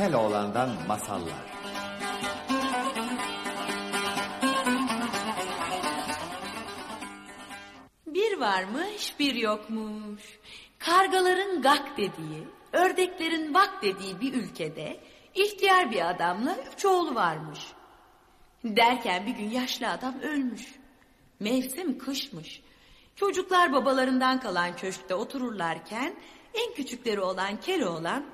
Keloğlan'dan masallar. Bir varmış bir yokmuş. Kargaların gak dediği, ördeklerin vak dediği bir ülkede ihtiyar bir adamla üç oğlu varmış. Derken bir gün yaşlı adam ölmüş. Mevsim kışmış. Çocuklar babalarından kalan köşkte otururlarken en küçükleri olan Keloğlan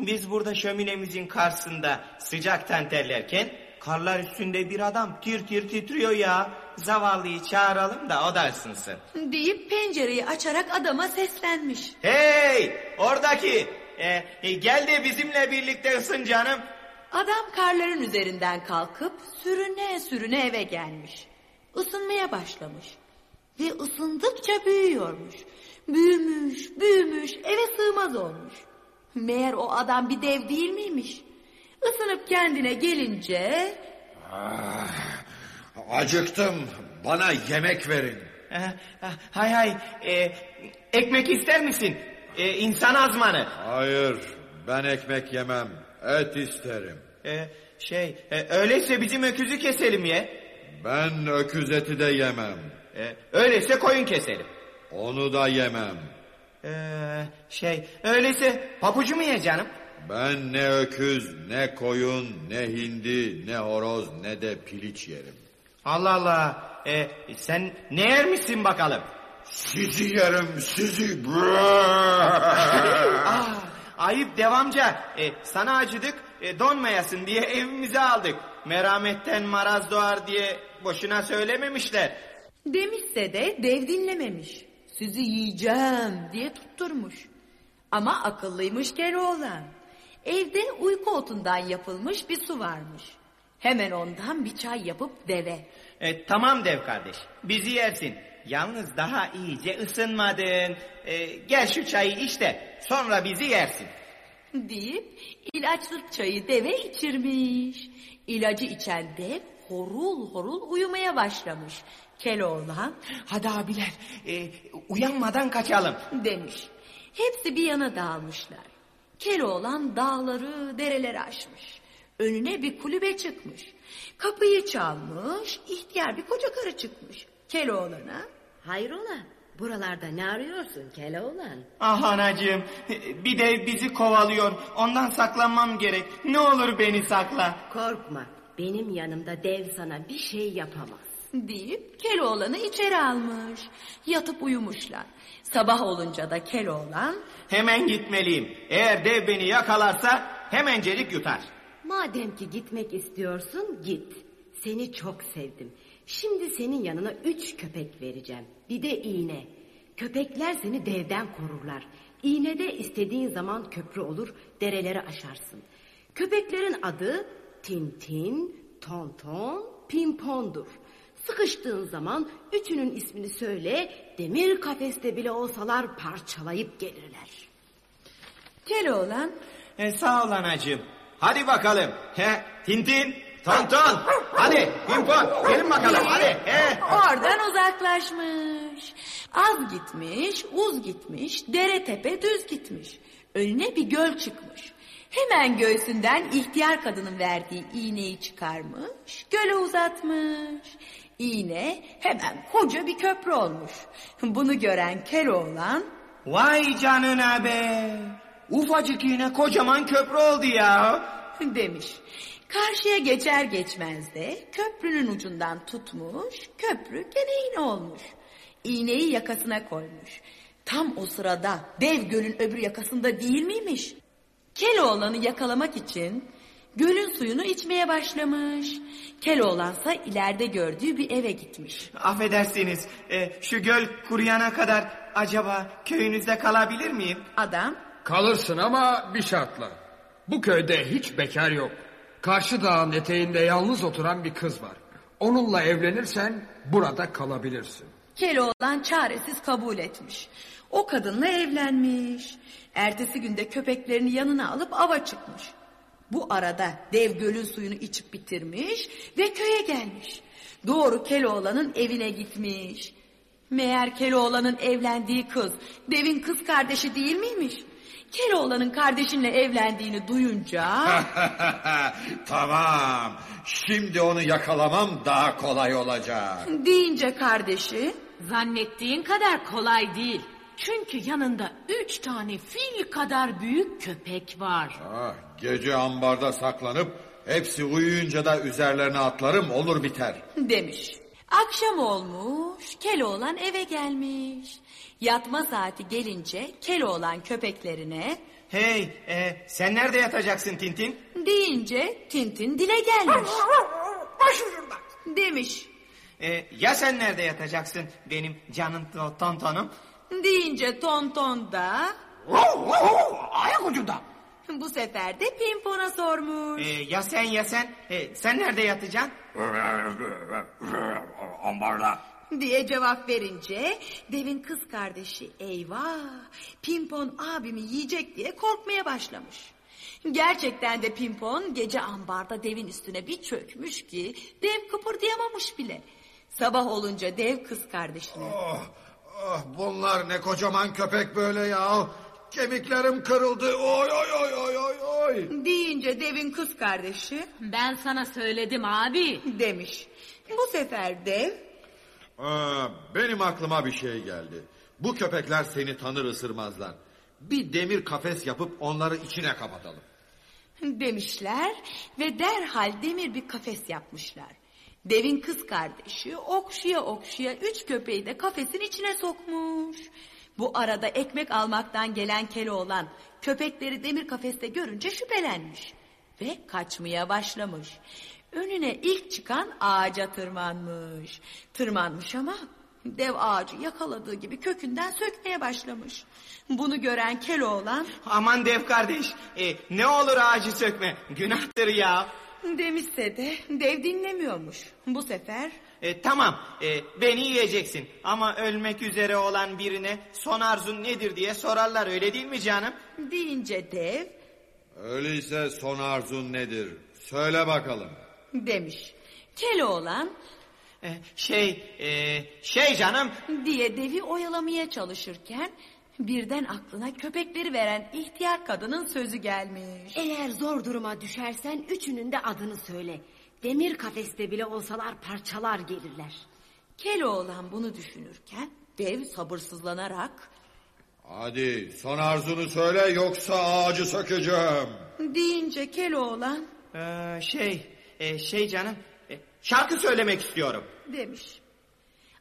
Biz burada şöminemizin karşısında sıcaktan terlerken karlar üstünde bir adam tir tir titriyor ya. Zavallıyı çağıralım da o da ısınsın. deyip pencereyi açarak adama seslenmiş. Hey oradaki e, e, gel de bizimle birlikte ısın canım. Adam karların üzerinden kalkıp sürüne sürüne eve gelmiş. Isınmaya başlamış. Ve ısındıkça büyüyormuş. Büyümüş, büyümüş, eve sığmaz olmuş. Meğer o adam bir dev değil miymiş? Isınıp kendine gelince... Acıktım. Bana yemek verin. E, e, hay hay e, ekmek ister misin? E, insan azmanı. Hayır, ben ekmek yemem. Et isterim. E, şey e, öyleyse bizim öküzü keselim ye. Ben öküz eti de yemem. E, öyleyse koyun keselim. Onu da yemem. E, şey öyleyse papucu mu ye canım? Ben ne öküz, ne koyun, ne hindi, ne horoz, ne de piliç yerim. Allah Allah. E, sen ne yer misin bakalım? Sizi yerim, sizi. Aa, ayıp devamca. E, sana acıdık e, donmayasın diye evimize aldık. Merhametten maraz doğar diye boşuna söylememişler. Demişse de dev dinlememiş. Sizi yiyeceğim diye tutturmuş. Ama akıllıymış Keloğlan. Evde uyku otundan yapılmış bir su varmış. Hemen ondan bir çay yapıp deve. E, tamam dev kardeş bizi yersin. Yalnız daha iyice ısınmadın. E, gel şu çayı iç de sonra bizi yersin. deyip ilaçlık çayı deve içirmiş. İlacı içen dev horul horul uyumaya başlamış. Keloğlan Hadi abiler e, uyanmadan kaçalım. demiş. Hepsi bir yana dağılmışlar. Keloğlan dağları, dereleri aşmış. Önüne bir kulübe çıkmış. Kapıyı çalmış, ihtiyar bir koca karı çıkmış. Keloğlan'a Hayrola? Buralarda ne arıyorsun Keloğlan? Ah anacığım bir de bizi kovalıyor. Ondan saklanmam gerek. Ne olur beni sakla. Korkma. Benim yanımda dev sana bir şey yapamaz. Deyip Keloğlan'ı içeri almış. Yatıp uyumuşlar. Sabah olunca da Keloğlan Hemen gitmeliyim. Eğer dev beni yakalarsa hemencelik yutar. Madem ki gitmek istiyorsun git. Seni çok sevdim. Şimdi senin yanına üç köpek vereceğim. Bir de iğne. Köpekler seni devden korurlar. İğne de istediğin zaman köprü olur, dereleri aşarsın. Köpeklerin adı Tintin, Tonton, Pimpondur. Sıkıştığın zaman üçünün ismini söyle, demir kafeste bile olsalar parçalayıp gelirler. Keloğlan E, sağ ol anacığım. Hadi bakalım. He, Tintin, Tonton. Hadi Pimpon gelin bakalım hadi. He. oradan uzaklaşmış. Az gitmiş, uz gitmiş, dere tepe düz gitmiş. Önüne bir göl çıkmış. Hemen göğsünden ihtiyar kadının verdiği iğneyi çıkarmış, göle uzatmış. İğne hemen koca bir köprü olmuş. Bunu gören Keloğlan Vay canına be. Ufacık iğne kocaman köprü oldu ya. demiş. Karşıya geçer geçmez de köprünün ucundan tutmuş, köprü gene iğne olmuş. İğneyi yakasına koymuş. Tam o sırada dev gölün öbür yakasında değil miymiş? Keloğlan'ı yakalamak için gölün suyunu içmeye başlamış. Keloğlansa ileride gördüğü bir eve gitmiş. Affedersiniz e, şu göl kuruyana kadar acaba köyünüzde kalabilir miyim? Adam Kalırsın ama bir şartla. Bu köyde hiç bekar yok. Karşı dağın eteğinde yalnız oturan bir kız var. Onunla evlenirsen burada kalabilirsin. Keloğlan çaresiz kabul etmiş. O kadınla evlenmiş. Ertesi günde köpeklerini yanına alıp ava çıkmış. Bu arada dev gölün suyunu içip bitirmiş ve köye gelmiş. Doğru Keloğlan'ın evine gitmiş. Meğer Keloğlan'ın evlendiği kız devin kız kardeşi değil miymiş? Keloğlan'ın kardeşinle evlendiğini duyunca... tamam. Şimdi onu yakalamam daha kolay olacak. deyince kardeşi... Zannettiğin kadar kolay değil. Çünkü yanında üç tane fil kadar büyük köpek var. Ah, gece ambarda saklanıp hepsi uyuyunca da üzerlerine atlarım olur biter. demiş. Akşam olmuş, Keloğlan eve gelmiş. Yatma saati gelince Keloğlan köpeklerine Hey e, sen nerede yatacaksın Tintin? deyince Tintin dile gelmiş. Başucumda. Demiş. E, ya sen nerede yatacaksın benim canım to- tontonum? Deyince Tonton da Ayak ucunda. bu sefer de Pimpon'a sormuş. E, ya sen ya sen e, sen nerede yatacaksın? Ambarda. diye cevap verince devin kız kardeşi eyvah Pimpon abimi yiyecek diye korkmaya başlamış. Gerçekten de Pimpon gece ambarda devin üstüne bir çökmüş ki dev kıpırdayamamış bile. Sabah olunca dev kız kardeşine Oh, oh, bunlar ne kocaman köpek böyle ya. Kemiklerim kırıldı. Oy oy oy oy oy oy. deyince devin kız kardeşi Ben sana söyledim abi. demiş. Bu sefer dev Aa, benim aklıma bir şey geldi. Bu köpekler seni tanır ısırmazlar. Bir demir kafes yapıp onları içine kapatalım. demişler ve derhal demir bir kafes yapmışlar. Devin kız kardeşi okşuya okşuya üç köpeği de kafesin içine sokmuş. Bu arada ekmek almaktan gelen Keloğlan köpekleri demir kafeste görünce şüphelenmiş ve kaçmaya başlamış. Önüne ilk çıkan ağaca tırmanmış. Tırmanmış ama dev ağacı yakaladığı gibi kökünden sökmeye başlamış. Bunu gören Keloğlan Aman dev kardeş e, ne olur ağacı sökme günahtır ya. Demişse de dev dinlemiyormuş. Bu sefer E, tamam e, beni yiyeceksin ama ölmek üzere olan birine son arzun nedir diye sorarlar öyle değil mi canım? deyince dev Öyleyse son arzun nedir? Söyle bakalım. demiş. Keloğlan E, şey e, şey canım diye devi oyalamaya çalışırken birden aklına köpekleri veren ihtiyar kadının sözü gelmiş. Eğer zor duruma düşersen üçünün de adını söyle. Demir kafeste bile olsalar parçalar gelirler. Keloğlan bunu düşünürken dev sabırsızlanarak Hadi son arzunu söyle yoksa ağacı sökeceğim. deyince Keloğlan e, şey e, şey canım e, şarkı söylemek istiyorum. demiş.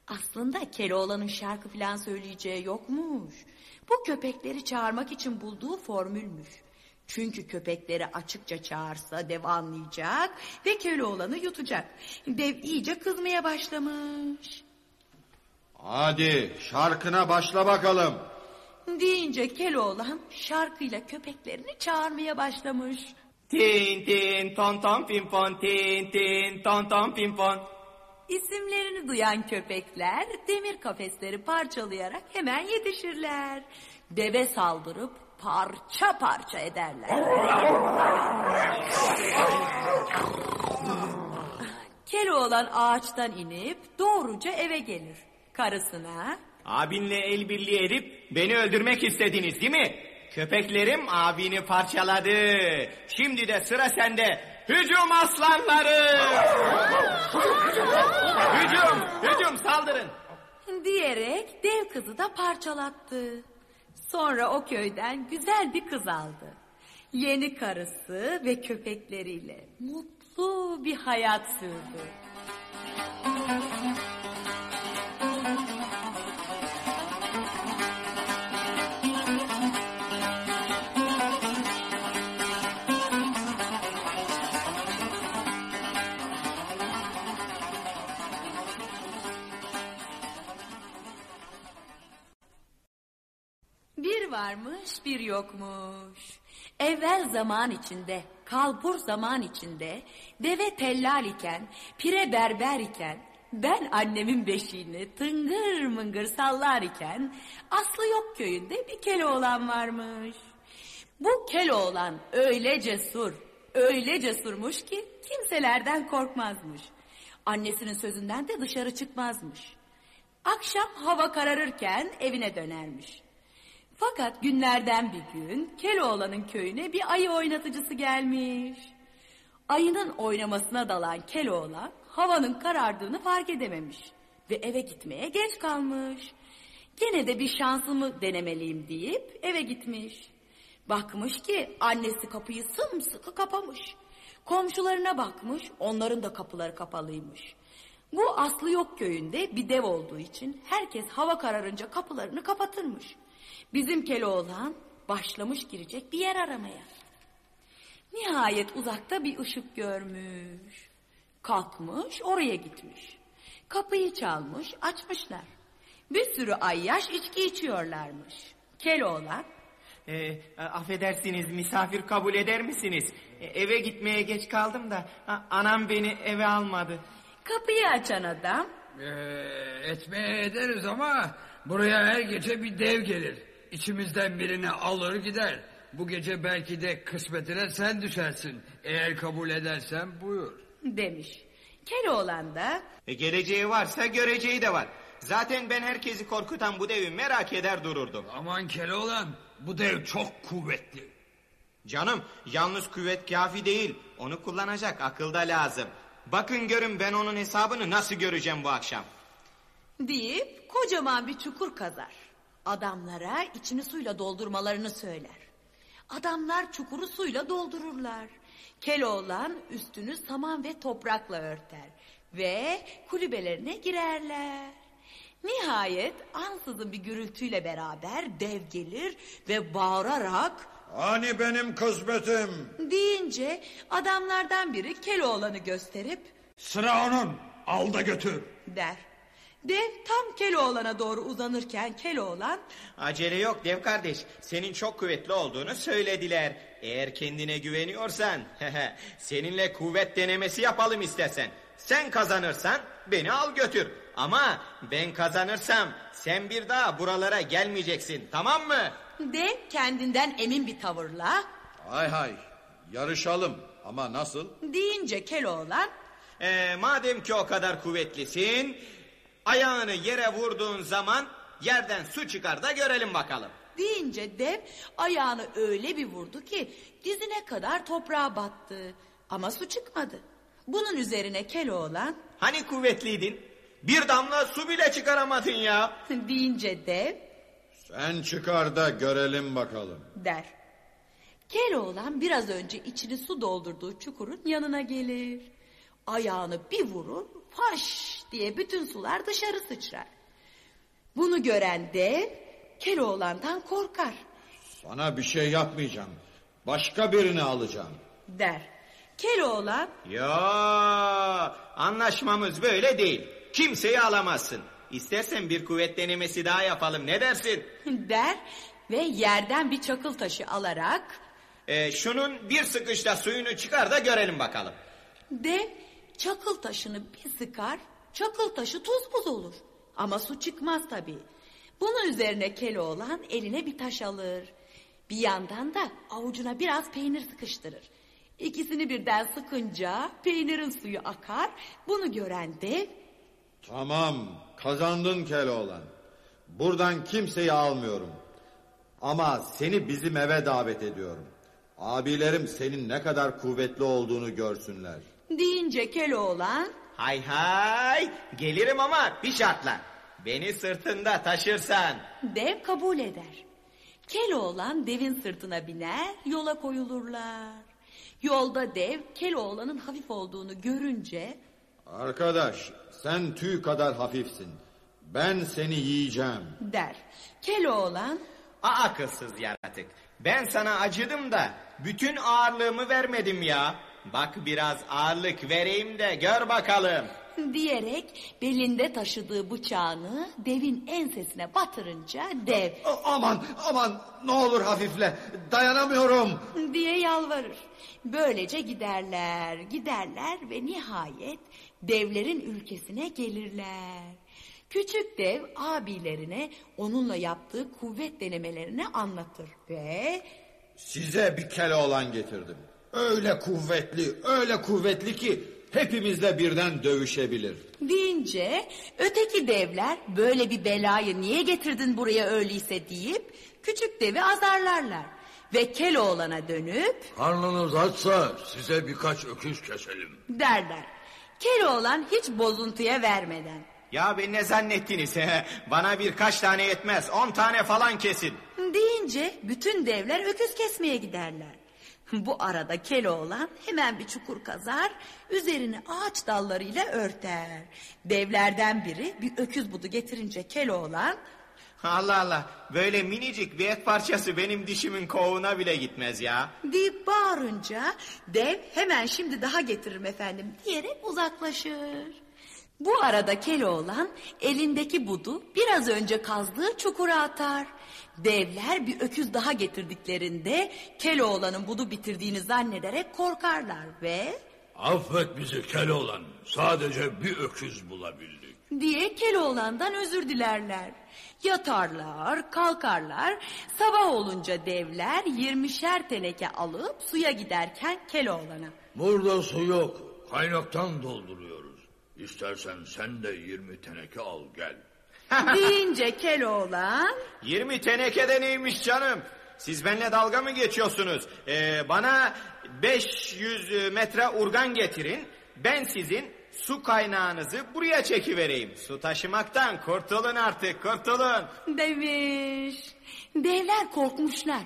Aslında Keloğlan'ın şarkı falan söyleyeceği yokmuş. Bu köpekleri çağırmak için bulduğu formülmüş. Çünkü köpekleri açıkça çağırsa dev anlayacak ve Keloğlan'ı yutacak. Dev iyice kızmaya başlamış. Hadi şarkına başla bakalım. Deyince Keloğlan şarkıyla köpeklerini çağırmaya başlamış. Tin tin ton ton pimpon tin tin ton ton pimpon. İsimlerini duyan köpekler demir kafesleri parçalayarak hemen yetişirler. Deve saldırıp parça parça ederler. Keloğlan ağaçtan inip doğruca eve gelir. Karısına Abinle el birliği edip beni öldürmek istediniz değil mi? Köpeklerim abini parçaladı. Şimdi de sıra sende. Hücum aslanları! hücum, hücum saldırın. diyerek dev kızı da parçalattı. Sonra o köyden güzel bir kız aldı. Yeni karısı ve köpekleriyle mutlu bir hayat sürdü. Varmış bir yokmuş. Evvel zaman içinde, kalbur zaman içinde, deve tellal iken, pire berber iken, ben annemin beşiğini tıngır mıngır sallar iken, Aslı yok köyünde bir Keloğlan varmış. Bu Keloğlan öyle cesur, öyle cesurmuş ki kimselerden korkmazmış. Annesinin sözünden de dışarı çıkmazmış. Akşam hava kararırken evine dönermiş. Fakat günlerden bir gün Keloğlan'ın köyüne bir ayı oynatıcısı gelmiş. Ayının oynamasına dalan Keloğlan havanın karardığını fark edememiş ve eve gitmeye geç kalmış. Gene de bir şansımı denemeliyim deyip eve gitmiş. Bakmış ki annesi kapıyı sımsıkı kapamış. Komşularına bakmış onların da kapıları kapalıymış. Bu Aslı Yok köyünde bir dev olduğu için herkes hava kararınca kapılarını kapatırmış. Bizim Keloğlan başlamış girecek bir yer aramaya. Nihayet uzakta bir ışık görmüş. Kalkmış oraya gitmiş. Kapıyı çalmış açmışlar. Bir sürü ayyaş içki içiyorlarmış. Keloğlan Ee, affedersiniz misafir kabul eder misiniz? E, eve gitmeye geç kaldım da ha, anam beni eve almadı. kapıyı açan adam Ee, etmeye ederiz ama buraya her gece bir dev gelir. İçimizden birini alır gider. Bu gece belki de kısmetine sen düşersin. Eğer kabul edersen buyur. demiş. Keloğlan da E, geleceği varsa göreceği de var. Zaten ben herkesi korkutan bu devi merak eder dururdum. Aman Keloğlan bu dev çok kuvvetli. Canım yalnız kuvvet kafi değil. Onu kullanacak akıl da lazım. Bakın görün ben onun hesabını nasıl göreceğim bu akşam. deyip kocaman bir çukur kazar. Adamlara içini suyla doldurmalarını söyler. Adamlar çukuru suyla doldururlar. Keloğlan üstünü saman ve toprakla örter ve kulübelerine girerler. Nihayet ansızın bir gürültüyle beraber dev gelir ve bağırarak Hani benim kısmetim? deyince adamlardan biri Keloğlan'ı gösterip Sıra onun al da götür. der. Dev tam Keloğlan'a doğru uzanırken Keloğlan Acele yok dev kardeş. Senin çok kuvvetli olduğunu söylediler. Eğer kendine güveniyorsan seninle kuvvet denemesi yapalım istersen. Sen kazanırsan beni al götür. Ama ben kazanırsam sen bir daha buralara gelmeyeceksin tamam mı? Dev kendinden emin bir tavırla Hay hay yarışalım ama nasıl? deyince Keloğlan Ee, madem ki o kadar kuvvetlisin ayağını yere vurduğun zaman yerden su çıkar da görelim bakalım. deyince dev ayağını öyle bir vurdu ki dizine kadar toprağa battı. Ama su çıkmadı. Bunun üzerine Keloğlan Hani kuvvetliydin? Bir damla su bile çıkaramadın ya. deyince dev Sen çıkar da görelim bakalım. der. Keloğlan biraz önce içini su doldurduğu çukurun yanına gelir. Ayağını bir vurur, faş diye bütün sular dışarı sıçrar. Bunu gören dev Keloğlan'dan korkar Sana bir şey yapmayacağım. Başka birini alacağım. der. Keloğlan Ya anlaşmamız böyle değil. Kimseyi alamazsın. İstersen bir kuvvet denemesi daha yapalım ne dersin? der ve yerden bir çakıl taşı alarak Ee, şunun bir sıkışta suyunu çıkar da görelim bakalım. dev çakıl taşını bir sıkar, çakıl taşı tuz buz olur. Ama su çıkmaz tabii. Bunun üzerine Keloğlan eline bir taş alır. Bir yandan da avucuna biraz peynir sıkıştırır. İkisini birden sıkınca peynirin suyu akar. Bunu gören dev Tamam kazandın Keloğlan. Buradan kimseyi almıyorum. Ama seni bizim eve davet ediyorum. Abilerim senin ne kadar kuvvetli olduğunu görsünler. deyince Keloğlan Hay hay gelirim ama bir şartla. Beni sırtında taşırsan. Dev kabul eder. Keloğlan devin sırtına biner, yola koyulurlar. Yolda dev Keloğlan'ın hafif olduğunu görünce Arkadaş sen tüy kadar hafifsin. Ben seni yiyeceğim. der. Keloğlan A akılsız yaratık. Ben sana acıdım da bütün ağırlığımı vermedim ya. Bak biraz ağırlık vereyim de gör bakalım. diyerek belinde taşıdığı bıçağını devin ensesine batırınca dev aman aman ne olur hafifle dayanamıyorum. diye yalvarır. Böylece giderler, giderler ve nihayet devlerin ülkesine gelirler. Küçük dev abilerine onunla yaptığı kuvvet denemelerini anlatır ve Size bir Keloğlan getirdim. Öyle kuvvetli öyle kuvvetli ki hepimizle birden dövüşebilir. Deyince öteki devler böyle bir belayı niye getirdin buraya öyleyse deyip küçük devi azarlarlar. Ve Keloğlan'a dönüp Karnınız açsa size birkaç öküz keselim. derler. Keloğlan hiç bozuntuya vermeden. Ya beni ne zannettiniz? Bana birkaç tane yetmez. On tane falan kesin. Deyince bütün devler öküz kesmeye giderler. Bu arada Keloğlan hemen bir çukur kazar, üzerini ağaç dallarıyla örter. Devlerden biri bir öküz budu getirince Keloğlan Allah Allah. Böyle minicik bir et parçası benim dişimin kovuğuna bile gitmez ya. deyip bağırınca dev hemen şimdi daha getiririm efendim diyerek uzaklaşır. Bu arada Keloğlan elindeki budu biraz önce kazdığı çukura atar. Devler bir öküz daha getirdiklerinde Keloğlan'ın budu bitirdiğini zannederek korkarlar ve Affet bizi Keloğlan. Sadece bir öküz bulabildik. diye Keloğlan'dan özür dilerler. Yatarlar, kalkarlar. Sabah olunca devler yirmişer teneke alıp suya giderken Keloğlan'a. Burada su yok. Kaynaktan dolduruyoruz. İstersen sen de yirmi teneke al gel. Deyince Keloğlan 20 tenekede neymiş canım? Siz benimle dalga mı geçiyorsunuz? Ee, bana 500 metre urgan getirin. Ben sizin su kaynağınızı buraya çekivereyim. Su taşımaktan kurtulun artık kurtulun. demiş. Devler korkmuşlar.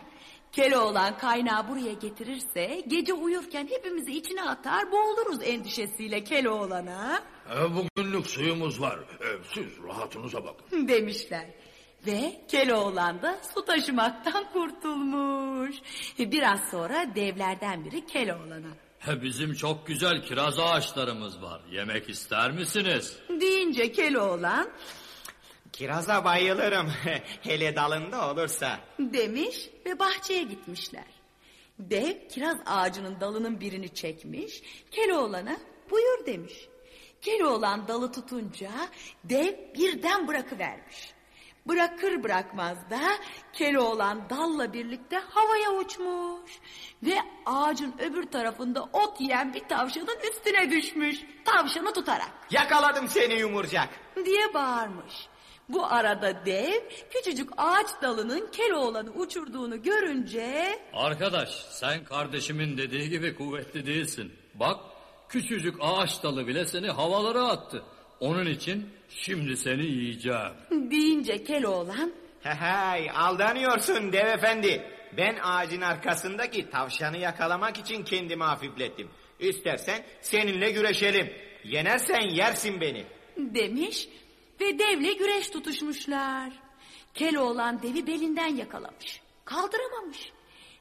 Keloğlan kaynağı buraya getirirse gece uyurken hepimizi içine atar boğuluruz endişesiyle Keloğlan'a E, bugünlük suyumuz var. E, siz rahatınıza bakın. demişler. Ve Keloğlan da su taşımaktan kurtulmuş. Biraz sonra devlerden biri Keloğlan'a. Bizim çok güzel kiraz ağaçlarımız var. Yemek ister misiniz? Deyince Keloğlan Kiraza bayılırım. Hele dalında olursa. demiş ve bahçeye gitmişler. Dev kiraz ağacının dalının birini çekmiş, Keloğlan'a buyur demiş. Keloğlan dalı tutunca dev birden bırakıvermiş. Bırakır bırakmaz da Keloğlan dalla birlikte havaya uçmuş. Ve ağacın öbür tarafında ot yiyen bir tavşanın üstüne düşmüş. Tavşanı tutarak Yakaladım seni yumurcak. diye bağırmış. Bu arada dev küçücük ağaç dalının Keloğlan'ı uçurduğunu görünce Arkadaş sen kardeşimin dediği gibi kuvvetli değilsin. Bak küçücük ağaç dalı bile seni havalara attı. Onun için şimdi seni yiyeceğim. deyince Keloğlan Hey aldanıyorsun dev efendi. Ben ağacın arkasındaki tavşanı yakalamak için kendimi hafiflettim. İstersen seninle güreşelim. Yenersen yersin beni. demiş ve devle güreş tutuşmuşlar. Keloğlan devi belinden yakalamış. Kaldıramamış.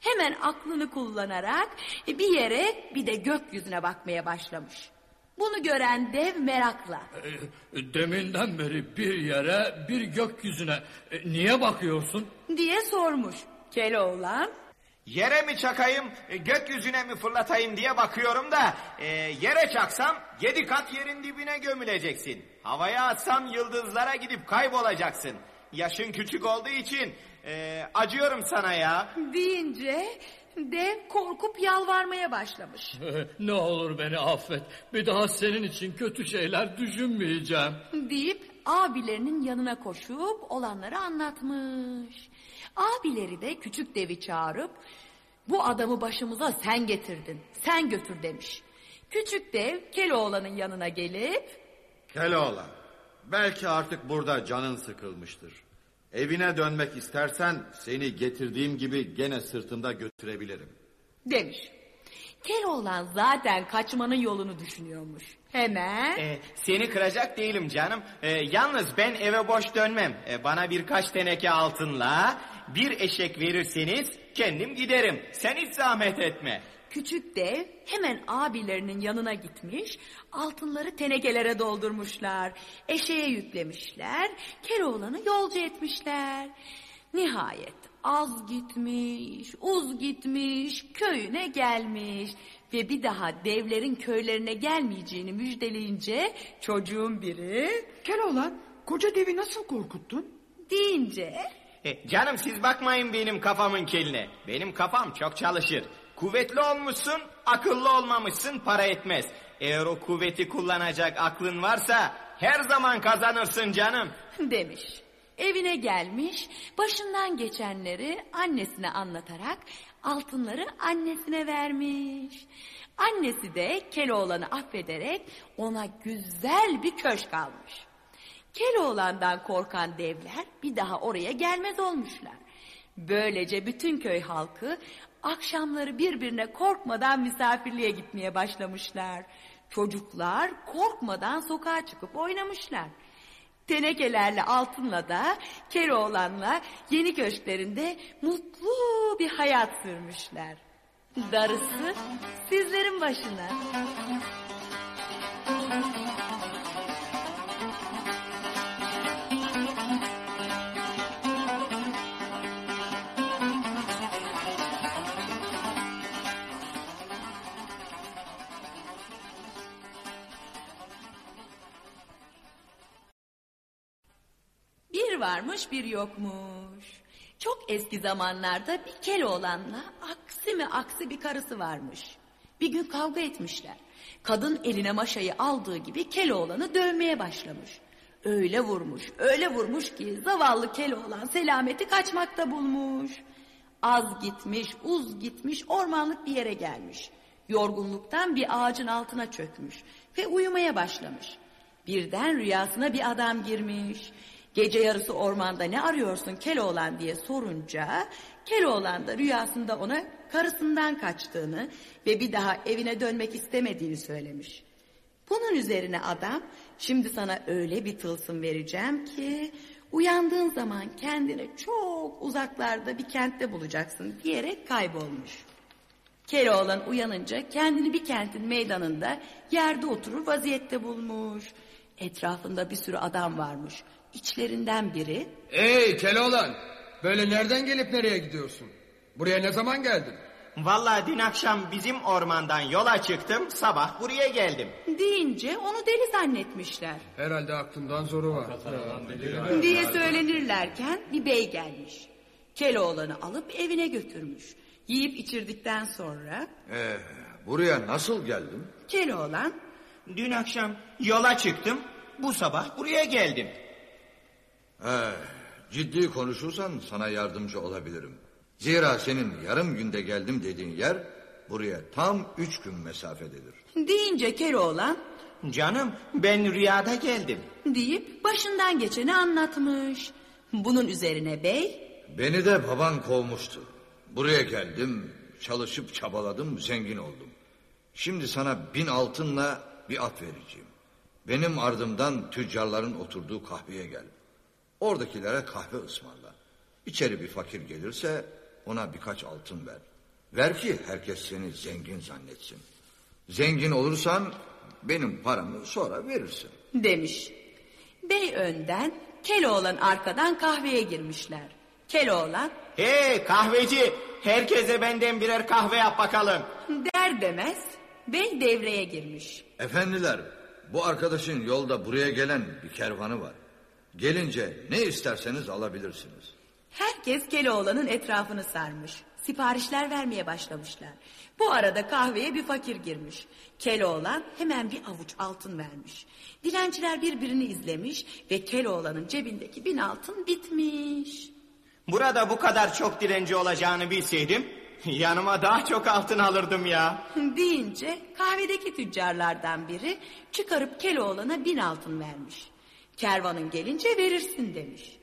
Hemen aklını kullanarak bir yere bir de gökyüzüne bakmaya başlamış. Bunu gören dev merakla. E, Deminden beri bir yere bir gökyüzüne E, niye bakıyorsun? diye sormuş. Keloğlan Yere mi çakayım, e, gökyüzüne mi fırlatayım diye bakıyorum da... e, ...yere çaksam yedi kat yerin dibine gömüleceksin. Havaya atsam yıldızlara gidip kaybolacaksın. Yaşın küçük olduğu için e, acıyorum sana ya. deyince dev korkup yalvarmaya başlamış. ne olur beni affet. Bir daha senin için kötü şeyler düşünmeyeceğim. deyip abilerinin yanına koşup olanları anlatmış. Abileri de küçük devi çağırıp bu adamı başımıza sen getirdin, sen götür demiş. Küçük dev Keloğlan'ın yanına gelip Keloğlan, belki artık burada canın sıkılmıştır. Evine dönmek istersen seni getirdiğim gibi gene sırtımda götürebilirim. demiş. Keloğlan zaten kaçmanın yolunu düşünüyormuş. Hemen E, seni kıracak değilim canım. E, yalnız ben eve boş dönmem. E, bana birkaç teneke altınla bir eşek verirseniz kendim giderim. Sen hiç zahmet etme. Küçük dev hemen abilerinin yanına gitmiş, altınları tenekelere doldurmuşlar, eşeğe yüklemişler, Keloğlan'ı yolcu etmişler. Nihayet az gitmiş, uz gitmiş, köyüne gelmiş ve bir daha devlerin köylerine gelmeyeceğini müjdeleyince çocuğun biri Keloğlan koca devi nasıl korkuttun? deyince E, canım siz bakmayın benim kafamın keline. Benim kafam çok çalışır. Kuvvetli olmuşsun, akıllı olmamışsın para etmez. Eğer o kuvveti kullanacak aklın varsa her zaman kazanırsın canım. demiş. Evine gelmiş, başından geçenleri annesine anlatarak altınları annesine vermiş. Annesi de Keloğlan'ı affederek ona güzel bir köşk almış. Keloğlan'dan korkan devler bir daha oraya gelmez olmuşlar. Böylece bütün köy halkı akşamları birbirine korkmadan misafirliğe gitmeye başlamışlar. Çocuklar korkmadan sokağa çıkıp oynamışlar. Tenekelerle altınla da Keloğlan'la yeni köşklerinde mutlu bir hayat sürmüşler. Darısı sizlerin başına. Varmış bir yokmuş. Çok eski zamanlarda bir Keloğlan'la aksi mi aksi bir karısı varmış. Bir gün kavga etmişler. Kadın eline maşayı aldığı gibi Keloğlan'ı dövmeye başlamış. Öyle vurmuş, öyle vurmuş ki zavallı Keloğlan selameti kaçmakta bulmuş. Az gitmiş, uz gitmiş, ormanlık bir yere gelmiş. Yorgunluktan bir ağacın altına çökmüş ve uyumaya başlamış. Birden rüyasına bir adam girmiş. Gece yarısı ormanda ne arıyorsun Keloğlan diye sorunca Keloğlan da rüyasında ona karısından kaçtığını ve bir daha evine dönmek istemediğini söylemiş. Bunun üzerine adam şimdi sana öyle bir tılsım vereceğim ki uyandığın zaman kendini çok uzaklarda bir kentte bulacaksın diyerek kaybolmuş. Keloğlan uyanınca kendini bir kentin meydanında yerde oturur vaziyette bulmuş. Etrafında bir sürü adam varmış. İçlerinden biri Ey Keloğlan! Böyle nereden gelip nereye gidiyorsun? Buraya ne zaman geldin? Vallahi dün akşam bizim ormandan yola çıktım, sabah buraya geldim. deyince onu deli zannetmişler. Herhalde aklından zoru var. diye söylenirlerken bir bey gelmiş. Keloğlan'ı alıp evine götürmüş. Yiyip içirdikten sonra Ee, buraya nasıl geldin? Keloğlan Dün akşam yola çıktım, bu sabah buraya geldim. Ee, ciddi konuşursan sana yardımcı olabilirim. Zira senin yarım günde geldim dediğin yer buraya tam üç gün mesafededir. deyince Keloğlan Canım ben rüyada geldim. deyip başından geçeni anlatmış. Bunun üzerine bey Beni de baban kovmuştu. Buraya geldim, çalışıp çabaladım, zengin oldum. Şimdi sana bin altınla bir at vereceğim. Benim ardımdan tüccarların oturduğu kahveye gel. Oradakilere kahve ısmarla. İçeri bir fakir gelirse ona birkaç altın ver. Ver ki herkes seni zengin zannetsin. Zengin olursan benim paramı sonra verirsin. demiş. Bey önden Keloğlan arkadan kahveye girmişler. Keloğlan Hey kahveci, herkese benden birer kahve yap bakalım. der demez bey devreye girmiş. Efendiler, bu arkadaşın yolda buraya gelen bir kervanı var. Gelince ne isterseniz alabilirsiniz. Herkes Keloğlan'ın etrafını sarmış. Siparişler vermeye başlamışlar. Bu arada kahveye bir fakir girmiş. Keloğlan hemen bir avuç altın vermiş. Dilenciler birbirini izlemiş ve Keloğlan'ın cebindeki bin altın bitmiş. Burada bu kadar çok direnci olacağını bilseydim, yanıma daha çok altın alırdım ya. Deyince kahvedeki tüccarlardan biri çıkarıp Keloğlan'a bin altın vermiş. Kervanın gelince verirsin demiş.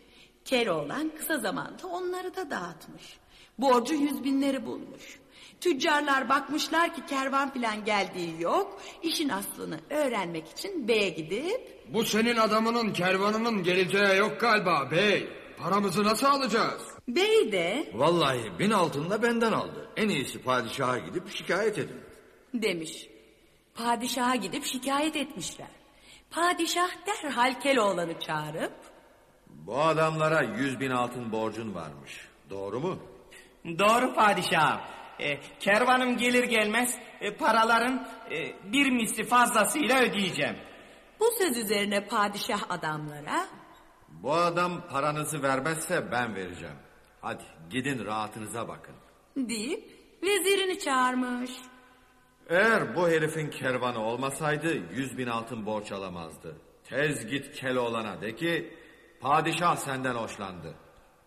Keloğlan kısa zamanda onları da dağıtmış. Borcu yüz binleri bulmuş. Tüccarlar bakmışlar ki kervan filan geldiği yok. İşin aslını öğrenmek için beye gidip... Bu senin adamının kervanının geleceği yok galiba bey. Paramızı nasıl alacağız? Bey de Vallahi bin altınla benden aldı. En iyisi padişaha gidip şikayet edin. demiş. Padişaha gidip şikayet etmişler. Padişah derhal Keloğlan'ı çağırıp... Bu adamlara yüz bin altın borcun varmış. Doğru mu? Doğru padişahım. E, kervanım gelir gelmez e, paraların e, bir misli fazlasıyla ödeyeceğim. Bu söz üzerine padişah adamlara Bu adam paranızı vermezse ben vereceğim. Hadi gidin rahatınıza bakın. deyip vezirini çağırmış. Eğer bu herifin kervanı olmasaydı yüz bin altın borç alamazdı. Tez git Keloğlan'a de ki padişah senden hoşlandı.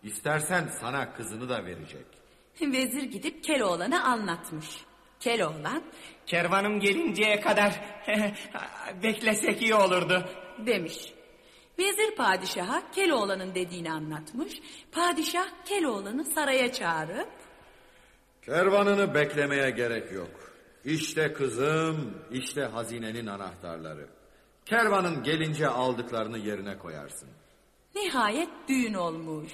İstersen sana kızını da verecek. Vezir gidip Keloğlan'a anlatmış. Keloğlan Kervanım gelinceye kadar beklesek iyi olurdu. demiş. Vezir padişaha Keloğlan'ın dediğini anlatmış. Padişah Keloğlan'ı saraya çağırıp Kervanını beklemeye gerek yok. İşte kızım, işte hazinenin anahtarları. Kervanın gelince aldıklarını yerine koyarsın. nihayet düğün olmuş.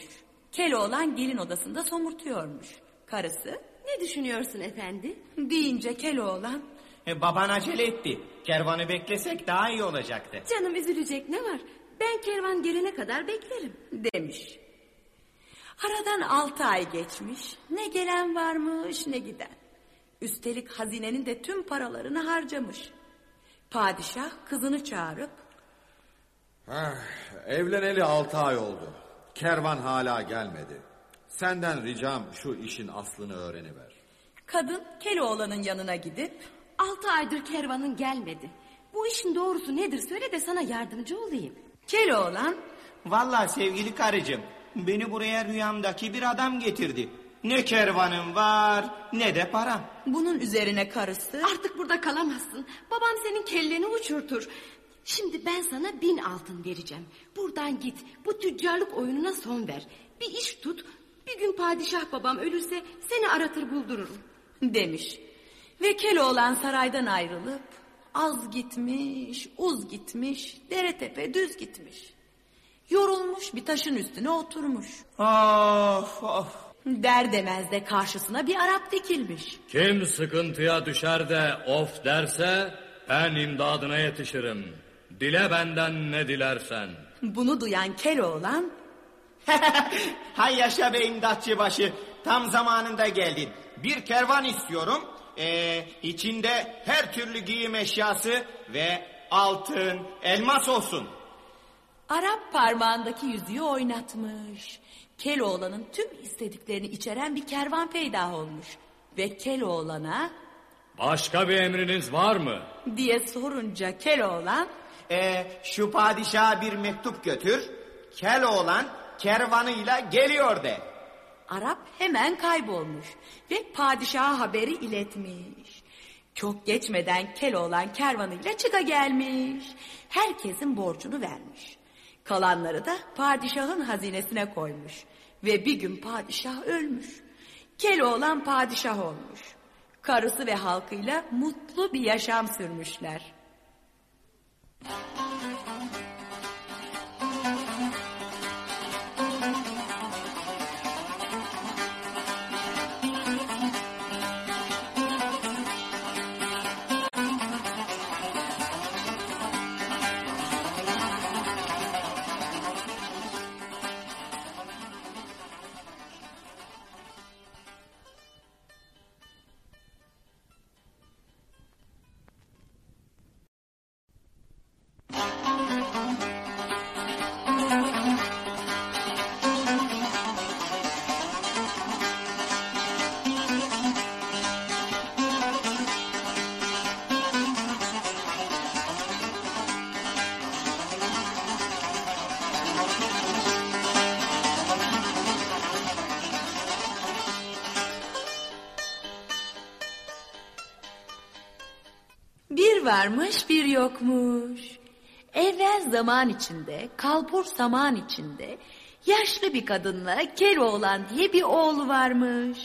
Keloğlan gelin odasında somurtuyormuş. Karısı Ne düşünüyorsun efendi? deyince Keloğlan E, baban acele etti. Kervanı beklesek daha iyi olacaktı. Canım üzülecek ne var? Ben kervan gelene kadar beklerim. demiş. Aradan altı ay geçmiş. Ne gelen varmış ne giden. Üstelik hazinenin de tüm paralarını harcamış. Padişah kızını çağırıp Ah, evleneli altı ay oldu. Kervan hala gelmedi. Senden ricam şu işin aslını öğreniver. kadın Keloğlan'ın yanına gidip Altı aydır kervanın gelmedi. Bu işin doğrusu nedir söyle de sana yardımcı olayım. Keloğlan Vallahi sevgili karıcığım, beni buraya rüyamdaki bir adam getirdi. Ne kervanım var, ne de param. bunun üzerine karısı Artık burada kalamazsın. Babam senin kelleni uçurtur. Şimdi ben sana bin altın vereceğim. Buradan git. Bu tüccarlık oyununa son ver. Bir iş tut. Bir gün padişah babam ölürse seni aratır buldururum. demiş. Ve Keloğlan saraydan ayrılıp az gitmiş, uz gitmiş, dere tepe düz gitmiş. Yorulmuş bir taşın üstüne oturmuş. Of of. Der demez de karşısına bir Arap dikilmiş. Kim sıkıntıya düşer de of derse ben imdadına yetişirim. Dile benden ne dilersen. Bunu duyan Keloğlan Hay yaşa be imdatçıbaşı, tam zamanında geldin. Bir kervan istiyorum, ee, içinde her türlü giyim eşyası ve altın, elmas olsun. Arap parmağındaki yüzüğü oynatmış. Keloğlan'ın tüm istediklerini içeren bir kervan peydah olmuş. Ve Keloğlan'a Başka bir emriniz var mı? diye sorunca Keloğlan Ee, şu padişaha bir mektup götür, Keloğlan kervanıyla geliyor de. Arap hemen kaybolmuş ve padişaha haberi iletmiş. Çok geçmeden Keloğlan kervanıyla çıka gelmiş. Herkesin borcunu vermiş. Kalanları da padişahın hazinesine koymuş. Ve bir gün padişah ölmüş. Keloğlan padişah olmuş. Karısı ve halkıyla mutlu bir yaşam sürmüşler. Varmış bir yokmuş. Evvel zaman içinde, kalbur saman içinde yaşlı bir kadınla Keloğlan diye bir oğlu varmış.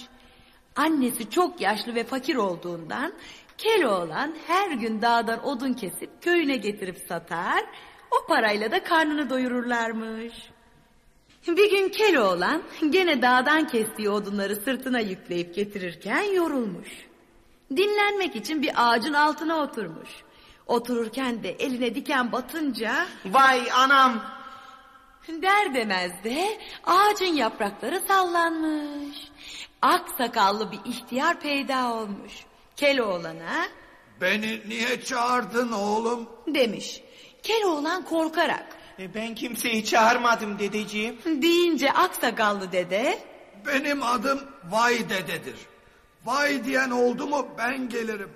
Annesi çok yaşlı ve fakir olduğundan Keloğlan her gün dağdan odun kesip köyüne getirip satar, o parayla da karnını doyururlarmış. Bir gün Keloğlan gene dağdan kestiği odunları sırtına yükleyip getirirken yorulmuş. Dinlenmek için bir ağacın altına oturmuş. Otururken de eline diken batınca Vay anam, der demez de ağacın yaprakları sallanmış. Ak sakallı bir ihtiyar peyda olmuş. Keloğlan'a Beni niye çağırdın oğlum? demiş. Keloğlan korkarak E, ben kimseyi çağırmadım dedeciğim. deyince ak sakallı dede Benim adım Vay dededir. Vay diyen oldu mu ben gelirim.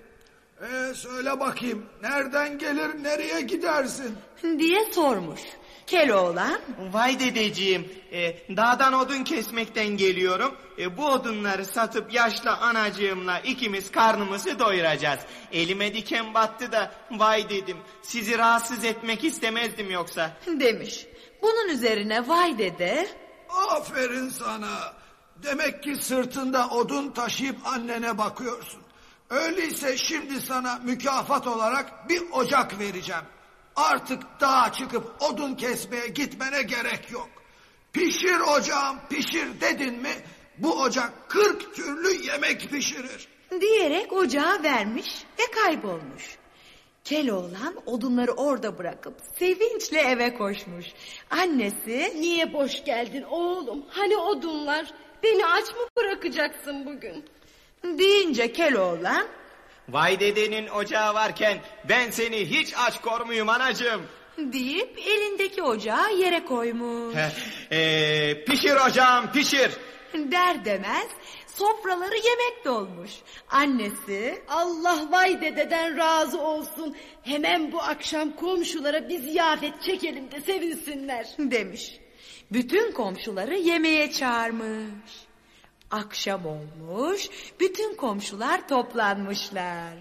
Ee, söyle bakayım nereden gelir nereye gidersin? diye sormuş. Keloğlan Vay dedeciğim, e, dağdan odun kesmekten geliyorum. E, bu odunları satıp yaşlı anacığımla ikimiz karnımızı doyuracağız. Elime diken battı da vay dedim. Sizi rahatsız etmek istemezdim yoksa. demiş. Bunun üzerine vay dede Aferin sana. Demek ki sırtında odun taşıyıp annene bakıyorsun. Öyleyse şimdi sana mükafat olarak bir ocak vereceğim. Artık dağa çıkıp odun kesmeye gitmene gerek yok. Pişir ocağım pişir dedin mi bu ocak kırk türlü yemek pişirir. diyerek ocağa vermiş ve kaybolmuş. Keloğlan odunları orada bırakıp sevinçle eve koşmuş. Annesi Niye boş geldin oğlum? Hani odunlar? Beni aç mı bırakacaksın bugün? deyince Keloğlan Vay dedenin ocağı varken ben seni hiç aç kormuyum anacığım. deyip elindeki ocağı yere koymuş. E, pişir ocağım pişir. Der demez sofraları yemek dolmuş. Annesi Allah vay dededen razı olsun. Hemen bu akşam komşulara bir ziyafet çekelim de sevinsinler. demiş. Bütün komşuları yemeğe çağırmış. Akşam olmuş, bütün komşular toplanmışlar.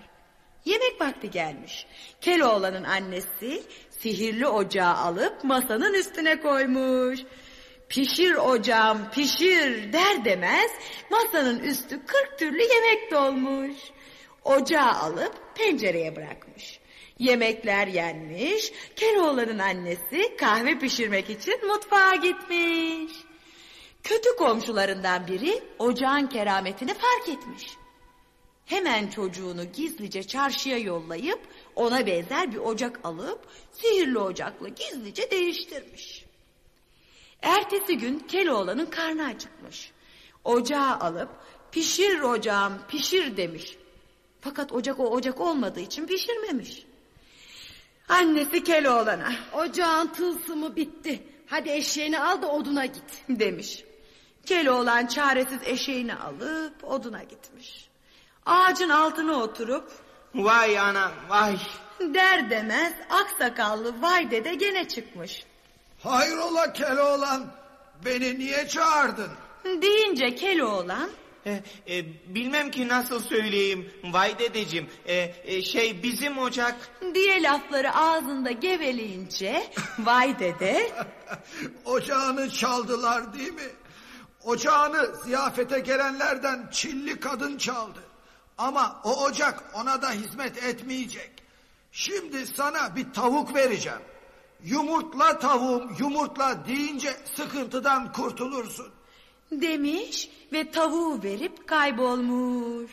Yemek vakti gelmiş. Keloğlan'ın annesi sihirli ocağı alıp masanın üstüne koymuş. Pişir ocağım pişir der demez masanın üstü kırk türlü yemek dolmuş. Ocağı alıp pencereye bırakmış. Yemekler yenmiş, Keloğlan'ın annesi kahve pişirmek için mutfağa gitmiş. Kötü komşularından biri ocağın kerametini fark etmiş. Hemen çocuğunu gizlice çarşıya yollayıp ona benzer bir ocak alıp sihirli ocakla gizlice değiştirmiş. Ertesi gün Keloğlan'ın karnı acıkmış. Ocağı alıp pişir ocağım pişir demiş. Fakat ocak o ocak olmadığı için pişirmemiş. Annesi Keloğlan'a Ocağın tılsımı bitti. Hadi eşeğini al da oduna git. demiş. Keloğlan çaresiz eşeğini alıp oduna gitmiş. Ağacın altına oturup Vay anam vay. der demez aksakallı vay dede gene çıkmış. Hayrola Keloğlan beni niye çağırdın? Deyince Keloğlan E, e, bilmem ki nasıl söyleyeyim. Vay dedeciğim. E, e, şey bizim ocak. diye lafları ağzında geveleyince vay dede Ocağını çaldılar değil mi? Ocağını ziyafete gelenlerden Çilli kadın çaldı. Ama o ocak ona da hizmet etmeyecek. Şimdi sana bir tavuk vereceğim. Yumurtla tavuğum yumurtla deyince sıkıntıdan kurtulursun. Demiş ve tavuğu verip kaybolmuş.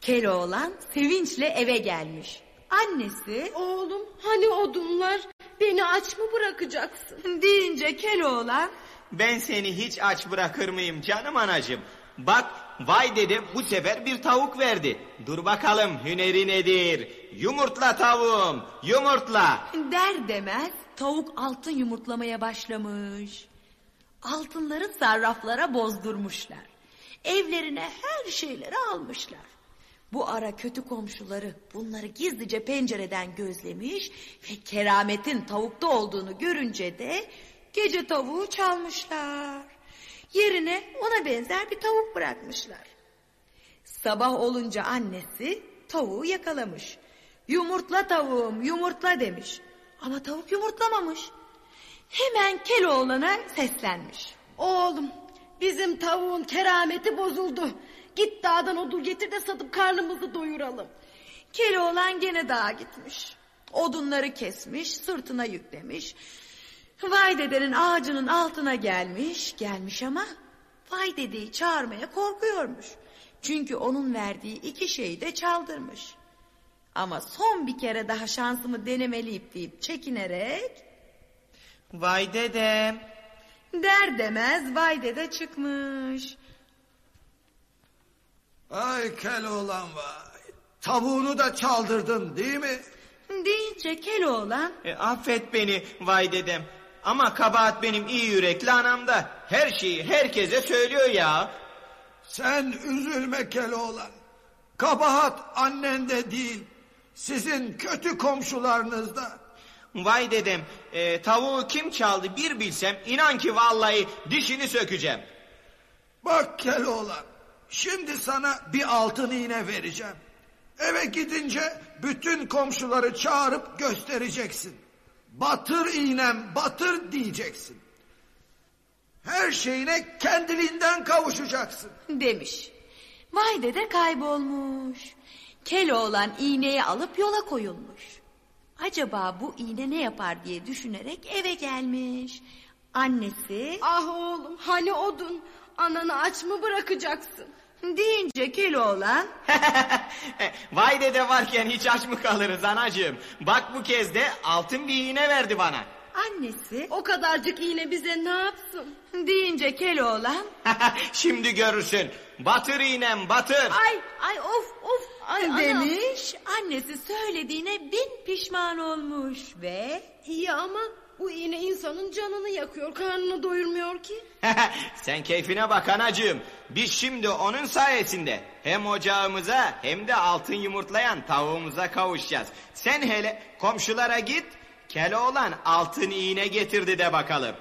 Keloğlan sevinçle eve gelmiş. Annesi Oğlum hani odunlar? Beni aç mı bırakacaksın? deyince Keloğlan Ben seni hiç aç bırakır mıyım canım anacığım? Bak vay dede bu sefer bir tavuk verdi. Dur bakalım hüneri nedir? Yumurtla tavuğum yumurtla. Der demez tavuk altın yumurtlamaya başlamış. Altınları sarraflara bozdurmuşlar. Evlerine her şeyleri almışlar. Bu ara kötü komşuları bunları gizlice pencereden gözlemiş ve kerametin tavukta olduğunu görünce de gece tavuğu çalmışlar. Yerine ona benzer bir tavuk bırakmışlar. Sabah olunca annesi tavuğu yakalamış. Yumurtla tavuğum yumurtla demiş. Ama tavuk yumurtlamamış. Hemen Keloğlan'a seslenmiş. Oğlum bizim tavuğun kerameti bozuldu. Git dağdan odun getir de satıp karnımızı doyuralım. Keloğlan gene dağa gitmiş. Odunları kesmiş, sırtına yüklemiş. Vay dedenin ağacının altına gelmiş, gelmiş ama Vay dedeyi çağırmaya korkuyormuş. Çünkü onun verdiği iki şeyi de çaldırmış. Ama son bir kere daha şansımı denemeliyim deyip çekinerek Vay dedem. der demez vay dede çıkmış. Ay Keloğlan vay. Tavuğunu da çaldırdın değil mi? Deyince Keloğlan E, affet beni vay dedem. Ama kabahat benim iyi yürekli anamda. Her şeyi herkese söylüyor ya. Sen üzülme Keloğlan. Kabahat annende değil. Sizin kötü komşularınız da. Vay dedem e, tavuğu kim çaldı bir bilsem inan ki vallahi dişini sökeceğim. Bak Keloğlan, şimdi sana bir altın iğne vereceğim. Eve gidince bütün komşuları çağırıp göstereceksin. Batır iğnem batır diyeceksin. Her şeyine kendiliğinden kavuşacaksın. demiş. Vay dede kaybolmuş. Keloğlan iğneyi alıp yola koyulmuş. Acaba bu iğne ne yapar diye düşünerek eve gelmiş. Annesi Ah oğlum hani odun ananı aç mı bırakacaksın? deyince Keloğlan Vay dede varken hiç aç mı kalırız anacığım? Bak bu kez de altın bir iğne verdi bana. annesi O kadarcık iğne bize ne yapsın? deyince Keloğlan Şimdi görürsün. Batır iğnem batır. Ay ay of of ay demiş. Annesi söylediğine bin pişman olmuş ve İyi ama bu iğne insanın canını yakıyor karnını doyurmuyor ki. Sen keyfine bak anacığım. Biz şimdi onun sayesinde hem ocağımıza hem de altın yumurtlayan tavuğumuza kavuşacağız. Sen hele komşulara git. Keloğlan altın iğne getirdi de bakalım.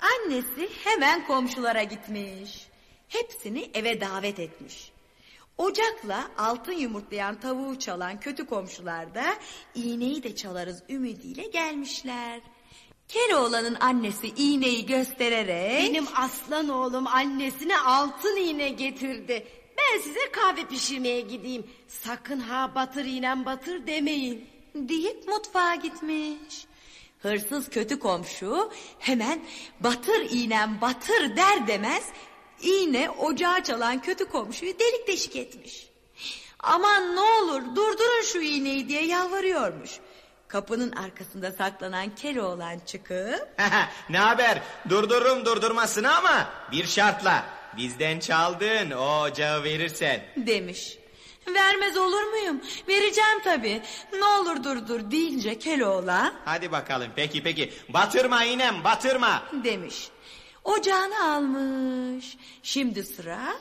Annesi hemen komşulara gitmiş. Hepsini eve davet etmiş. Ocakla altın yumurtlayan tavuğu çalan kötü komşular da iğneyi de çalarız ümidiyle gelmişler. Keloğlan'ın annesi iğneyi göstererek... Benim aslan oğlum annesine altın iğne getirdi. Ben size kahve pişirmeye gideyim. Sakın ha batır iğnem batır demeyin. deyip mutfağa gitmiş. Hırsız kötü komşu hemen batır iğnem batır der demez iğne ocağa çalan kötü komşuyu delik deşik etmiş. Aman ne olur durdurun şu iğneyi diye yalvarıyormuş. Kapının arkasında saklanan Keloğlan çıkıp ne haber? Durdururum durdurmasını ama bir şartla. Bizden çaldığın o ocağı verirsen. demiş. Vermez olur muyum? Vereceğim tabii. Ne olur durdur deyince Keloğlan Hadi bakalım peki peki. Batırma iğnem batırma. demiş. Ocağını almış. Şimdi sıra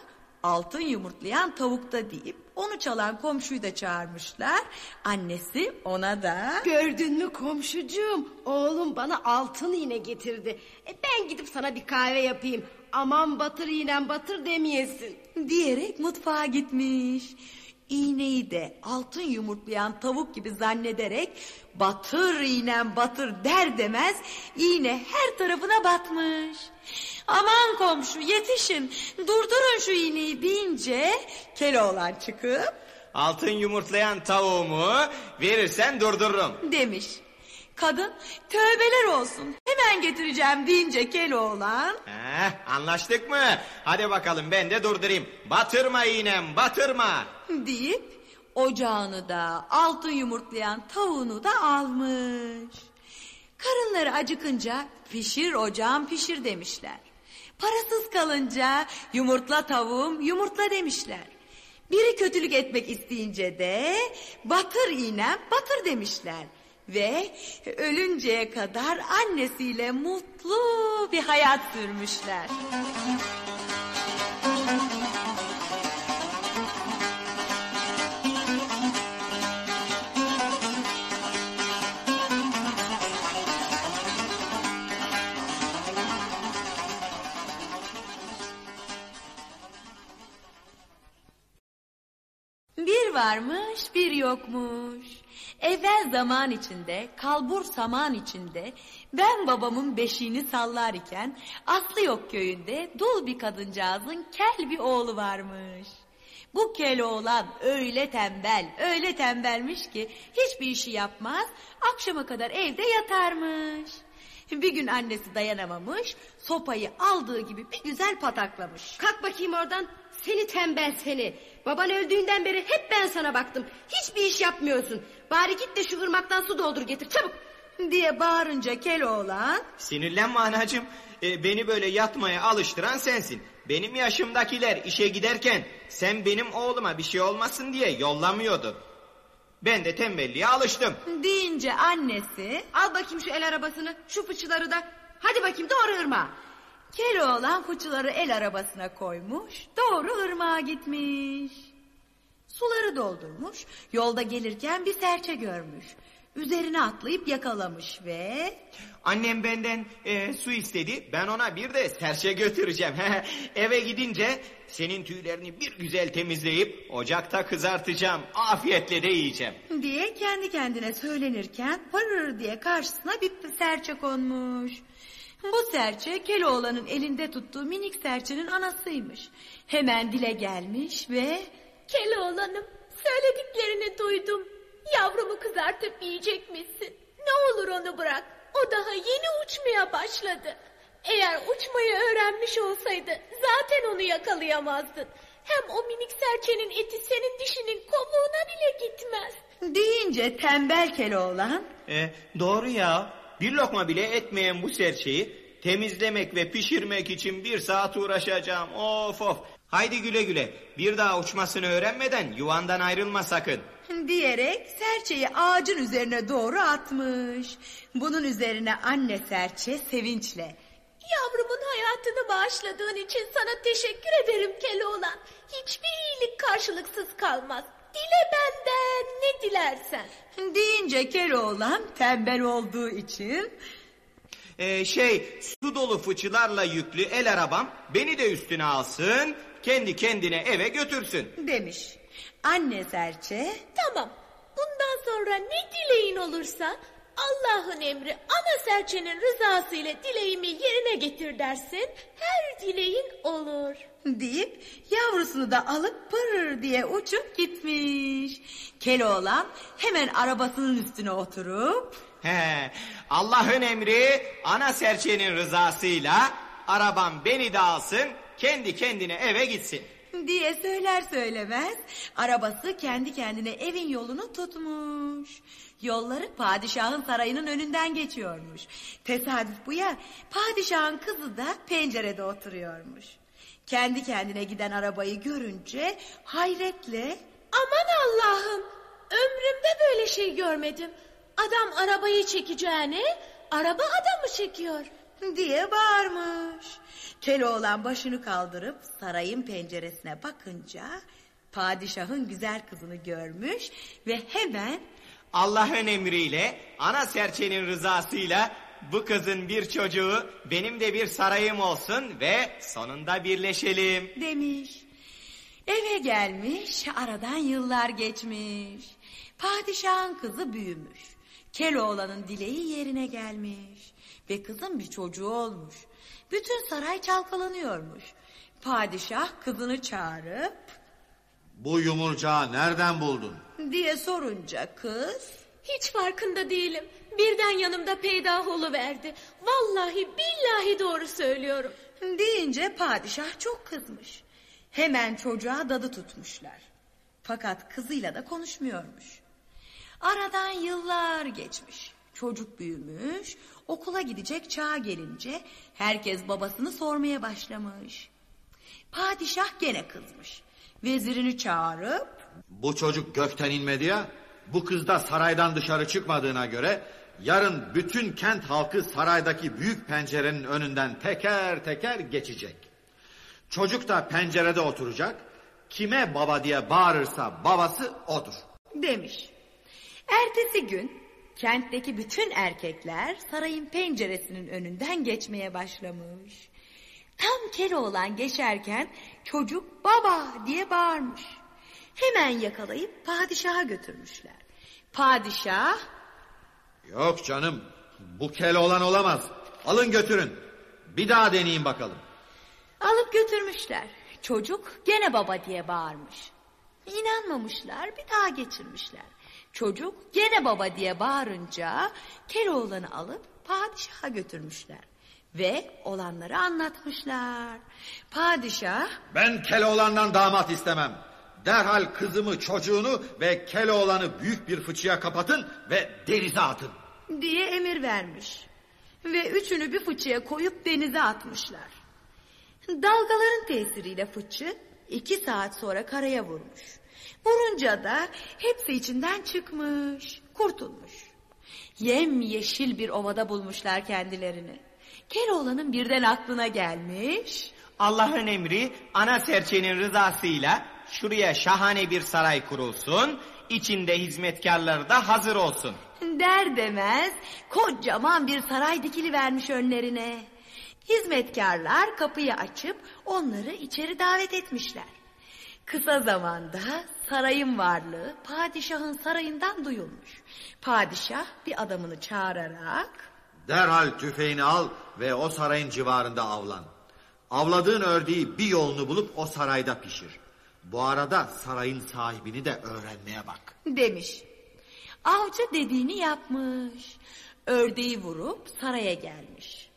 altın yumurtlayan tavukta deyip onu çalan komşuyu da çağırmışlar. Annesi ona da Gördün mü komşucuğum? Oğlum bana altın iğne getirdi. E ben gidip sana bir kahve yapayım. Aman batır iğnem batır demeyesin. diyerek mutfağa gitmiş. İğneyi de altın yumurtlayan tavuk gibi zannederek batır iğnem batır der demez iğne her tarafına batmış. Aman komşu yetişin durdurun şu iğneyi deyince Keloğlan çıkıp Altın yumurtlayan tavuğumu verirsen durdururum. demiş. Kadın tövbeler olsun hemen getireceğim deyince Keloğlan Heh, anlaştık mı? Hadi bakalım ben de durdurayım. Batırma iğnem batırma. deyip ocağını da altın yumurtlayan tavuğunu da almış. Karınları acıkınca pişir ocağım pişir demişler. Parasız kalınca yumurtla tavuğum yumurtla demişler. Biri kötülük etmek isteyince de batır iğnem batır demişler. Ve ölünceye kadar annesiyle mutlu bir hayat sürmüşler. Bir varmış bir yokmuş. Evvel zaman içinde, kalbur saman içinde ben babamın beşiğini sallar iken Aslı yok köyünde dul bir kadıncağızın kel bir oğlu varmış. Bu kel oğlan öyle tembel, öyle tembelmiş ki hiçbir işi yapmaz, akşama kadar evde yatarmış. Bir gün annesi dayanamamış, sopayı aldığı gibi bir güzel pataklamış. Kalk bakayım oradan. Seni tembel seni. Baban öldüğünden beri hep ben sana baktım. Hiçbir iş yapmıyorsun. Bari git de şu ırmaktan su doldur getir çabuk. diye bağırınca Keloğlan Sinirlenme anacığım. Ee, beni böyle yatmaya alıştıran sensin. Benim yaşımdakiler işe giderken sen benim oğluma bir şey olmasın diye yollamıyordun. Ben de tembelliğe alıştım. deyince annesi Al bakayım şu el arabasını şu fıçıları da. Hadi bakayım doğru ırmağa. Keloğlan fıçıları el arabasına koymuş doğru ırmağa gitmiş. Suları doldurmuş, yolda gelirken bir serçe görmüş. Üzerine atlayıp yakalamış ve... Annem benden e, su istedi. Ben ona bir de serçe götüreceğim. Eve gidince senin tüylerini bir güzel temizleyip ocakta kızartacağım. Afiyetle de yiyeceğim. diye kendi kendine söylenirken pırır diye karşısına bir serçe konmuş. Bu serçe Keloğlan'ın elinde tuttuğu minik serçenin anasıymış. Hemen dile gelmiş ve... Keloğlan'ım söylediklerini duydum. Yavrumu kızartıp yiyecek misin? Ne olur onu bırak. O daha yeni uçmaya başladı. Eğer uçmayı öğrenmiş olsaydı zaten onu yakalayamazdın. Hem o minik serçenin eti senin dişinin kovuğuna bile gitmez. Deyince tembel Keloğlan... E, doğru ya. Bir lokma bile etmeyen bu serçeyi temizlemek ve pişirmek için bir saat uğraşacağım. Of of. Haydi güle güle. Bir daha uçmasını öğrenmeden yuvandan ayrılma sakın. diyerek serçeyi ağacın üzerine doğru atmış. Bunun üzerine anne serçe sevinçle. Yavrumun hayatını bağışladığın için sana teşekkür ederim Keloğlan. Hiçbir iyilik karşılıksız kalmaz. Dile benden ne dilersen. Deyince Keloğlan tembel olduğu için E, şey su dolu fıçılarla yüklü el arabam beni de üstüne alsın. Kendi kendine eve götürsün. demiş. Anne serçe Tamam. Bundan sonra ne dileğin olursa Allah'ın emri ana serçenin rızası ile dileğimi yerine getir dersin. Her dileğin olur. deyip yavrusunu da alıp pırr diye uçup gitmiş. Keloğlan hemen arabasının üstüne oturup He, Allah'ın emri ana serçenin rızasıyla arabam beni de alsın kendi kendine eve gitsin. diye söyler söylemez arabası kendi kendine evin yolunu tutmuş. Yolları padişahın sarayının önünden geçiyormuş. Tesadüf bu ya padişahın kızı da pencerede oturuyormuş. Kendi kendine giden arabayı görünce hayretle Aman Allah'ım. Ömrümde böyle şey görmedim. Adam arabayı çekeceğine araba adamı çekiyor. diye bağırmış. Keloğlan başını kaldırıp sarayın penceresine bakınca padişahın güzel kızını görmüş ve hemen Allah'ın emriyle ana serçenin rızasıyla bu kızın bir çocuğu benim de bir sarayım olsun ve sonunda birleşelim. demiş. Eve gelmiş, aradan yıllar geçmiş. Padişahın kızı büyümüş. Keloğlan'ın dileği yerine gelmiş. Ve kızın bir çocuğu olmuş. Bütün saray çalkalanıyormuş. Padişah kızını çağırıp Bu yumurcağı nereden buldun? Diye sorunca kız Hiç farkında değilim. Birden yanımda peydah verdi. Vallahi billahi doğru söylüyorum. deyince padişah çok kızmış. Hemen çocuğa dadı tutmuşlar. Fakat kızıyla da konuşmuyormuş. Aradan yıllar geçmiş. Çocuk büyümüş, okula gidecek çağa gelince herkes babasını sormaya başlamış. Padişah gene kızmış. Vezirini çağırıp Bu çocuk gökten inmedi ya. Bu kız da saraydan dışarı çıkmadığına göre yarın bütün kent halkı saraydaki büyük pencerenin önünden teker teker geçecek. Çocuk da pencerede oturacak. Kime baba diye bağırırsa babası odur. demiş. Ertesi gün kentteki bütün erkekler sarayın penceresinin önünden geçmeye başlamış. Tam Keloğlan geçerken çocuk baba diye bağırmış. Hemen yakalayıp padişaha götürmüşler. Padişah Yok canım bu Keloğlan olamaz. Alın götürün. Bir daha deneyin bakalım. alıp götürmüşler. Çocuk gene baba diye bağırmış. İnanmamışlar bir daha geçirmişler. Çocuk gene baba diye bağırınca Keloğlan'ı alıp padişaha götürmüşler. Ve olanları anlatmışlar. Padişah Ben Keloğlan'dan damat istemem. Derhal kızımı çocuğunu ve Keloğlan'ı büyük bir fıçıya kapatın ve denize atın. diye emir vermiş. Ve üçünü bir fıçıya koyup denize atmışlar. Dalgaların tesiriyle fıçı iki saat sonra karaya vurmuş. Vurunca da hepsi içinden çıkmış, kurtulmuş. Yem yeşil bir ovada bulmuşlar kendilerini. Keloğlan'ın birden aklına gelmiş. Allah'ın emri ana serçenin rızasıyla şuraya şahane bir saray kurulsun, içinde hizmetkarları da hazır olsun. Der demez kocaman bir saray dikili vermiş önlerine. Hizmetkarlar kapıyı açıp onları içeri davet etmişler. Kısa zamanda sarayın varlığı padişahın sarayından duyulmuş. Padişah bir adamını çağırarak Derhal tüfeğini al ve o sarayın civarında avlan. Avladığın ördeği bir yolunu bulup o sarayda pişir. Bu arada sarayın sahibini de öğrenmeye bak. demiş. Avcı dediğini yapmış. Ördeği vurup saraya gelmiş.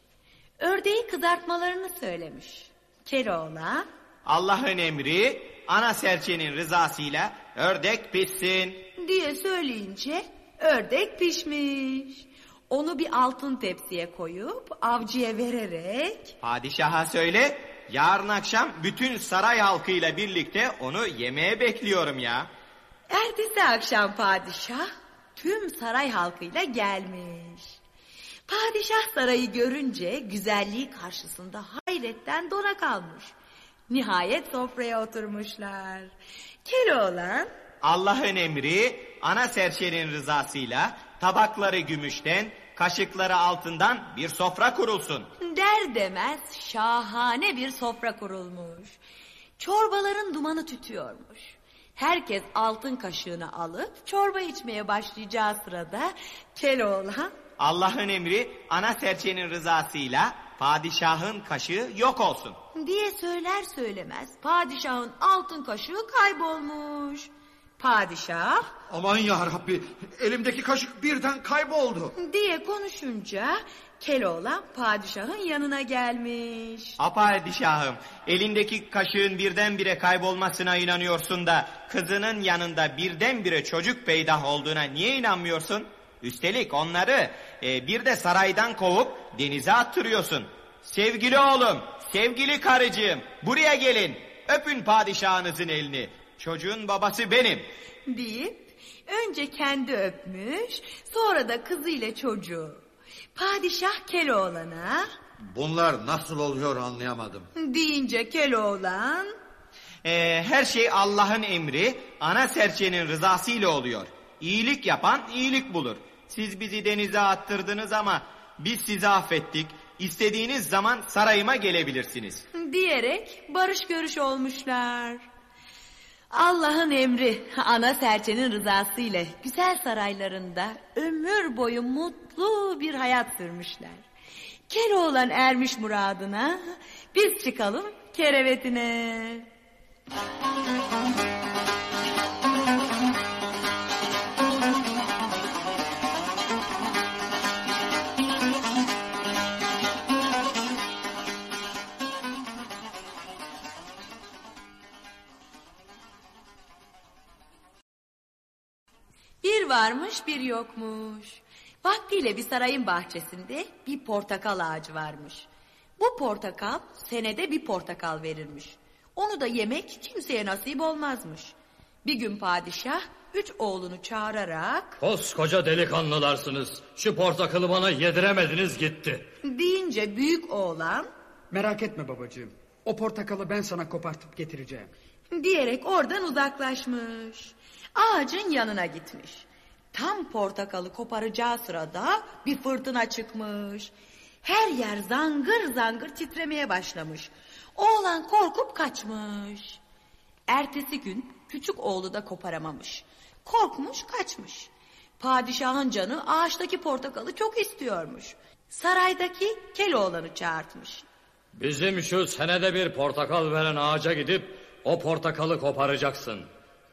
Ördeği kızartmalarını söylemiş. Keloğlan Allah'ın emri, ana serçenin rızasıyla ördek pişsin. diye söyleyince ördek pişmiş. Onu bir altın tepsiye koyup avcıya vererek Padişaha söyle, yarın akşam bütün saray halkıyla birlikte onu yemeğe bekliyorum ya. ertesi akşam padişah tüm saray halkıyla gelmiş. Padişah sarayı görünce güzelliği karşısında hayretten dona kalmış. Nihayet sofraya oturmuşlar. Keloğlan Allah'ın emri, ana serçenin rızasıyla tabakları gümüşten, kaşıkları altından bir sofra kurulsun. der demez şahane bir sofra kurulmuş. Çorbaların dumanı tütüyormuş. Herkes altın kaşığını alıp çorba içmeye başlayacağı sırada Keloğlan Allah'ın emri, ana serçenin rızasıyla padişahın kaşığı yok olsun. diye söyler söylemez padişahın altın kaşığı kaybolmuş. Padişah Aman ya Rabbi elimdeki kaşık birden kayboldu. diye konuşunca Keloğlan padişahın yanına gelmiş. A padişahım, elindeki kaşığın birdenbire kaybolmasına inanıyorsun da kızının yanında birdenbire çocuk peydah olduğuna niye inanmıyorsun? Üstelik onları e, bir de saraydan kovup denize attırıyorsun. Sevgili oğlum, sevgili karıcığım, buraya gelin. Öpün padişahınızın elini. Çocuğun babası benim. deyip önce kendi öpmüş sonra da kızıyla çocuğu. Padişah Keloğlan'a Bunlar nasıl oluyor anlayamadım. deyince Keloğlan Ee, her şey Allah'ın emri, ana serçenin rızasıyla oluyor. İyilik yapan iyilik bulur. Siz bizi denize attırdınız ama biz sizi affettik. İstediğiniz zaman sarayıma gelebilirsiniz. diyerek barış görüş olmuşlar. Allah'ın emri ana serçenin rızasıyla güzel saraylarında ömür boyu mutlu bir hayat sürmüşler. Keloğlan ermiş muradına biz çıkalım kerevetine. Bir varmış bir yokmuş. Vaktiyle bir sarayın bahçesinde bir portakal ağacı varmış. Bu portakal senede bir portakal verirmiş. Onu da yemek kimseye nasip olmazmış. Bir gün padişah üç oğlunu çağırarak Koskoca delikanlılarsınız. Şu portakalı bana yediremediniz gitti. deyince büyük oğlan Merak etme babacığım. O portakalı ben sana kopartıp getireceğim. diyerek oradan uzaklaşmış. Ağacın yanına gitmiş. Tam portakalı koparacağı sırada bir fırtına çıkmış. Her yer zangır zangır titremeye başlamış. Oğlan korkup kaçmış. Ertesi gün küçük oğlu da koparamamış. Korkmuş kaçmış. Padişahın canı ağaçtaki portakalı çok istiyormuş. Saraydaki Keloğlan'ı çağırtmış. Bizim şu senede bir portakal veren ağaca gidip o portakalı koparacaksın.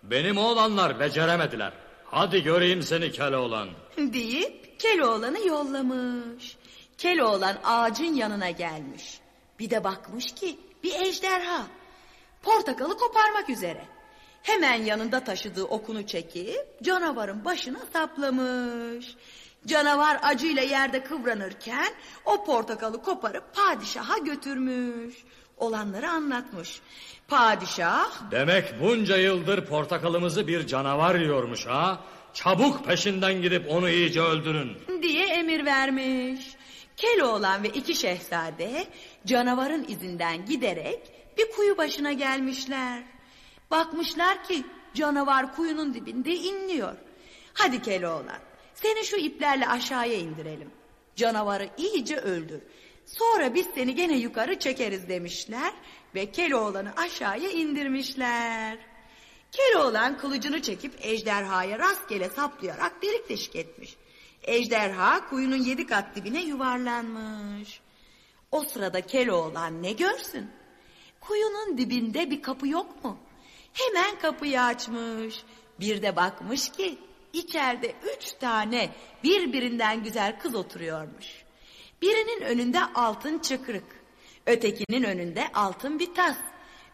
Benim oğlanlar beceremediler. Hadi göreyim seni Keloğlan. deyip Keloğlan'ı yollamış. Keloğlan ağacın yanına gelmiş. Bir de bakmış ki bir ejderha. Portakalı koparmak üzere. Hemen yanında taşıdığı okunu çekip canavarın başına saplamış. Canavar acıyla yerde kıvranırken o portakalı koparıp padişaha götürmüş. Olanları anlatmış. Padişah Demek bunca yıldır portakalımızı bir canavar yiyormuş ha? Çabuk peşinden gidip onu iyice öldürün. diye emir vermiş. Keloğlan ve iki şehzade canavarın izinden giderek bir kuyu başına gelmişler. Bakmışlar ki canavar kuyunun dibinde inliyor. Hadi Keloğlan seni şu iplerle aşağıya indirelim. Canavarı iyice öldür. Sonra biz seni gene yukarı çekeriz demişler ve Keloğlan'ı aşağıya indirmişler. Keloğlan kılıcını çekip ejderhaya rastgele saplayarak delik deşik etmiş. Ejderha kuyunun yedi kat dibine yuvarlanmış. O sırada Keloğlan ne görsün? Kuyunun dibinde bir kapı yok mu? Hemen kapıyı açmış. Bir de bakmış ki içeride üç tane birbirinden güzel kız oturuyormuş. Birinin önünde altın çıkrık, ötekinin önünde altın bir tas,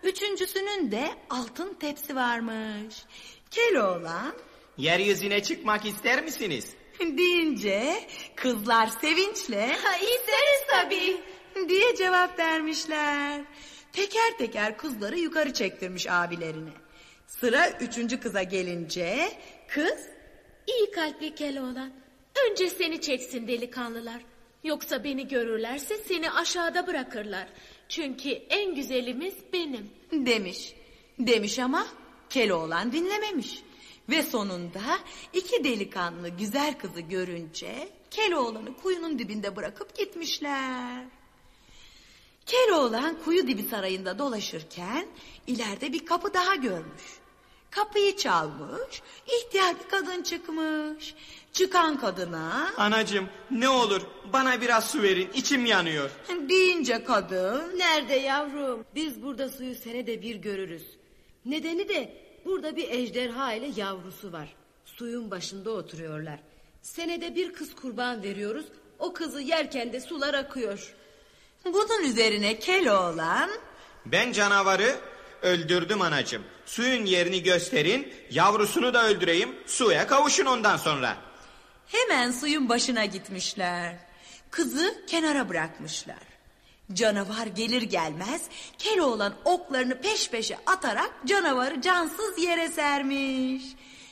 üçüncüsünün de altın tepsi varmış. Keloğlan Yeryüzüne çıkmak ister misiniz? deyince kızlar sevinçle Ha, isteriz tabii. diye cevap vermişler. Teker teker kızları yukarı çektirmiş abilerini. Sıra üçüncü kıza gelince kız İyi kalpli Keloğlan. Önce seni çeksin delikanlılar. Yoksa beni görürlerse seni aşağıda bırakırlar. Çünkü en güzelimiz benim. demiş. Demiş ama Keloğlan dinlememiş. Ve sonunda iki delikanlı güzel kızı görünce Keloğlan'ı kuyunun dibinde bırakıp gitmişler. Keloğlan kuyu dibi sarayında dolaşırken ileride bir kapı daha görmüş. Kapıyı çalmış, ihtiyar bir kadın çıkmış. Çıkan kadına Anacım ne olur bana biraz su verin içim yanıyor. deyince kadın Nerede yavrum? Biz burada suyu senede bir görürüz. Nedeni de burada bir ejderha ile yavrusu var. Suyun başında oturuyorlar. Senede bir kız kurban veriyoruz. O kızı yerken de sular akıyor. bunun üzerine Keloğlan Ben canavarı öldürdüm anacım. Suyun yerini gösterin yavrusunu da öldüreyim suya kavuşun ondan sonra. Hemen suyun başına gitmişler. Kızı kenara bırakmışlar. Canavar gelir gelmez Keloğlan oklarını peş peşe atarak canavarı cansız yere sermiş.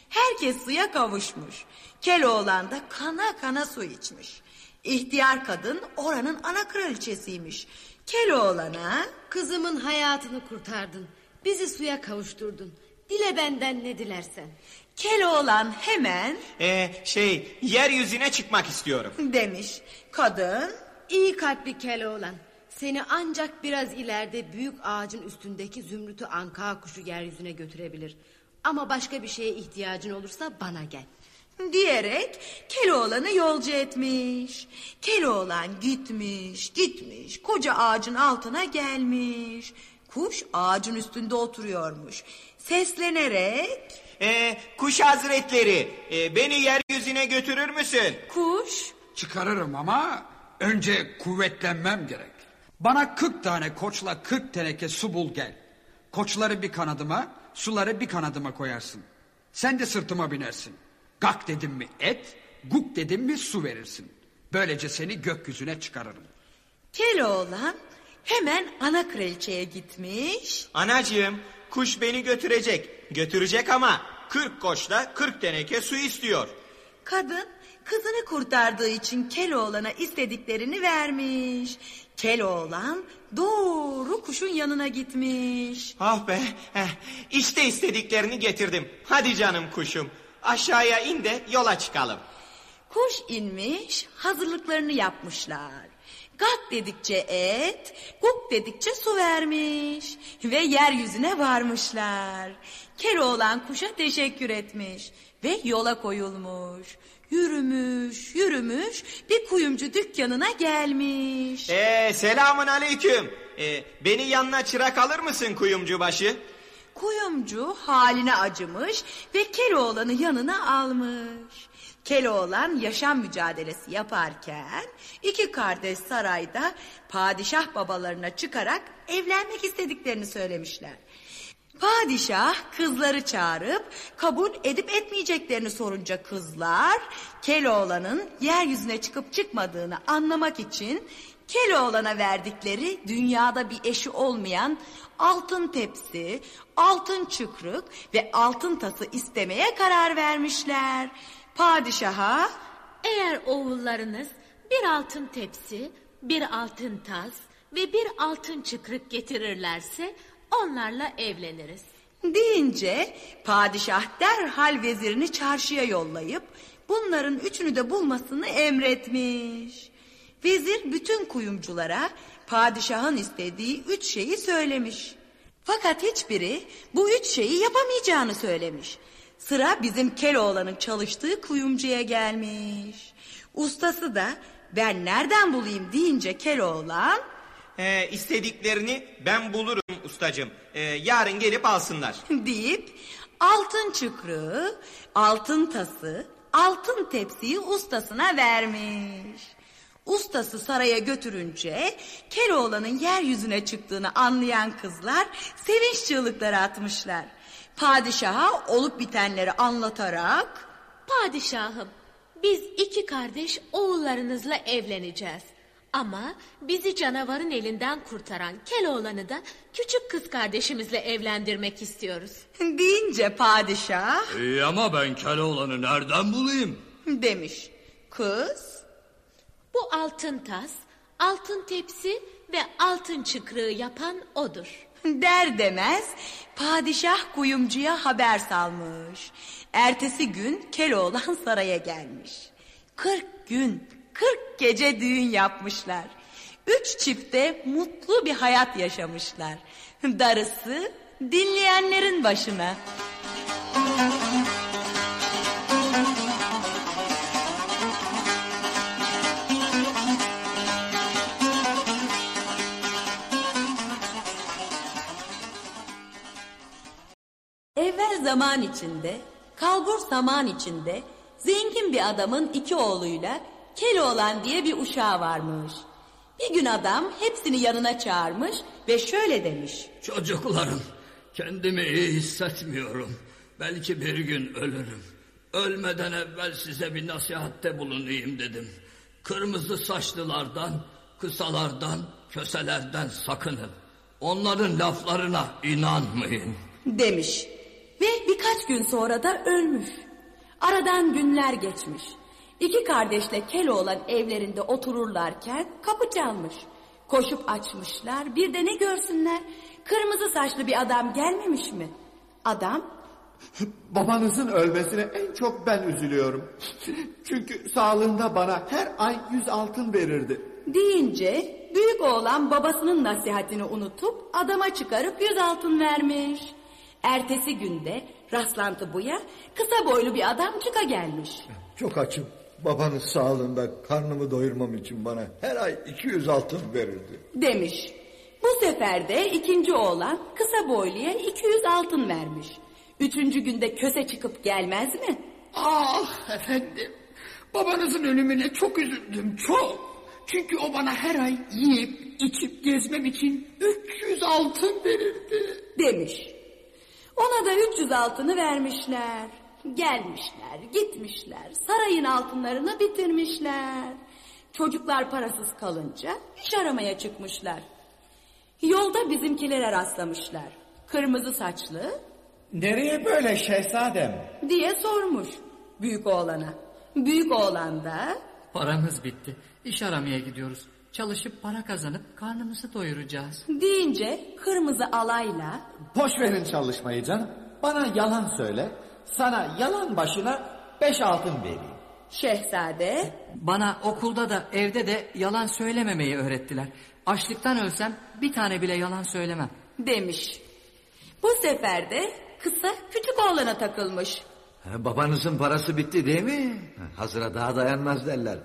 Herkes suya kavuşmuş. Keloğlan da kana kana su içmiş. İhtiyar kadın oranın ana kraliçesiymiş. Keloğlan'a Kızımın hayatını kurtardın. Bizi suya kavuşturdun. Dile benden ne dilersen. Keloğlan hemen Ee, şey yeryüzüne çıkmak istiyorum. demiş. Kadın İyi kalpli Keloğlan. Seni ancak biraz ileride büyük ağacın üstündeki zümrütü anka kuşu yeryüzüne götürebilir. Ama başka bir şeye ihtiyacın olursa bana gel. diyerek Keloğlan'ı yolcu etmiş. Keloğlan gitmiş, gitmiş, koca ağacın altına gelmiş. Kuş ağacın üstünde oturuyormuş. Seslenerek Ee, kuş hazretleri e, beni yeryüzüne götürür müsün? kuş Çıkarırım ama önce kuvvetlenmem gerek. Bana 40 tane koçla 40 teneke su bul gel. Koçları bir kanadıma, suları bir kanadıma koyarsın. Sen de sırtıma binersin. Gak dedim mi et, guk dedim mi su verirsin. Böylece seni gökyüzüne çıkarırım. Keloğlan hemen ana kraliçeye gitmiş. Anacığım kuş beni götürecek. Götürecek ama 40 koçla 40 teneke su istiyor. Kadın kızını kurtardığı için Keloğlan'a istediklerini vermiş. Keloğlan doğru kuşun yanına gitmiş. Ah be heh, işte istediklerini getirdim. Hadi canım kuşum aşağıya in de yola çıkalım. Kuş inmiş, hazırlıklarını yapmışlar. Gat dedikçe et, guk dedikçe su vermiş ve yeryüzüne varmışlar. Keloğlan kuşa teşekkür etmiş ve yola koyulmuş. Yürümüş, yürümüş, bir kuyumcu dükkanına gelmiş. Ee, selamun aleyküm. Ee, beni yanına çırak alır mısın kuyumcu başı? Kuyumcu haline acımış ve Keloğlan'ı yanına almış. Keloğlan yaşam mücadelesi yaparken iki kardeş sarayda padişah babalarına çıkarak evlenmek istediklerini söylemişler. Padişah kızları çağırıp kabul edip etmeyeceklerini sorunca kızlar Keloğlan'ın yeryüzüne çıkıp çıkmadığını anlamak için Keloğlan'a verdikleri dünyada bir eşi olmayan altın tepsi, altın çıkrık ve altın tası istemeye karar vermişler. Padişaha Eğer oğullarınız bir altın tepsi, bir altın tas ve bir altın çıkrık getirirlerse onlarla evleniriz. Deyince padişah derhal vezirini çarşıya yollayıp bunların üçünü de bulmasını emretmiş. Vezir bütün kuyumculara padişahın istediği üç şeyi söylemiş. Fakat hiçbiri bu üç şeyi yapamayacağını söylemiş. Sıra bizim Keloğlan'ın çalıştığı kuyumcuya gelmiş. Ustası da ben nereden bulayım deyince Keloğlan... Ee, istediklerini ben bulurum ustacığım. Ee, yarın gelip alsınlar. deyip altın çıkrığı, altın tası, altın tepsiyi ustasına vermiş. Ustası saraya götürünce Keloğlan'ın yeryüzüne çıktığını anlayan kızlar sevinç çığlıkları atmışlar. Padişaha olup bitenleri anlatarak Padişahım, biz iki kardeş oğullarınızla evleneceğiz. Ama bizi canavarın elinden kurtaran Keloğlan'ı da küçük kız kardeşimizle evlendirmek istiyoruz. deyince padişah İyi ama ben Keloğlan'ı nereden bulayım? demiş. Kız Bu altın tas, altın tepsi ve altın çıkrığı yapan odur. der demez padişah kuyumcuya haber salmış. Ertesi gün Keloğlan saraya gelmiş. Kırk gün, kırk gece düğün yapmışlar. Üç çifte mutlu bir hayat yaşamışlar. Darısı dinleyenlerin başına. Evvel zaman içinde, kalbur zaman içinde zengin bir adamın iki oğluyla Keloğlan diye bir uşağı varmış. Bir gün adam hepsini yanına çağırmış ve şöyle demiş. Çocuklarım, kendimi iyi hissetmiyorum. Belki bir gün ölürüm. Ölmeden evvel size bir nasihatte bulunayım dedim. Kırmızı saçlılardan, kısalardan, köselerden sakının. Onların laflarına inanmayın. Demiş birkaç gün sonra da ölmüş. Aradan günler geçmiş. İki kardeşle Keloğlan evlerinde otururlarken kapı çalmış. Koşup açmışlar bir de ne görsünler kırmızı saçlı bir adam gelmemiş mi? Adam Babanızın ölmesine en çok ben üzülüyorum. Çünkü sağlığında bana her ay yüz altın verirdi. deyince büyük oğlan babasının nasihatini unutup adama çıkarıp yüz altın vermiş. Ertesi günde rastlantı buya kısa boylu bir adam çıka gelmiş. Çok açım. Babanız sağlığında karnımı doyurmam için bana her ay 200 altın verirdi. Demiş. Bu sefer de ikinci oğlan kısa boyluya 200 altın vermiş. Üçüncü günde köse çıkıp gelmez mi? Ah efendim. Babanızın ölümüne çok üzüldüm çok. Çünkü o bana her ay yiyip içip gezmem için 300 altın verirdi. Demiş. Ona da 300 altını vermişler. Gelmişler, gitmişler, sarayın altınlarını bitirmişler. Çocuklar parasız kalınca iş aramaya çıkmışlar. Yolda bizimkilere rastlamışlar. Kırmızı saçlı Nereye böyle şehzadem? diye sormuş büyük oğlana. Büyük oğlan da Paramız bitti. İş aramaya gidiyoruz. Çalışıp para kazanıp karnımızı doyuracağız. deyince kırmızı alayla Boş verin çalışmayı canım. Bana yalan söyle. Sana yalan başına beş altın vereyim. şehzade Bana okulda da evde de yalan söylememeyi öğrettiler. Açlıktan ölsem bir tane bile yalan söylemem. demiş. Bu sefer de kısa küçük oğlana takılmış. Babanızın parası bitti değil mi? Ha, Hazıra daha dayanmaz derler.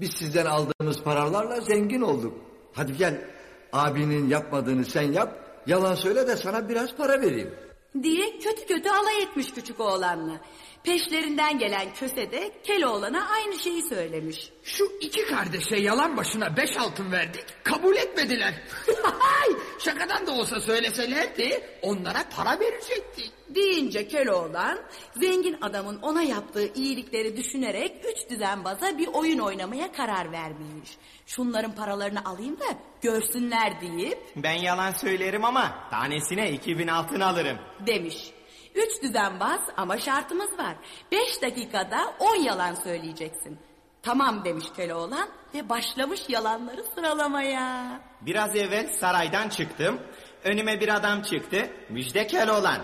Biz sizden aldığımız paralarla zengin olduk. Hadi gel abinin yapmadığını sen yap. Yalan söyle de sana biraz para vereyim. diye kötü kötü alay etmiş küçük oğlanla. Peşlerinden gelen köse de Keloğlan'a aynı şeyi söylemiş. Şu iki kardeşe yalan başına beş altın verdik. Kabul etmediler. Şakadan da olsa söyleselerdi onlara para verecektik. Deyince Keloğlan zengin adamın ona yaptığı iyilikleri düşünerek üç düzenbaza bir oyun oynamaya karar vermiş. Şunların paralarını alayım da görsünler deyip Ben yalan söylerim ama tanesine 2000 altın alırım. demiş. Üç düzenbaz ama şartımız var. Beş dakikada on yalan söyleyeceksin. Tamam demiş Keloğlan ve başlamış yalanları sıralamaya. Biraz evvel saraydan çıktım. Önüme bir adam çıktı. Müjde Keloğlan.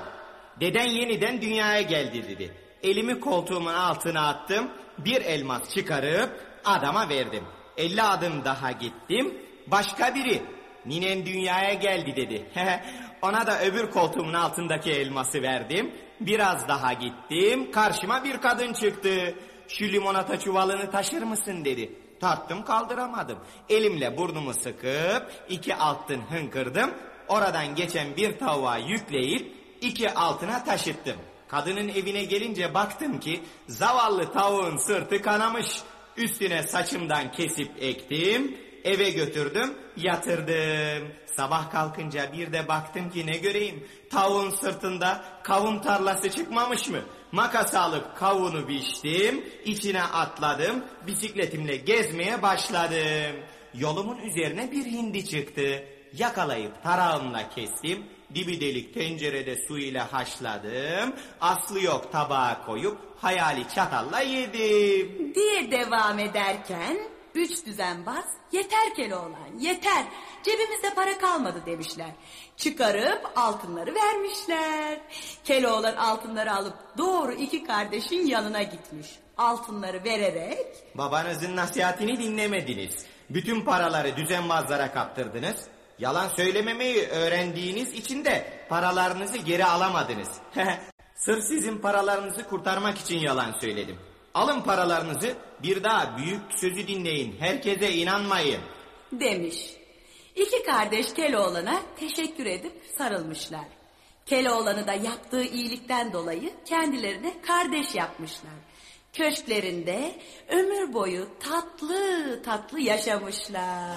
Deden yeniden dünyaya geldi dedi. Elimi koltuğumun altına attım. Bir elmas çıkarıp adama verdim. 50 adım daha gittim. Başka biri ninen dünyaya geldi dedi. Ona da öbür koltuğumun altındaki elması verdim. Biraz daha gittim. Karşıma bir kadın çıktı. Şu limonata çuvalını taşır mısın dedi. Tarttım kaldıramadım. Elimle burnumu sıkıp iki altın hınkırdım. Oradan geçen bir tavuğa yükleyip iki altına taşıttım. Kadının evine gelince baktım ki zavallı tavuğun sırtı kanamış. Üstüne saçımdan kesip ektim. Eve götürdüm yatırdım. Sabah kalkınca bir de baktım ki ne göreyim. Tavuğun sırtında kavun tarlası çıkmamış mı? Makas alıp kavunu biçtim. içine atladım. Bisikletimle gezmeye başladım. Yolumun üzerine bir hindi çıktı. Yakalayıp tarağımla kestim. Dibi delik tencerede su ile haşladım. Aslı yok tabağa koyup hayali çatalla yedim. Diye devam ederken üç düzenbaz yeter Keloğlan yeter cebimizde para kalmadı demişler. Çıkarıp altınları vermişler. Keloğlan altınları alıp doğru iki kardeşin yanına gitmiş. Altınları vererek Babanızın nasihatini dinlemediniz. Bütün paraları düzenbazlara kaptırdınız. Yalan söylememeyi öğrendiğiniz için de paralarınızı geri alamadınız. Sırf sizin paralarınızı kurtarmak için yalan söyledim. Alın paralarınızı bir daha büyük sözü dinleyin. Herkese inanmayın. demiş. İki kardeş Keloğlan'a teşekkür edip sarılmışlar. Keloğlan'ı da yaptığı iyilikten dolayı kendilerine kardeş yapmışlar. Köşklerinde ömür boyu tatlı tatlı yaşamışlar.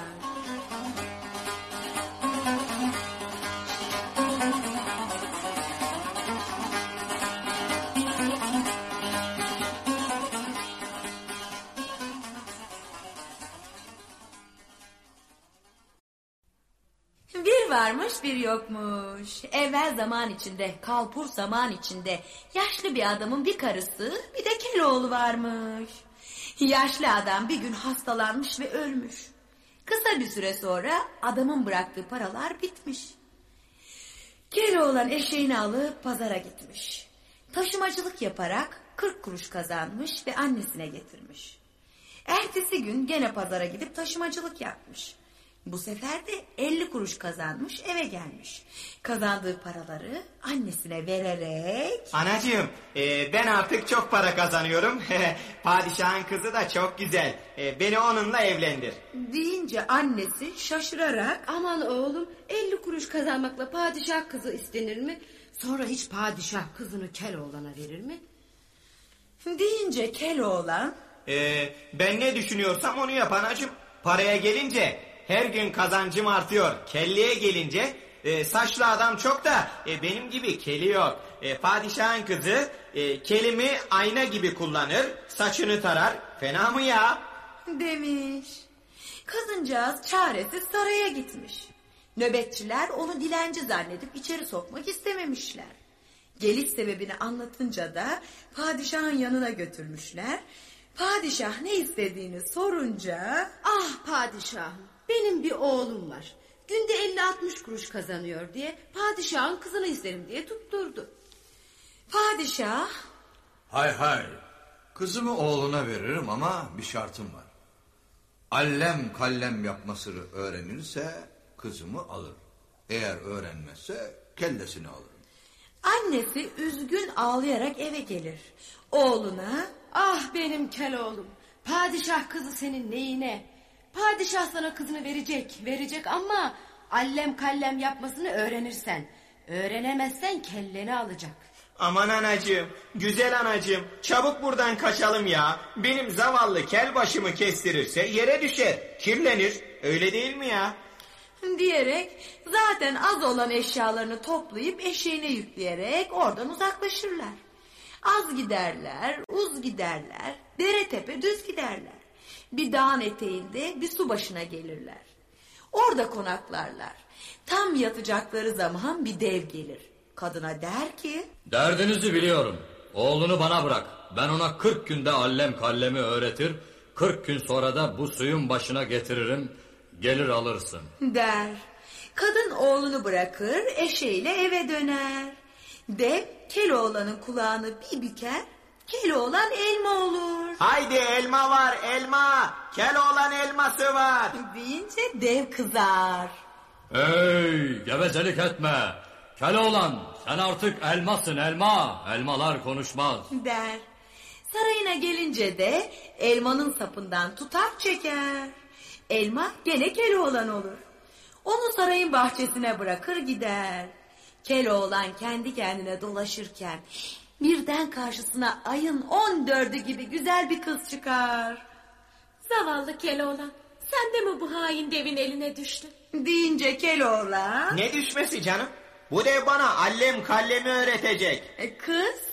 Varmış bir yokmuş. Evvel zaman içinde, kalpur zaman içinde yaşlı bir adamın bir karısı bir de Keloğlu varmış. Yaşlı adam bir gün hastalanmış ve ölmüş. Kısa bir süre sonra adamın bıraktığı paralar bitmiş. Keloğlan eşeğini alıp pazara gitmiş. Taşımacılık yaparak 40 kuruş kazanmış ve annesine getirmiş. Ertesi gün gene pazara gidip taşımacılık yapmış. Bu sefer de 50 kuruş kazanmış eve gelmiş. Kazandığı paraları annesine vererek... Anacığım e, ben artık çok para kazanıyorum. Padişahın kızı da çok güzel. E, beni onunla evlendir. Deyince annesi şaşırarak... Aman oğlum 50 kuruş kazanmakla padişah kızı istenir mi? Sonra hiç padişah kızını Keloğlan'a verir mi? Deyince Keloğlan... E, ben ne düşünüyorsam onu yap anacığım. Paraya gelince her gün kazancım artıyor. Kelliye gelince e, saçlı adam çok da e, benim gibi keli yok. E, padişahın kızı e, kelimi ayna gibi kullanır. Saçını tarar. Fena mı ya? Demiş. Kadıncağız çaresiz saraya gitmiş. Nöbetçiler onu dilenci zannedip içeri sokmak istememişler. Geliş sebebini anlatınca da padişahın yanına götürmüşler. Padişah ne istediğini sorunca... Ah padişahım benim bir oğlum var. Günde 50-60 kuruş kazanıyor diye padişahın kızını isterim diye tutturdu. Padişah... Hay hay. Kızımı oğluna veririm ama bir şartım var. Allem kallem yapmasını öğrenirse kızımı alır. Eğer öğrenmezse kellesini alır. Annesi üzgün ağlayarak eve gelir. Oğluna... Ah benim kel oğlum. Padişah kızı senin neyine? Padişah sana kızını verecek, verecek ama allem kallem yapmasını öğrenirsen. Öğrenemezsen kelleni alacak. Aman anacığım, güzel anacığım, çabuk buradan kaçalım ya. Benim zavallı kel başımı kestirirse yere düşer, kirlenir. Öyle değil mi ya? Diyerek zaten az olan eşyalarını toplayıp eşeğine yükleyerek oradan uzaklaşırlar. Az giderler, uz giderler, dere tepe düz giderler. Bir dağın eteğinde bir su başına gelirler. Orada konaklarlar. Tam yatacakları zaman bir dev gelir. Kadına der ki... Derdinizi biliyorum. Oğlunu bana bırak. Ben ona kırk günde allem kallemi öğretir. Kırk gün sonra da bu suyun başına getiririm. Gelir alırsın. Der. Kadın oğlunu bırakır eşeğiyle eve döner. Dev Keloğlan'ın kulağını bir büker, Keloğlan elma olur. Haydi elma var elma. Keloğlan elması var. Deyince dev kızar. Hey gevezelik etme. Keloğlan sen artık elmasın elma. Elmalar konuşmaz. der. Sarayına gelince de elmanın sapından tutar çeker. Elma gene Keloğlan olur. Onu sarayın bahçesine bırakır gider. Keloğlan kendi kendine dolaşırken birden karşısına ayın on dördü gibi güzel bir kız çıkar. Zavallı Keloğlan. Sen de mi bu hain devin eline düştün? Deyince Keloğlan... Ne düşmesi canım? Bu dev bana allem kallemi öğretecek. E, kız?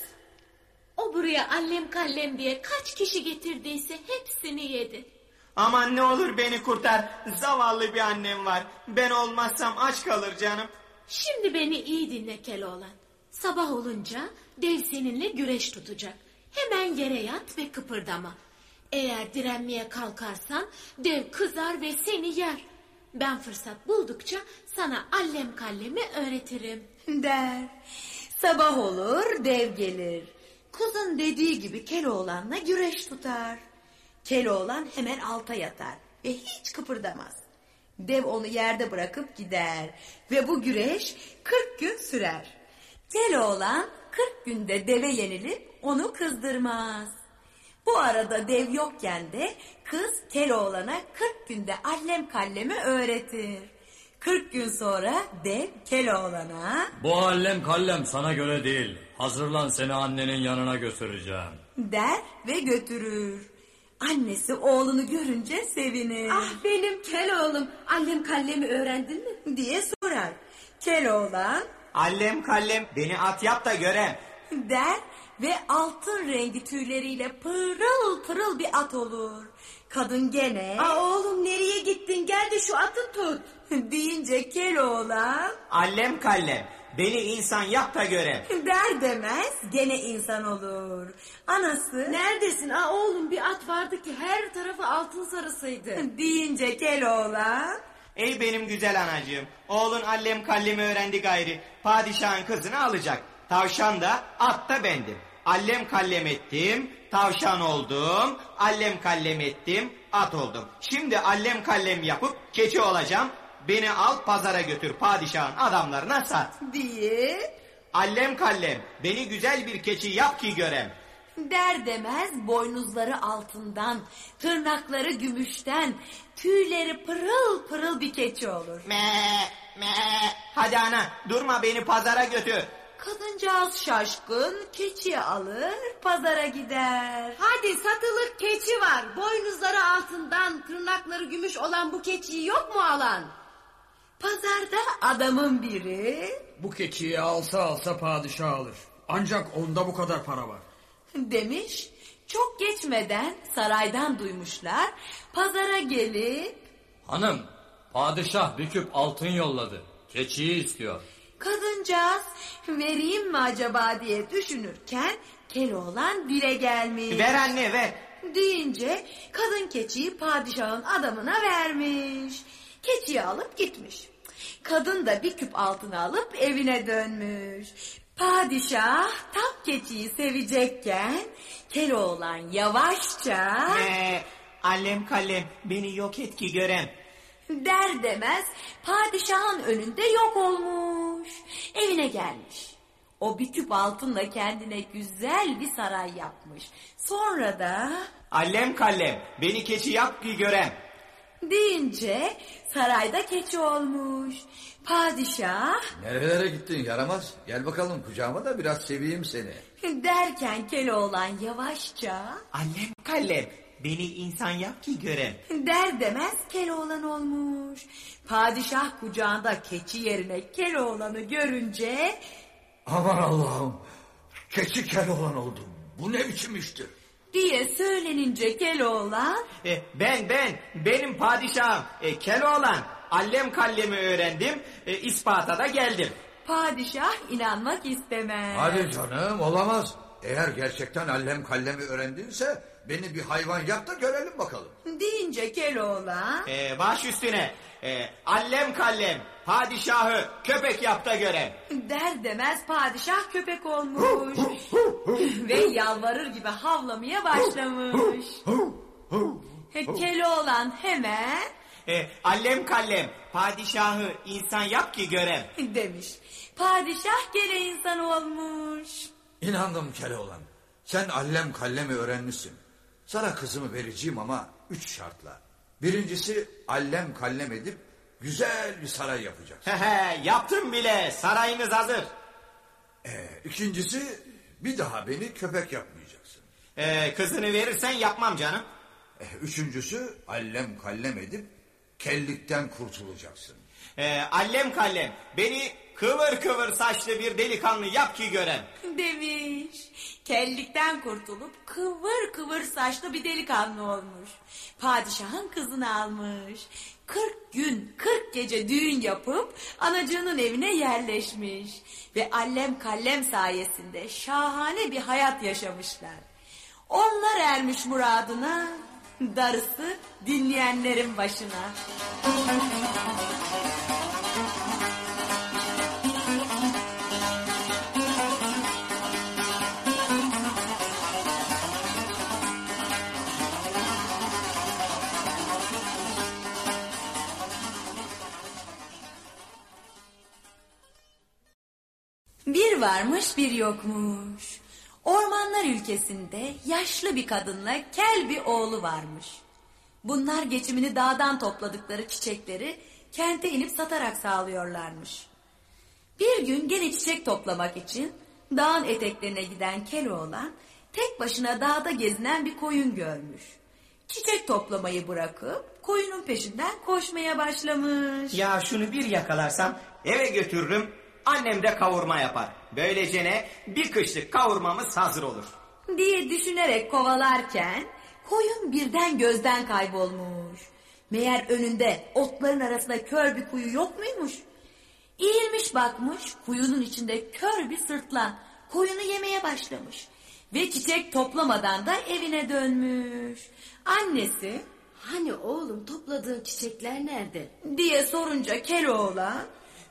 O buraya allem kallem diye kaç kişi getirdiyse hepsini yedi. Aman ne olur beni kurtar. Zavallı bir annem var. Ben olmazsam aç kalır canım. Şimdi beni iyi dinle Keloğlan. Sabah olunca dev seninle güreş tutacak. Hemen yere yat ve kıpırdama. Eğer direnmeye kalkarsan dev kızar ve seni yer. Ben fırsat buldukça sana allem kallemi öğretirim. Der. Sabah olur dev gelir. Kızın dediği gibi Keloğlan'la güreş tutar. Keloğlan hemen alta yatar ve hiç kıpırdamaz. Dev onu yerde bırakıp gider ve bu güreş 40 gün sürer. Keloğlan 40 günde deve yenilip onu kızdırmaz. Bu arada dev yokken de kız Keloğlan'a 40 günde allem kallemi öğretir. 40 gün sonra dev Keloğlan'a Bu allem kallem sana göre değil. Hazırlan seni annenin yanına götüreceğim. der ve götürür. Annesi oğlunu görünce sevinir. Ah benim Keloğlum allem kallemi öğrendin mi? diye sorar. Keloğlan Allem kallem beni at yap da görem. der ve altın rengi tüyleriyle pırıl pırıl bir at olur. Kadın gene Aa oğlum nereye gittin gel de şu atı tut. deyince Keloğlan Allem kallem beni insan yap da görem. der demez gene insan olur. Anası Neredesin? Aa oğlum bir at vardı ki her tarafı altın sarısıydı. deyince Keloğlan Ey benim güzel anacığım. Oğlun allem kallemi öğrendi gayri. Padişahın kızını alacak. Tavşan da at da bendim. Allem kallem ettim. Tavşan oldum. Allem kallem ettim. At oldum. Şimdi allem kallem yapıp keçi olacağım. Beni al pazara götür padişahın adamlarına sat. diye Allem kallem beni güzel bir keçi yap ki görem. Der demez boynuzları altından, tırnakları gümüşten, tüyleri pırıl pırıl bir keçi olur. Me me. Hadi ana durma beni pazara götür. Kadıncağız şaşkın keçiyi alır pazara gider. Hadi satılık keçi var. Boynuzları altından, tırnakları gümüş olan bu keçiyi yok mu alan? Pazarda adamın biri Bu keçiyi alsa alsa padişah alır. Ancak onda bu kadar para var. demiş çok geçmeden saraydan duymuşlar pazara gelip Hanım padişah bir küp altın yolladı. Keçiyi istiyor. kadıncağız vereyim mi acaba diye düşünürken Keloğlan dile gelmiş. Ver anne ver. deyince kadın keçiyi padişahın adamına vermiş. Keçiyi alıp gitmiş. Kadın da bir küp altını alıp evine dönmüş. Padişah tam keçiyi sevecekken Keloğlan yavaşça Me. Allem kallem beni yok et ki görem. der demez padişahın önünde yok olmuş. Evine gelmiş. O bir küp altınla kendine güzel bir saray yapmış. Sonra da Allem kallem beni keçi yap ki görem. deyince sarayda keçi olmuş. Padişah Nerelere gittin yaramaz? Gel bakalım kucağıma da biraz seveyim seni. derken Keloğlan yavaşça Allem kallem beni insan yap ki görem. der demez Keloğlan olmuş. Padişah kucağında keçi yerine Keloğlan'ı görünce Aman Allah'ım. Keçi Keloğlan oldum. Bu ne biçim iştir? diye söylenince Keloğlan E, ben ben benim padişahım e, Keloğlan. Allem kallemi öğrendim. E, ispata da geldim. padişah inanmak istemez. Hadi canım olamaz. Eğer gerçekten allem kallemi öğrendinse beni bir hayvan yap da görelim bakalım. Deyince Keloğlan Ee, baş üstüne. Ee, allem kallem padişahı köpek yap da görem. der demez padişah köpek olmuş. Ve yalvarır gibi havlamaya başlamış. Keloğlan hemen Ee, allem kallem padişahı insan yap ki görem. demiş. Padişah gene insan olmuş. İnandım Keloğlan. Sen allem kallemi öğrenmişsin. Sana kızımı vereceğim ama üç şartla. Birincisi allem kallem edip güzel bir saray yapacaksın. Hehe yaptım bile sarayınız hazır. Ee, ikincisi bir daha beni köpek yapmayacaksın. Ee, kızını verirsen yapmam canım. Ee, üçüncüsü allem kallem edip kellikten kurtulacaksın. Ee, allem kallem beni kıvır kıvır saçlı bir delikanlı yap ki görem. Demiş. Kellikten kurtulup kıvır kıvır saçlı bir delikanlı olmuş. Padişahın kızını almış. Kırk gün, kırk gece düğün yapıp anacığının evine yerleşmiş. Ve allem kallem sayesinde şahane bir hayat yaşamışlar. Onlar ermiş muradına, darısı dinleyenlerin başına. Bir varmış bir yokmuş. Ormanlar ülkesinde yaşlı bir kadınla kel bir oğlu varmış. Bunlar geçimini dağdan topladıkları çiçekleri kente inip satarak sağlıyorlarmış. Bir gün gene çiçek toplamak için dağın eteklerine giden Keloğlan tek başına dağda gezinen bir koyun görmüş. Çiçek toplamayı bırakıp koyunun peşinden koşmaya başlamış. Ya şunu bir yakalarsam eve götürürüm annem de kavurma yapar. Böylece ne bir kışlık kavurmamız hazır olur. diye düşünerek kovalarken koyun birden gözden kaybolmuş. Meğer önünde otların arasında kör bir kuyu yok muymuş? Eğilmiş bakmış kuyunun içinde kör bir sırtlan koyunu yemeye başlamış. Ve çiçek toplamadan da evine dönmüş. Annesi Hani oğlum topladığın çiçekler nerede? diye sorunca Keloğlan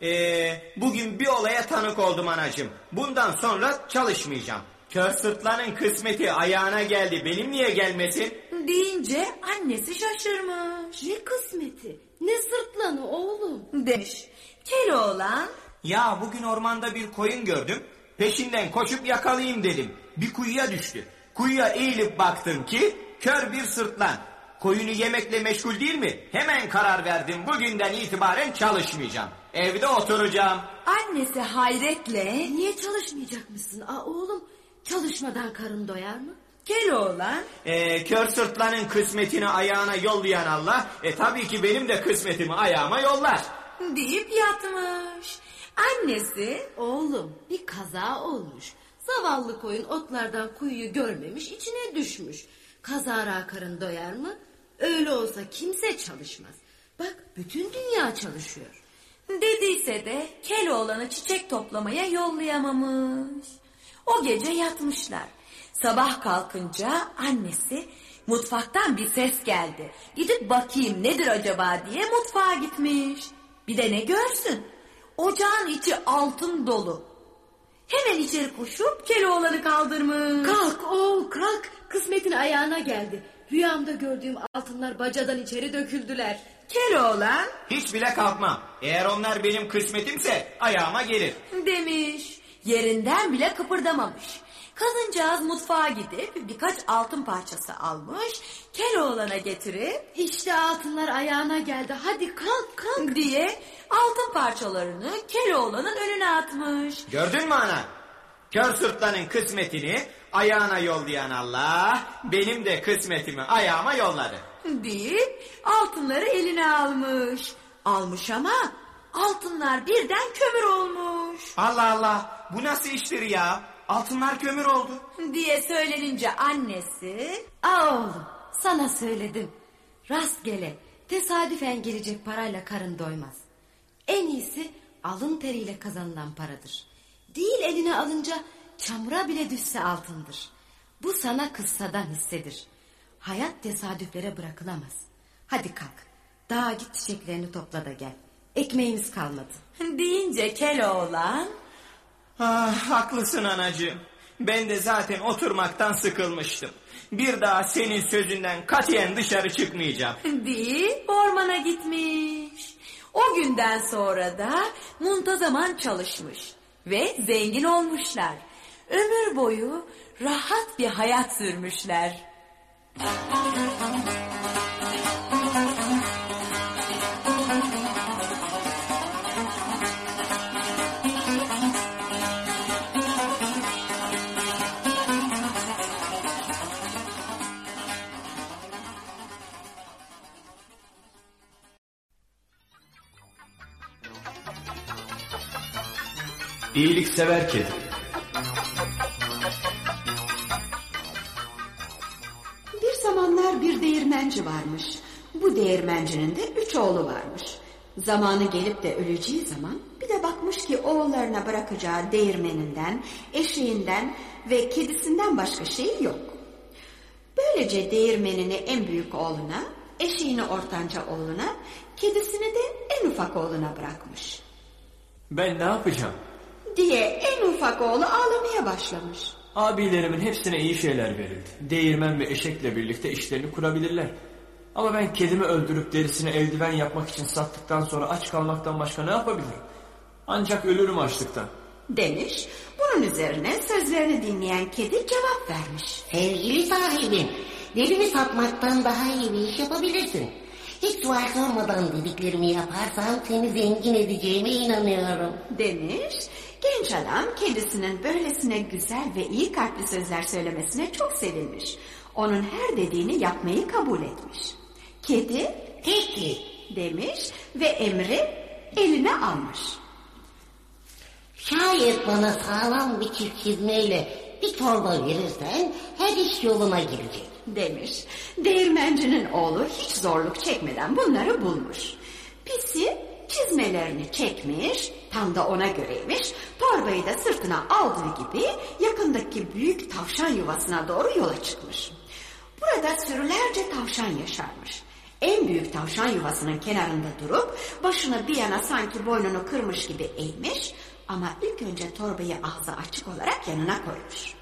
Ee, bugün bir olaya tanık oldum anacığım. Bundan sonra çalışmayacağım. Kör sırtlanın kısmeti ayağına geldi. Benim niye gelmesin? deyince annesi şaşırmış. Ne kısmeti? Ne sırtlanı oğlum? Demiş. Keloğlan Ya bugün ormanda bir koyun gördüm. Peşinden koşup yakalayayım dedim. Bir kuyuya düştü. Kuyuya eğilip baktım ki kör bir sırtlan. Koyunu yemekle meşgul değil mi? Hemen karar verdim. Bugünden itibaren çalışmayacağım. Evde oturacağım. annesi hayretle Niye çalışmayacakmışsın? Aa oğlum çalışmadan karın doyar mı? Keloğlan Ee, kör sırtlanın kısmetini ayağına yollayan Allah, e tabii ki benim de kısmetimi ayağıma yollar. deyip yatmış. Annesi Oğlum bir kaza olmuş. Zavallı koyun otlardan kuyuyu görmemiş içine düşmüş. Kazara karın doyar mı? Öyle olsa kimse çalışmaz. Bak bütün dünya çalışıyor. Dediyse de Keloğlan'ı çiçek toplamaya yollayamamış. O gece yatmışlar. Sabah kalkınca annesi mutfaktan bir ses geldi. Gidip bakayım nedir acaba diye mutfağa gitmiş. Bir de ne görsün? Ocağın içi altın dolu. Hemen içeri koşup Keloğlan'ı kaldırmış. Kalk oğul kalk. Kısmetin ayağına geldi. Rüyamda gördüğüm altınlar bacadan içeri döküldüler. Keloğlan Hiç bile kalkmam. Eğer onlar benim kısmetimse ayağıma gelir. demiş. Yerinden bile kıpırdamamış. Kadıncağız mutfağa gidip birkaç altın parçası almış. Keloğlan'a getirip İşte altınlar ayağına geldi. Hadi kalk kalk. diye altın parçalarını Keloğlan'ın önüne atmış. Gördün mü ana? Kör sırtlanın kısmetini ayağına yollayan Allah, benim de kısmetimi ayağıma yolladı. Deyip altınları eline almış. Almış ama altınlar birden kömür olmuş. Allah Allah, bu nasıl iştir ya? Altınlar kömür oldu. diye söylenince annesi Aa oğlum sana söyledim. Rastgele tesadüfen gelecek parayla karın doymaz. En iyisi alın teriyle kazanılan paradır. Değil eline alınca çamura bile düşse altındır. Bu sana kıssadan hissedir. Hayat tesadüflere bırakılamaz. Hadi kalk. Dağa git çiçeklerini topla da gel. Ekmeğimiz kalmadı. Deyince Keloğlan Ah, haklısın anacığım. Ben de zaten oturmaktan sıkılmıştım. Bir daha senin sözünden katiyen dışarı çıkmayacağım. deyip ormana gitmiş. O günden sonra da muntazaman çalışmış ve zengin olmuşlar. Ömür boyu rahat bir hayat sürmüşler. İyiliksever kedi. Bu değirmencinin de üç oğlu varmış. Zamanı gelip de öleceği zaman bir de bakmış ki oğullarına bırakacağı değirmeninden, eşeğinden ve kedisinden başka şey yok. Böylece değirmenini en büyük oğluna, eşeğini ortanca oğluna, kedisini de en ufak oğluna bırakmış. Ben ne yapacağım? Diye en ufak oğlu ağlamaya başlamış. Abilerimin hepsine iyi şeyler verildi. Değirmen ve eşekle birlikte işlerini kurabilirler. Ama ben kedimi öldürüp derisine eldiven yapmak için sattıktan sonra aç kalmaktan başka ne yapabilirim? Ancak ölürüm açlıktan. Demiş. Bunun üzerine sözlerini dinleyen kedi cevap vermiş. Sevgili sahibim, derini satmaktan daha iyi bir iş yapabilirsin. Hiç sual sormadan dediklerimi yaparsan seni zengin edeceğime inanıyorum. Demiş. Genç adam kedisinin böylesine güzel ve iyi kalpli sözler söylemesine çok sevinmiş. Onun her dediğini yapmayı kabul etmiş. Kedi peki demiş ve emri eline almış. Şayet bana sağlam bir çift çizmeyle bir torba verirsen her iş yoluna girecek. Demiş. Değirmencinin oğlu hiç zorluk çekmeden bunları bulmuş. Pisi çizmelerini çekmiş, tam da ona göreymiş, torbayı da sırtına aldığı gibi yakındaki büyük tavşan yuvasına doğru yola çıkmış. Burada sürülerce tavşan yaşarmış. En büyük tavşan yuvasının kenarında durup başını bir yana sanki boynunu kırmış gibi eğmiş ama ilk önce torbayı ağzı açık olarak yanına koymuş.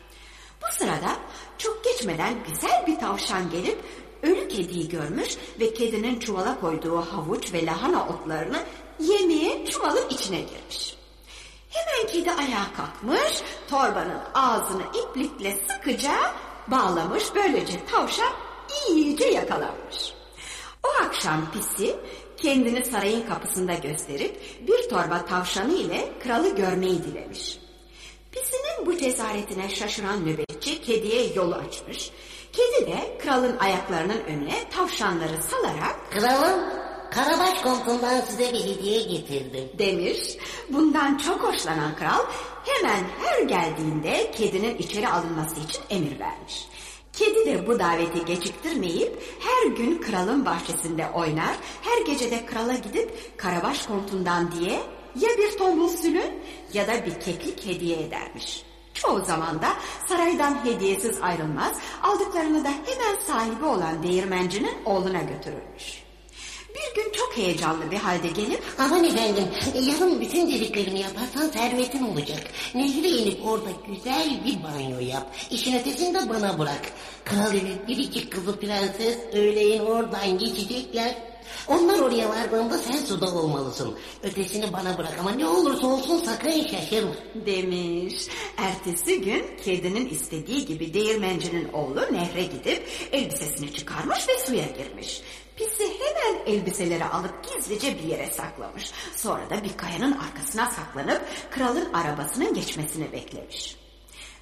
Bu sırada çok geçmeden güzel bir tavşan gelip ölü kediyi görmüş ve kedinin çuvala koyduğu havuç ve lahana otlarını yemeye çuvalın içine girmiş. Hemen kedi ayağa kalkmış, torbanın ağzını iplikle sıkıca bağlamış. Böylece tavşan iyice yakalanmış. O akşam pisi kendini sarayın kapısında gösterip bir torba tavşanı ile kralı görmeyi dilemiş. Pisinin bu cesaretine şaşıran nöbetçi kediye yolu açmış. Kedi de kralın ayaklarının önüne tavşanları salarak... Kralım, Karabaş kontundan size bir hediye getirdim. Demiş. Bundan çok hoşlanan kral hemen her geldiğinde kedinin içeri alınması için emir vermiş. Kedi de bu daveti geciktirmeyip her gün kralın bahçesinde oynar, her gece de krala gidip Karabaş kontundan diye ya bir tombul sülün ya da bir keklik hediye edermiş. Çoğu zaman da saraydan hediyesiz ayrılmaz, aldıklarını da hemen sahibi olan değirmencinin oğluna götürürmüş. Bir gün çok heyecanlı bir halde gelip... Aman efendim, yarın bütün dediklerimi yaparsan servetin olacak. Nehre inip orada güzel bir banyo yap. İşin ötesini de bana bırak. Kral evi biricik kızı prenses öğleyin oradan geçecekler. Onlar oraya vardığında sen suda olmalısın. Ötesini bana bırak ama ne olursa olsun sakın şaşırma. Demiş. Ertesi gün kedinin istediği gibi değirmencinin oğlu nehre gidip elbisesini çıkarmış ve suya girmiş. Pisi hemen elbiseleri alıp gizlice bir yere saklamış. Sonra da bir kayanın arkasına saklanıp kralın arabasının geçmesini beklemiş.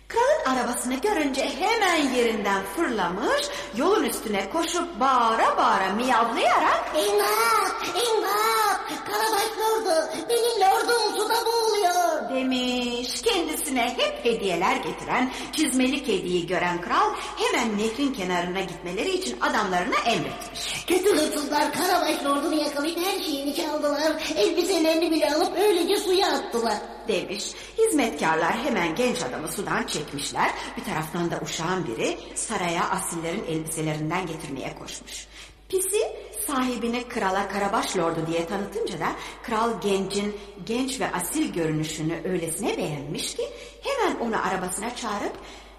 Kralın arabasını görünce hemen yerinden fırlamış, yolun üstüne koşup bağıra bağıra miyavlayarak İmdat! İmdat! Karabaş lordu! Benim lordum suda boğuluyor! Demiş. Kendisi hepsine hep hediyeler getiren çizmeli kediyi gören kral hemen nehrin kenarına gitmeleri için adamlarına emretmiş. Kötü hırsızlar Karabaş Lord'unu yakalayıp her şeyini çaldılar. Elbiselerini bile alıp öylece suya attılar. Demiş. Hizmetkarlar hemen genç adamı sudan çekmişler. Bir taraftan da uşağın biri saraya asillerin elbiselerinden getirmeye koşmuş. Pisi sahibini krala Karabaş Lordu diye tanıtınca da kral gencin genç ve asil görünüşünü öylesine beğenmiş ki hemen onu arabasına çağırıp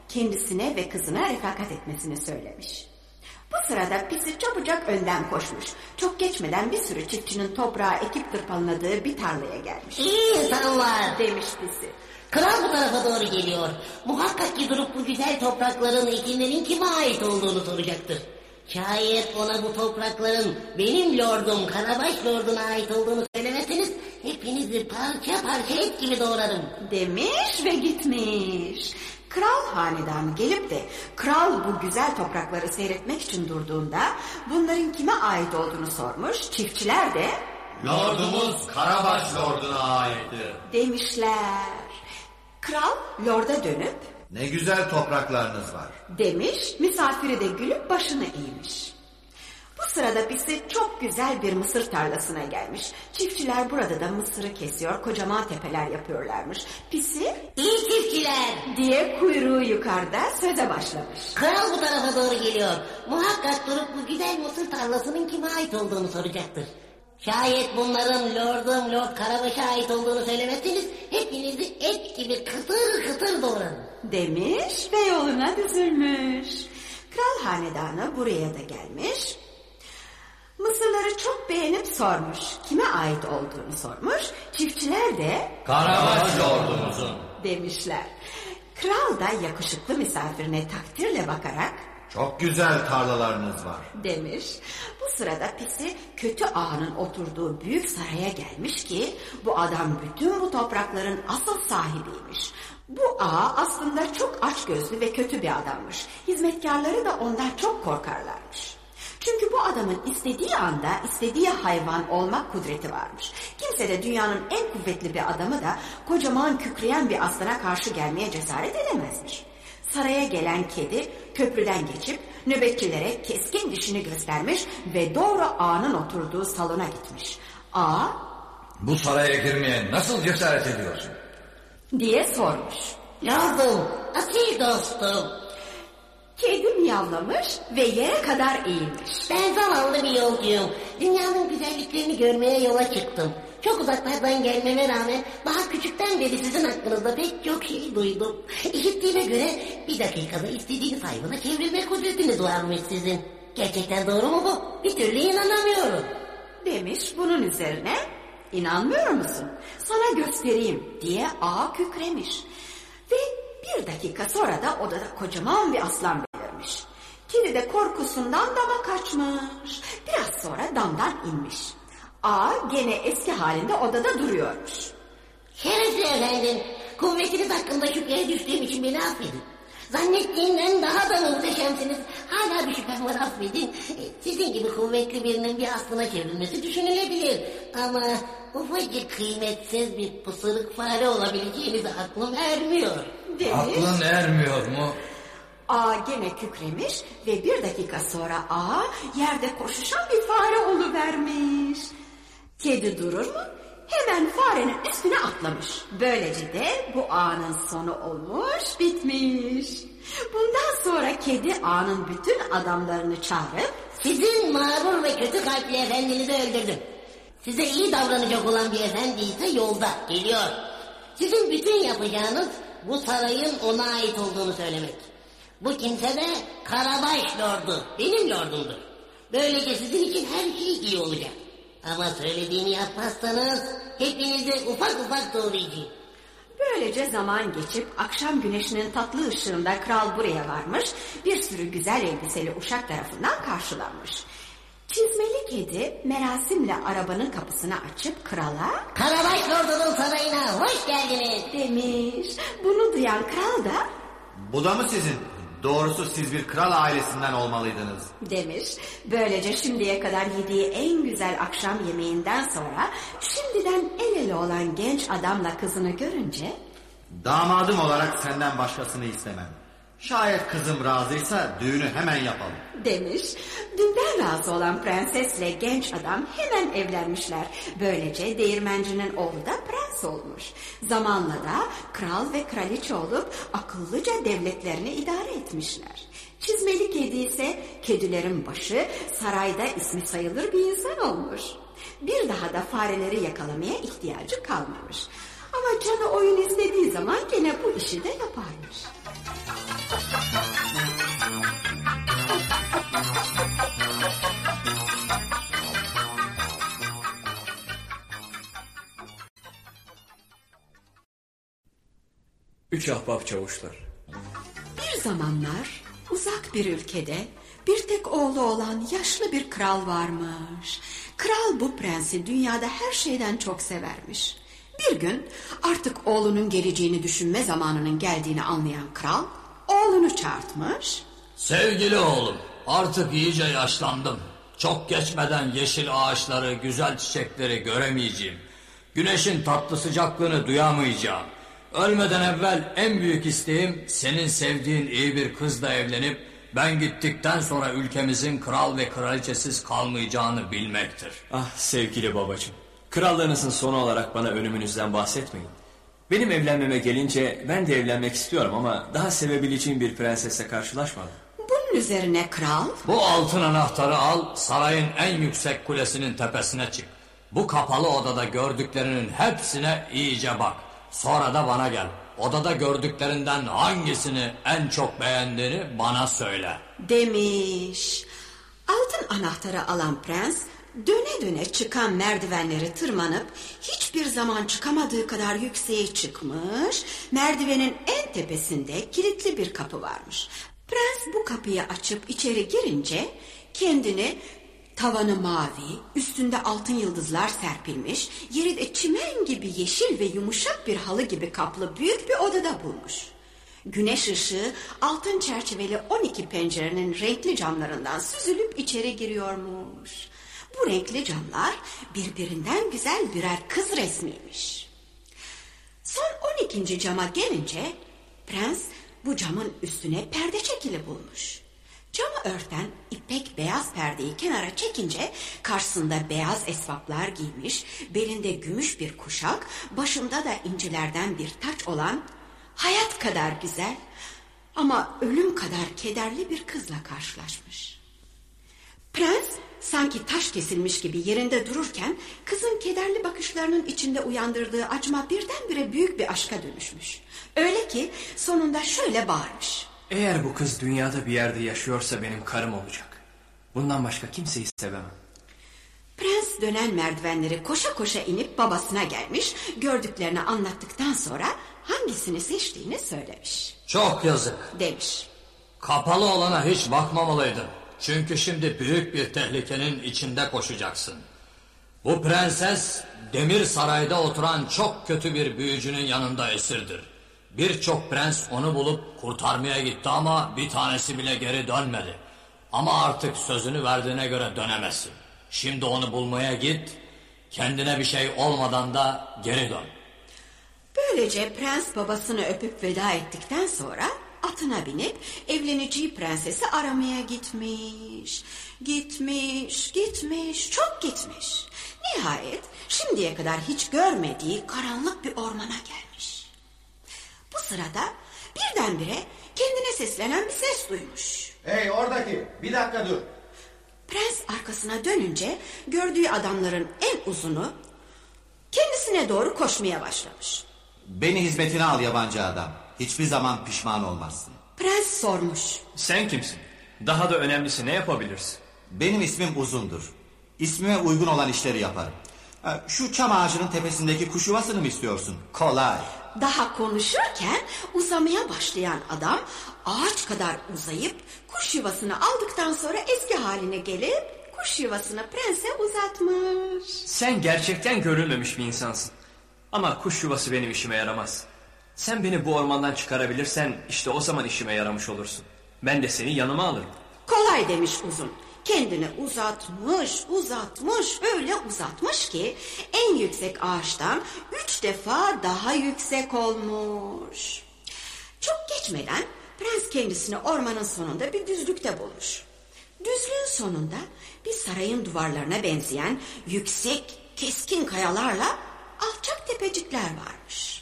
kendisine ve kızına refakat etmesini söylemiş. Bu sırada pisi çabucak önden koşmuş. Çok geçmeden bir sürü çiftçinin toprağa ekip tırpaladığı bir tarlaya gelmiş. İyi insanlar. Demiş pisi. Kral bu tarafa doğru geliyor. Muhakkak ki durup bu güzel toprakların ekinlerin kime ait olduğunu soracaktır. Şayet ona bu toprakların benim lordum Karabaş lorduna ait olduğunu söylemezseniz hepinizi parça parça et gibi doğrarım. Demiş ve gitmiş. Kral hanedanı gelip de kral bu güzel toprakları seyretmek için durduğunda bunların kime ait olduğunu sormuş. Çiftçiler de Lordumuz Karabaş Lorduna aittir. demişler. Kral lorda dönüp Ne güzel topraklarınız var. demiş misafiri de gülüp başını eğmiş. Bu sırada pisi çok güzel bir mısır tarlasına gelmiş. Çiftçiler burada da mısırı kesiyor, kocaman tepeler yapıyorlarmış. Pisi İyi çiftçiler diye kuyruğu yukarıda söze başlamış. Kral bu tarafa doğru geliyor. Muhakkak durup bu güzel mısır tarlasının kime ait olduğunu soracaktır. Şayet bunların lordum Lord Karabaş'a ait olduğunu söylemezseniz hepinizi et gibi kıtır kıtır doğrarım. demiş ve yoluna düzülmüş. Kral hanedanı buraya da gelmiş. Mısırları çok beğenip sormuş. Kime ait olduğunu sormuş. Çiftçiler de Karabaş Lordumuzun. demişler. Kral da yakışıklı misafirine takdirle bakarak Çok güzel tarlalarınız var. demiş. Bu sırada pisi kötü ağanın oturduğu büyük saraya gelmiş ki bu adam bütün bu toprakların asıl sahibiymiş. Bu ağa aslında çok açgözlü ve kötü bir adammış. Hizmetkarları da ondan çok korkarlarmış. Çünkü bu adamın istediği anda istediği hayvan olmak kudreti varmış. Kimse de dünyanın en kuvvetli bir adamı da kocaman kükreyen bir aslana karşı gelmeye cesaret edemezmiş. Saraya gelen kedi köprüden geçip nöbetçilere keskin dişini göstermiş ve doğru ağanın oturduğu salona gitmiş. Ağa Bu saraya girmeye nasıl cesaret ediyorsun? diye sormuş. Lordum, asil dostum. Kedi miyavlamış ve yere kadar eğilmiş. Ben zavallı bir yolcuyum. Dünyanın güzelliklerini görmeye yola çıktım. Çok uzaklardan gelmeme rağmen daha küçükten beri sizin hakkınızda pek çok şey duydum. İşittiğime göre bir dakikada istediğiniz hayvana çevrilme kudretiniz varmış sizin. Gerçekten doğru mu bu? Bir türlü inanamıyorum. Demiş bunun üzerine inanmıyor musun? Sana göstereyim diye ağa kükremiş. Ve bir dakika sonra da odada kocaman bir aslan belirmiş. Kedi de korkusundan dama kaçmış. Biraz sonra damdan inmiş. Ağa gene eski halinde odada duruyormuş. Şerefli efendim, kuvvetiniz hakkında şüpheye düştüğüm için beni affedin. Zannettiğimden daha da muhteşemsiniz. Hala bir şüphem var affedin. E, Sizin gibi kuvvetli birinin bir aslına çevrilmesi düşünülebilir. Ama ufacık kıymetsiz bir pısırık fare olabileceğinize aklım ermiyor. Demiş. Aklın ermiyor mu? Ağa gene kükremiş ve bir dakika sonra ağa yerde koşuşan bir fare oluvermiş. Kedi durur mu? Hemen farenin üstüne atlamış. Böylece de bu ağanın sonu olmuş, bitmiş. Bundan sonra kedi ağanın bütün adamlarını çağırıp Sizin mağrur ve kötü kalpli efendinizi öldürdüm. Size iyi davranacak olan bir efendi ise yolda geliyor. Sizin bütün yapacağınız bu sarayın ona ait olduğunu söylemek. Bu kimse de Karabaş Lordu, benim lordumdur. Böylece sizin için her şey iyi olacak. Ama söylediğimi yapmazsanız hepinizi ufak ufak doğrayacağım. Böylece zaman geçip akşam güneşinin tatlı ışığında kral buraya varmış, bir sürü güzel elbiseli uşak tarafından karşılanmış. Çizmeli kedi merasimle arabanın kapısını açıp krala Karabaş Lordu'nun sarayına hoş geldiniz demiş. Bunu duyan kral da Bu da mı sizin? Doğrusu siz bir kral ailesinden olmalıydınız. demiş. Böylece şimdiye kadar yediği en güzel akşam yemeğinden sonra şimdiden el ele olan genç adamla kızını görünce Damadım olarak senden başkasını istemem. Şayet kızım razıysa düğünü hemen yapalım. Demiş. Dünden razı olan prensesle genç adam hemen evlenmişler. Böylece değirmencinin oğlu da prens olmuş. Zamanla da kral ve kraliçe olup akıllıca devletlerini idare etmişler. Çizmeli kedi ise kedilerin başı sarayda ismi sayılır bir insan olmuş. Bir daha da fareleri yakalamaya ihtiyacı kalmamış. Ama canı oyun istediği zaman gene bu işi de yaparmış. Üç ahbap çavuşlar. Bir zamanlar uzak bir ülkede bir tek oğlu olan yaşlı bir kral varmış. Kral bu prensi dünyada her şeyden çok severmiş. Bir gün artık oğlunun geleceğini düşünme zamanının geldiğini anlayan kral oğlunu çağırtmış. Sevgili oğlum artık iyice yaşlandım. Çok geçmeden yeşil ağaçları, güzel çiçekleri göremeyeceğim. Güneşin tatlı sıcaklığını duyamayacağım. Ölmeden evvel en büyük isteğim senin sevdiğin iyi bir kızla evlenip ben gittikten sonra ülkemizin kral ve kraliçesiz kalmayacağını bilmektir. Ah sevgili babacığım. Krallığınızın sonu olarak bana ölümünüzden bahsetmeyin. Benim evlenmeme gelince ben de evlenmek istiyorum ama daha sevebileceğim bir prensesle karşılaşmadım. Bunun üzerine kral Bu altın anahtarı al sarayın en yüksek kulesinin tepesine çık. Bu kapalı odada gördüklerinin hepsine iyice bak. Sonra da bana gel. Odada gördüklerinden hangisini en çok beğendiğini bana söyle. demiş. Altın anahtarı alan prens döne döne çıkan merdivenleri tırmanıp hiçbir zaman çıkamadığı kadar yükseğe çıkmış. Merdivenin en tepesinde kilitli bir kapı varmış. Prens bu kapıyı açıp içeri girince kendini tavanı mavi, üstünde altın yıldızlar serpilmiş, yeri de çimen gibi yeşil ve yumuşak bir halı gibi kaplı büyük bir odada bulmuş. Güneş ışığı altın çerçeveli 12 pencerenin renkli camlarından süzülüp içeri giriyormuş. Bu renkli camlar birbirinden güzel birer kız resmiymiş. Son 12. cama gelince prens bu camın üstüne perde çekili bulmuş. Camı örten ipek beyaz perdeyi kenara çekince karşısında beyaz esvaplar giymiş, belinde gümüş bir kuşak, başında da incilerden bir taç olan hayat kadar güzel ama ölüm kadar kederli bir kızla karşılaşmış. Prens sanki taş kesilmiş gibi yerinde dururken kızın kederli bakışlarının içinde uyandırdığı acıma birdenbire büyük bir aşka dönüşmüş. Öyle ki sonunda şöyle bağırmış. Eğer bu kız dünyada bir yerde yaşıyorsa benim karım olacak. Bundan başka kimseyi sevemem. Prens dönen merdivenleri koşa koşa inip babasına gelmiş, gördüklerini anlattıktan sonra hangisini seçtiğini söylemiş. Çok yazık. Demiş. Kapalı olana hiç bakmamalıydın. Çünkü şimdi büyük bir tehlikenin içinde koşacaksın. Bu prenses demir sarayda oturan çok kötü bir büyücünün yanında esirdir. Birçok prens onu bulup kurtarmaya gitti ama bir tanesi bile geri dönmedi. Ama artık sözünü verdiğine göre dönemezsin. Şimdi onu bulmaya git, kendine bir şey olmadan da geri dön. Böylece prens babasını öpüp veda ettikten sonra atına binip evleneceği prensesi aramaya gitmiş. Gitmiş, gitmiş, çok gitmiş. Nihayet şimdiye kadar hiç görmediği karanlık bir ormana gelmiş. Bu sırada birdenbire kendine seslenen bir ses duymuş. Hey oradaki bir dakika dur. Prens arkasına dönünce gördüğü adamların en uzunu kendisine doğru koşmaya başlamış. Beni hizmetine al yabancı adam. Hiçbir zaman pişman olmazsın. Prens sormuş. Sen kimsin? Daha da önemlisi ne yapabilirsin? Benim ismim Uzundur. İsmime uygun olan işleri yaparım. Şu çam ağacının tepesindeki kuş yuvasını mı istiyorsun? Kolay. Daha konuşurken uzamaya başlayan adam ağaç kadar uzayıp kuş yuvasını aldıktan sonra eski haline gelip kuş yuvasını prense uzatmış. Sen gerçekten görülmemiş bir insansın. Ama kuş yuvası benim işime yaramaz. Sen beni bu ormandan çıkarabilirsen işte o zaman işime yaramış olursun. Ben de seni yanıma alırım. Kolay demiş uzun. kendini uzatmış, uzatmış, öyle uzatmış ki en yüksek ağaçtan üç defa daha yüksek olmuş. Çok geçmeden prens kendisini ormanın sonunda bir düzlükte bulmuş. Düzlüğün sonunda bir sarayın duvarlarına benzeyen yüksek, keskin kayalarla alçak tepecikler varmış.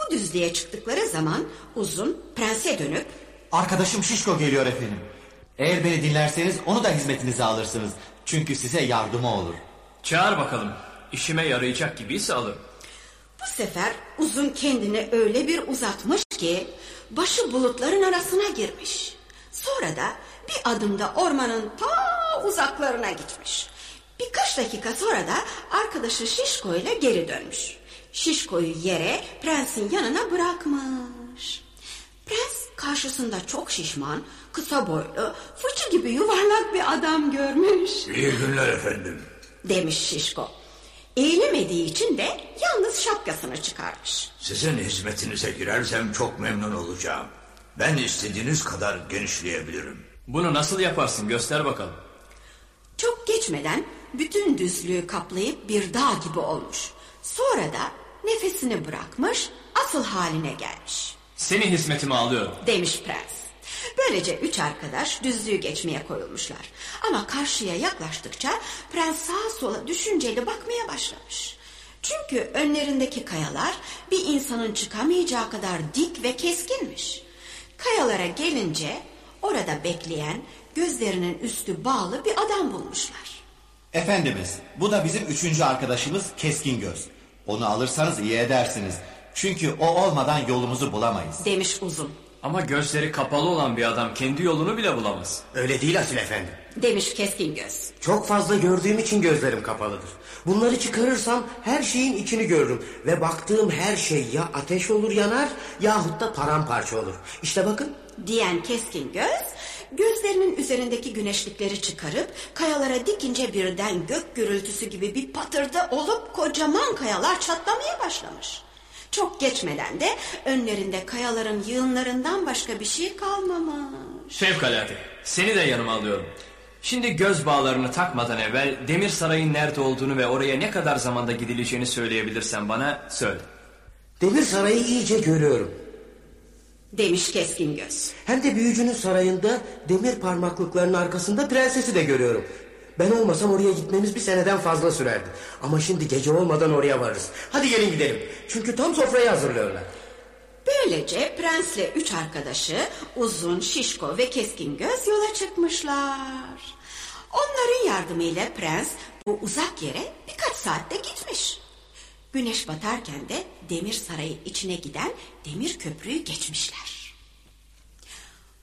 Bu düzlüğe çıktıkları zaman uzun prense dönüp Arkadaşım Şişko geliyor efendim. Eğer beni dinlerseniz onu da hizmetinize alırsınız. Çünkü size yardımı olur. Çağır bakalım. İşime yarayacak gibiyse alırım. Bu sefer uzun kendini öyle bir uzatmış ki başı bulutların arasına girmiş. Sonra da bir adımda ormanın ta uzaklarına gitmiş. Birkaç dakika sonra da arkadaşı Şişko ile geri dönmüş. Şişko'yu yere prensin yanına bırakmış. Prens karşısında çok şişman, kısa boylu, fıçı gibi yuvarlak bir adam görmüş. İyi günler efendim. Demiş Şişko. Eğilemediği için de yalnız şapkasını çıkarmış. Sizin hizmetinize girersem çok memnun olacağım. Ben istediğiniz kadar genişleyebilirim. Bunu nasıl yaparsın göster bakalım. Çok geçmeden bütün düzlüğü kaplayıp bir dağ gibi olmuş. Sonra da nefesini bırakmış, asıl haline gelmiş. Seni hizmetime alıyorum. Demiş prens. Böylece üç arkadaş düzlüğü geçmeye koyulmuşlar. Ama karşıya yaklaştıkça prens sağa sola düşünceli bakmaya başlamış. Çünkü önlerindeki kayalar bir insanın çıkamayacağı kadar dik ve keskinmiş. Kayalara gelince orada bekleyen gözlerinin üstü bağlı bir adam bulmuşlar. Efendimiz bu da bizim üçüncü arkadaşımız Keskin Göz. Onu alırsanız iyi edersiniz. Çünkü o olmadan yolumuzu bulamayız. Demiş uzun. Ama gözleri kapalı olan bir adam kendi yolunu bile bulamaz. Öyle değil Asil Efendi. Demiş keskin göz. Çok fazla gördüğüm için gözlerim kapalıdır. Bunları çıkarırsam her şeyin içini görürüm. Ve baktığım her şey ya ateş olur yanar yahut da paramparça olur. İşte bakın. Diyen keskin göz gözlerinin üzerindeki güneşlikleri çıkarıp kayalara dikince birden gök gürültüsü gibi bir patırdı olup kocaman kayalar çatlamaya başlamış. Çok geçmeden de önlerinde kayaların yığınlarından başka bir şey kalmamış. Fevkalade. Seni de yanıma alıyorum. Şimdi göz bağlarını takmadan evvel Demir Saray'ın nerede olduğunu ve oraya ne kadar zamanda gidileceğini söyleyebilirsen bana söyle. Demir Sarayı iyice görüyorum. Demiş keskin göz. Hem de büyücünün sarayında demir parmaklıkların arkasında prensesi de görüyorum. Ben olmasam oraya gitmemiz bir seneden fazla sürerdi. Ama şimdi gece olmadan oraya varırız. Hadi gelin gidelim. Çünkü tam sofrayı hazırlıyorlar. Böylece prensle üç arkadaşı uzun, şişko ve keskin göz yola çıkmışlar. Onların yardımıyla prens bu uzak yere birkaç saatte gitmiş. Güneş batarken de demir sarayı içine giden demir köprüyü geçmişler.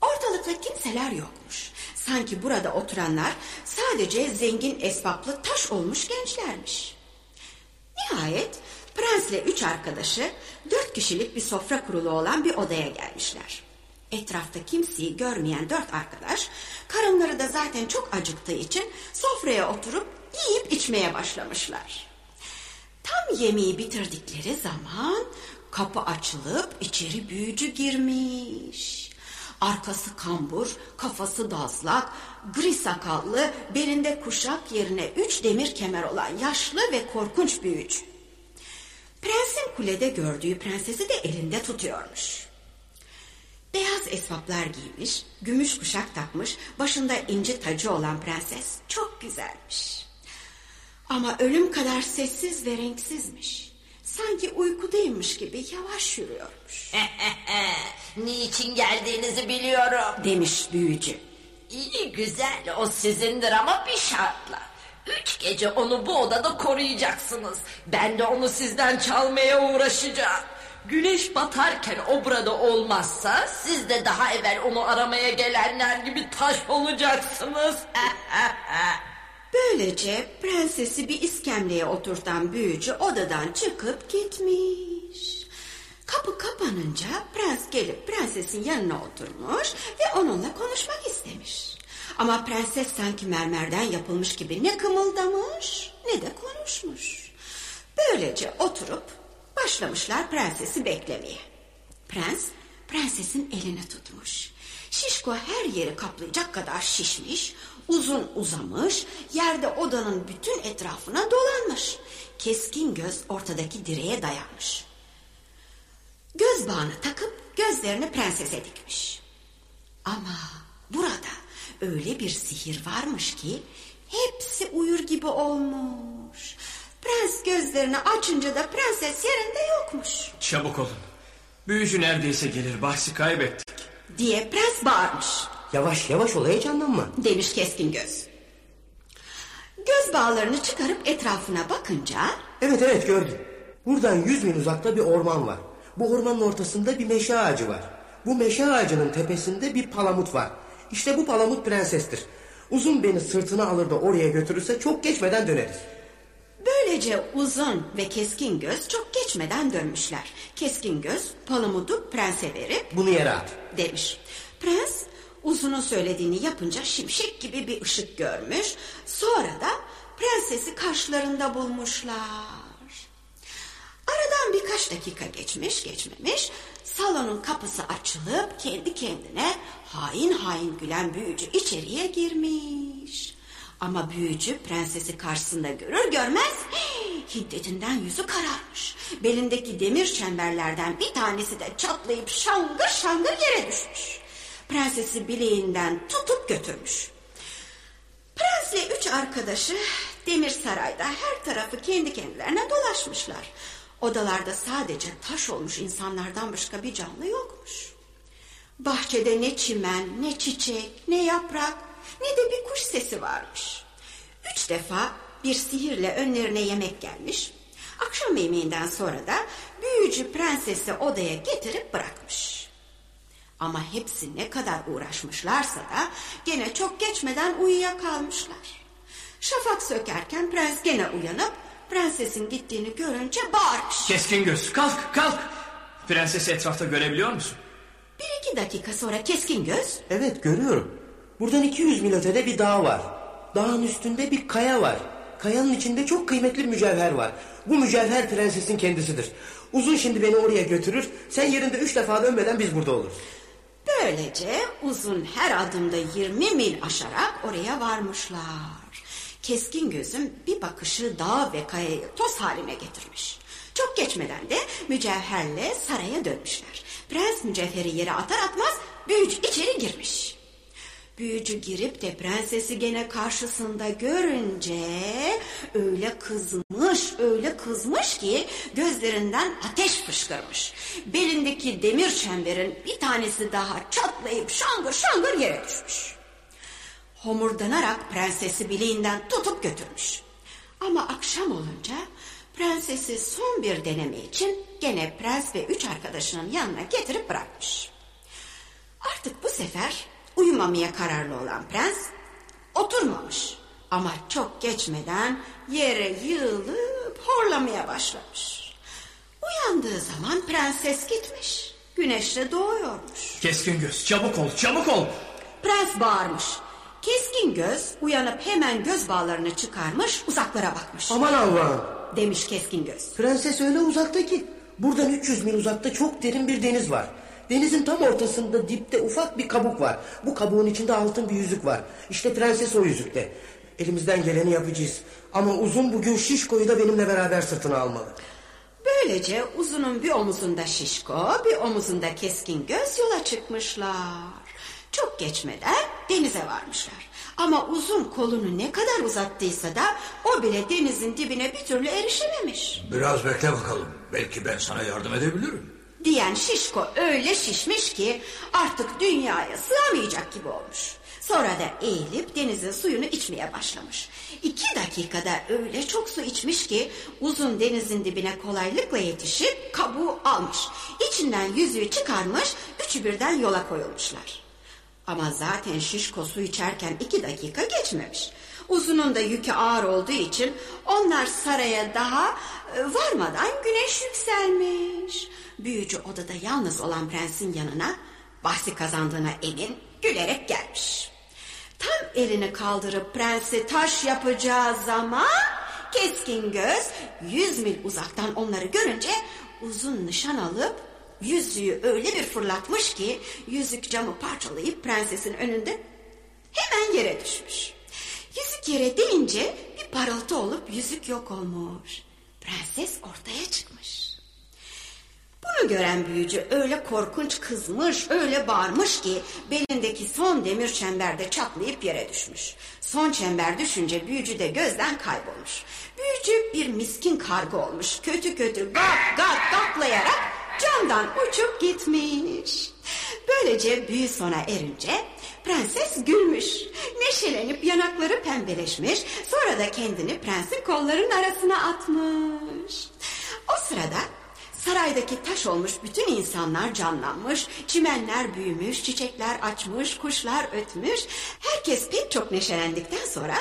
Ortalıkta kimseler yokmuş. Sanki burada oturanlar sadece zengin esbaplı taş olmuş gençlermiş. Nihayet prensle üç arkadaşı dört kişilik bir sofra kurulu olan bir odaya gelmişler. Etrafta kimseyi görmeyen dört arkadaş karınları da zaten çok acıktığı için sofraya oturup yiyip içmeye başlamışlar. Tam yemeği bitirdikleri zaman kapı açılıp içeri büyücü girmiş. Arkası kambur, kafası dazlak, gri sakallı, belinde kuşak yerine üç demir kemer olan yaşlı ve korkunç büyücü. Prensin kulede gördüğü prensesi de elinde tutuyormuş. Beyaz esvaplar giymiş, gümüş kuşak takmış, başında inci tacı olan prenses çok güzelmiş. Ama ölüm kadar sessiz ve renksizmiş. Sanki uykudaymış gibi yavaş yürüyormuş. Niçin geldiğinizi biliyorum. Demiş büyücü. İyi güzel o sizindir ama bir şartla. Üç gece onu bu odada koruyacaksınız. Ben de onu sizden çalmaya uğraşacağım. Güneş batarken o burada olmazsa siz de daha evvel onu aramaya gelenler gibi taş olacaksınız. Böylece prensesi bir iskemleye oturtan büyücü odadan çıkıp gitmiş. Kapı kapanınca prens gelip prensesin yanına oturmuş ve onunla konuşmak istemiş. Ama prenses sanki mermerden yapılmış gibi ne kımıldamış ne de konuşmuş. Böylece oturup başlamışlar prensesi beklemeye. Prens prensesin elini tutmuş. Şişko her yeri kaplayacak kadar şişmiş, uzun uzamış, yerde odanın bütün etrafına dolanmış. Keskin göz ortadaki direğe dayanmış. Göz bağını takıp gözlerini prensese dikmiş. Ama burada öyle bir sihir varmış ki hepsi uyur gibi olmuş. Prens gözlerini açınca da prenses yerinde yokmuş Çabuk olun. Büyücü neredeyse gelir. Bahsi kaybettik. diye prens bağırmış. Yavaş yavaş ol heyecanlanma. Demiş keskin göz. Göz bağlarını çıkarıp etrafına bakınca Evet evet gördüm. Buradan yüz mil uzakta bir orman var. Bu ormanın ortasında bir meşe ağacı var. Bu meşe ağacının tepesinde bir palamut var. İşte bu palamut prensestir. Uzun beni sırtına alır da oraya götürürse çok geçmeden döneriz. böylece uzun ve keskin göz çok geçmeden dönmüşler. Keskin göz palamudu prense verip Bunu yere at. demiş. Prens uzunun söylediğini yapınca şimşek gibi bir ışık görmüş. Sonra da prensesi karşılarında bulmuşlar. Aradan birkaç dakika geçmiş geçmemiş salonun kapısı açılıp kendi kendine hain hain gülen büyücü içeriye girmiş. Ama büyücü prensesi karşısında görür görmez hiddetinden yüzü kararmış. Belindeki demir çemberlerden bir tanesi de çatlayıp şangır şangır yere düşmüş. Prensesi bileğinden tutup götürmüş. Prensle üç arkadaşı Demir Saray'da her tarafı kendi kendilerine dolaşmışlar. Odalarda sadece taş olmuş insanlardan başka bir canlı yokmuş. Bahçede ne çimen, ne çiçek, ne yaprak, ne de bir kuş sesi varmış. Üç defa bir sihirle önlerine yemek gelmiş. Akşam yemeğinden sonra da büyücü prensesi odaya getirip bırakmış. Ama hepsi ne kadar uğraşmışlarsa da gene çok geçmeden uyuyakalmışlar. Şafak sökerken prens gene uyanıp prensesin gittiğini görünce bağırmış. Keskin göz. Kalk kalk. Prensesi etrafta görebiliyor musun? Bir iki dakika sonra keskin göz Evet görüyorum. Buradan 200 mil ötede bir dağ var. Dağın üstünde bir kaya var. Kayanın içinde çok kıymetli bir mücevher var. Bu mücevher prensesin kendisidir. Uzun şimdi beni oraya götürür. Sen yerinde üç defa dönmeden biz burada oluruz. Böylece uzun her adımda 20 mil aşarak oraya varmışlar. Keskin gözüm bir bakışı dağ ve kayayı toz haline getirmiş. Çok geçmeden de mücevherle saraya dönmüşler. Prens mücevheri yere atar atmaz büyücü içeri girmiş. Büyücü girip de prensesi gene karşısında görünce öyle kızmış, öyle kızmış ki gözlerinden ateş fışkırmış. Belindeki demir çemberin bir tanesi daha çatlayıp şangır şangır yere düşmüş. Homurdanarak prensesi bileğinden tutup götürmüş. Ama akşam olunca prensesi son bir deneme için gene prens ve üç arkadaşının yanına getirip bırakmış. Artık bu sefer uyumamaya kararlı olan prens oturmamış. Ama çok geçmeden yere yığılıp horlamaya başlamış. Uyandığı zaman prenses gitmiş. Güneş de doğuyormuş. Keskin göz. Çabuk ol çabuk ol. Prens bağırmış. Keskin göz uyanıp hemen göz bağlarını çıkarmış uzaklara bakmış. Aman Allah'ım. Demiş keskin göz. Prenses öyle uzakta ki. Buradan 300 mil uzakta çok derin bir deniz var. Denizin tam ortasında dipte ufak bir kabuk var. Bu kabuğun içinde altın bir yüzük var. İşte prenses o yüzükte. Elimizden geleni yapacağız. Ama uzun bugün Şişko'yu da benimle beraber sırtına almalı. Böylece uzunun bir omuzunda şişko, bir omuzunda keskin göz yola çıkmışlar. Çok geçmeden denize varmışlar. Ama uzun kolunu ne kadar uzattıysa da o bile denizin dibine bir türlü erişememiş. Biraz bekle bakalım. Belki ben sana yardım edebilirim. Diyen şişko öyle şişmiş ki artık dünyaya sığamayacak gibi olmuş. Sonra da eğilip denizin suyunu içmeye başlamış. İki dakikada öyle çok su içmiş ki uzun denizin dibine kolaylıkla yetişip kabuğu almış. İçinden yüzüğü çıkarmış, üçü birden yola koyulmuşlar. Ama zaten şişko su içerken iki dakika geçmemiş. Uzunun da yükü ağır olduğu için onlar saraya daha e, varmadan güneş yükselmiş. Büyücü odada yalnız olan prensin yanına bahsi kazandığına emin gülerek gelmiş. Tam elini kaldırıp prensi taş yapacağı zaman keskin göz yüz mil uzaktan onları görünce uzun nişan alıp yüzüğü öyle bir fırlatmış ki yüzük camı parçalayıp prensesin önünde hemen yere düşmüş. Yüzük yere değince bir parıltı olup yüzük yok olmuş. Prenses ortaya çıkmış. Gören büyücü öyle korkunç kızmış, öyle bağırmış ki belindeki son demir çember de çatlayıp yere düşmüş. Son çember düşünce büyücü de gözden kaybolmuş. Büyücü bir miskin karga olmuş. Kötü kötü gak gak gaklayarak camdan uçup gitmiş. Böylece büyü sona erince prenses gülmüş. Neşelenip yanakları pembeleşmiş. Sonra da kendini prensin kollarının arasına atmış. O sırada Saraydaki taş olmuş bütün insanlar canlanmış, çimenler büyümüş, çiçekler açmış, kuşlar ötmüş. Herkes pek çok neşelendikten sonra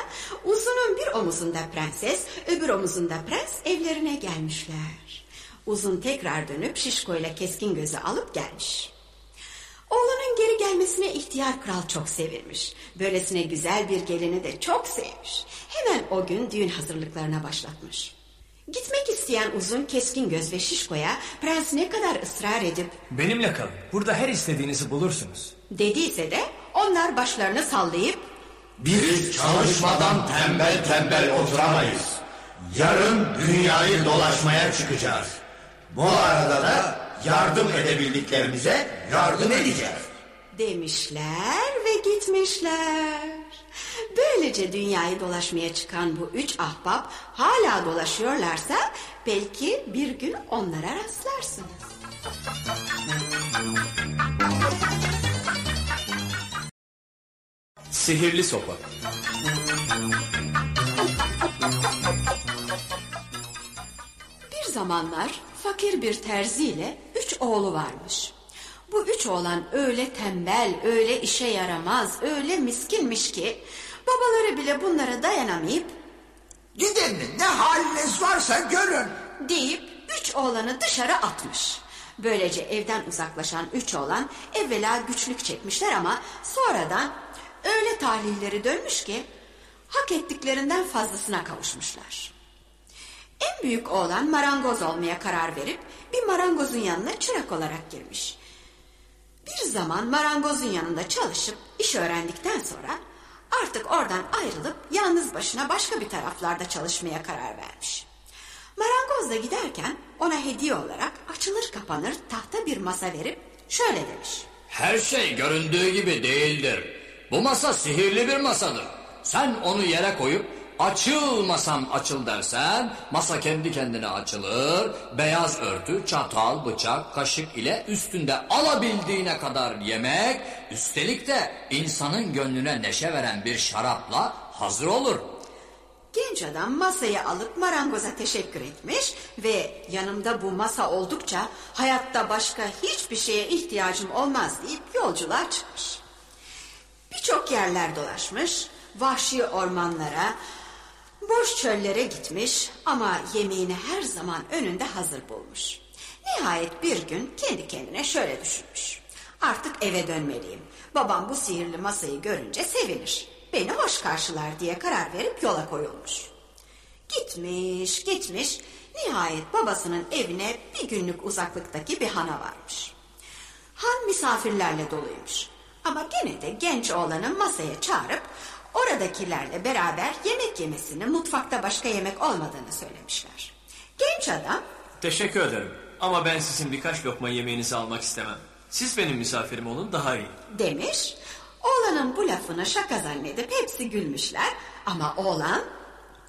uzunun bir omuzunda prenses, öbür omuzunda prens evlerine gelmişler. Uzun tekrar dönüp şişko ile keskin gözü alıp gelmiş. Oğlanın geri gelmesine ihtiyar kral çok sevinmiş. Böylesine güzel bir gelini de çok sevmiş. Hemen o gün düğün hazırlıklarına başlatmış. Gitmek isteyen uzun keskin göz ve şişkoya prens ne kadar ısrar edip Benimle kalın. Burada her istediğinizi bulursunuz. dediyse de onlar başlarını sallayıp Biz çalışmadan tembel tembel oturamayız. Yarın dünyayı dolaşmaya çıkacağız. Bu arada da yardım edebildiklerimize yardım edeceğiz. demişler ve gitmişler. Böylece dünyayı dolaşmaya çıkan bu üç ahbap hala dolaşıyorlarsa belki bir gün onlara rastlarsınız. Sihirli sopa. Bir zamanlar fakir bir terziyle üç oğlu varmış. Bu üç oğlan öyle tembel, öyle işe yaramaz, öyle miskinmiş ki babaları bile bunlara dayanamayıp Gidin ne haliniz varsa görün. deyip üç oğlanı dışarı atmış. Böylece evden uzaklaşan üç oğlan evvela güçlük çekmişler ama sonradan öyle tahlilleri dönmüş ki hak ettiklerinden fazlasına kavuşmuşlar. En büyük oğlan marangoz olmaya karar verip bir marangozun yanına çırak olarak girmiş. Bir zaman marangozun yanında çalışıp iş öğrendikten sonra artık oradan ayrılıp yalnız başına başka bir taraflarda çalışmaya karar vermiş. Marangoz da giderken ona hediye olarak açılır kapanır tahta bir masa verip şöyle demiş. Her şey göründüğü gibi değildir. Bu masa sihirli bir masadır. Sen onu yere koyup açıl masam açıl dersen masa kendi kendine açılır. Beyaz örtü, çatal, bıçak, kaşık ile üstünde alabildiğine kadar yemek üstelik de insanın gönlüne neşe veren bir şarapla hazır olur. Genç adam masayı alıp marangoza teşekkür etmiş ve yanımda bu masa oldukça hayatta başka hiçbir şeye ihtiyacım olmaz deyip yolculuğa çıkmış. Birçok yerler dolaşmış, vahşi ormanlara, boş çöllere gitmiş ama yemeğini her zaman önünde hazır bulmuş. Nihayet bir gün kendi kendine şöyle düşünmüş. Artık eve dönmeliyim. Babam bu sihirli masayı görünce sevinir. Beni hoş karşılar diye karar verip yola koyulmuş. Gitmiş, gitmiş. Nihayet babasının evine bir günlük uzaklıktaki bir hana varmış. Han misafirlerle doluymuş. Ama gene de genç oğlanı masaya çağırıp oradakilerle beraber yemek yemesini, mutfakta başka yemek olmadığını söylemişler. Genç adam Teşekkür ederim. Ama ben sizin birkaç lokma yemeğinizi almak istemem. Siz benim misafirim olun daha iyi. demiş. Oğlanın bu lafını şaka zannedip hepsi gülmüşler. Ama oğlan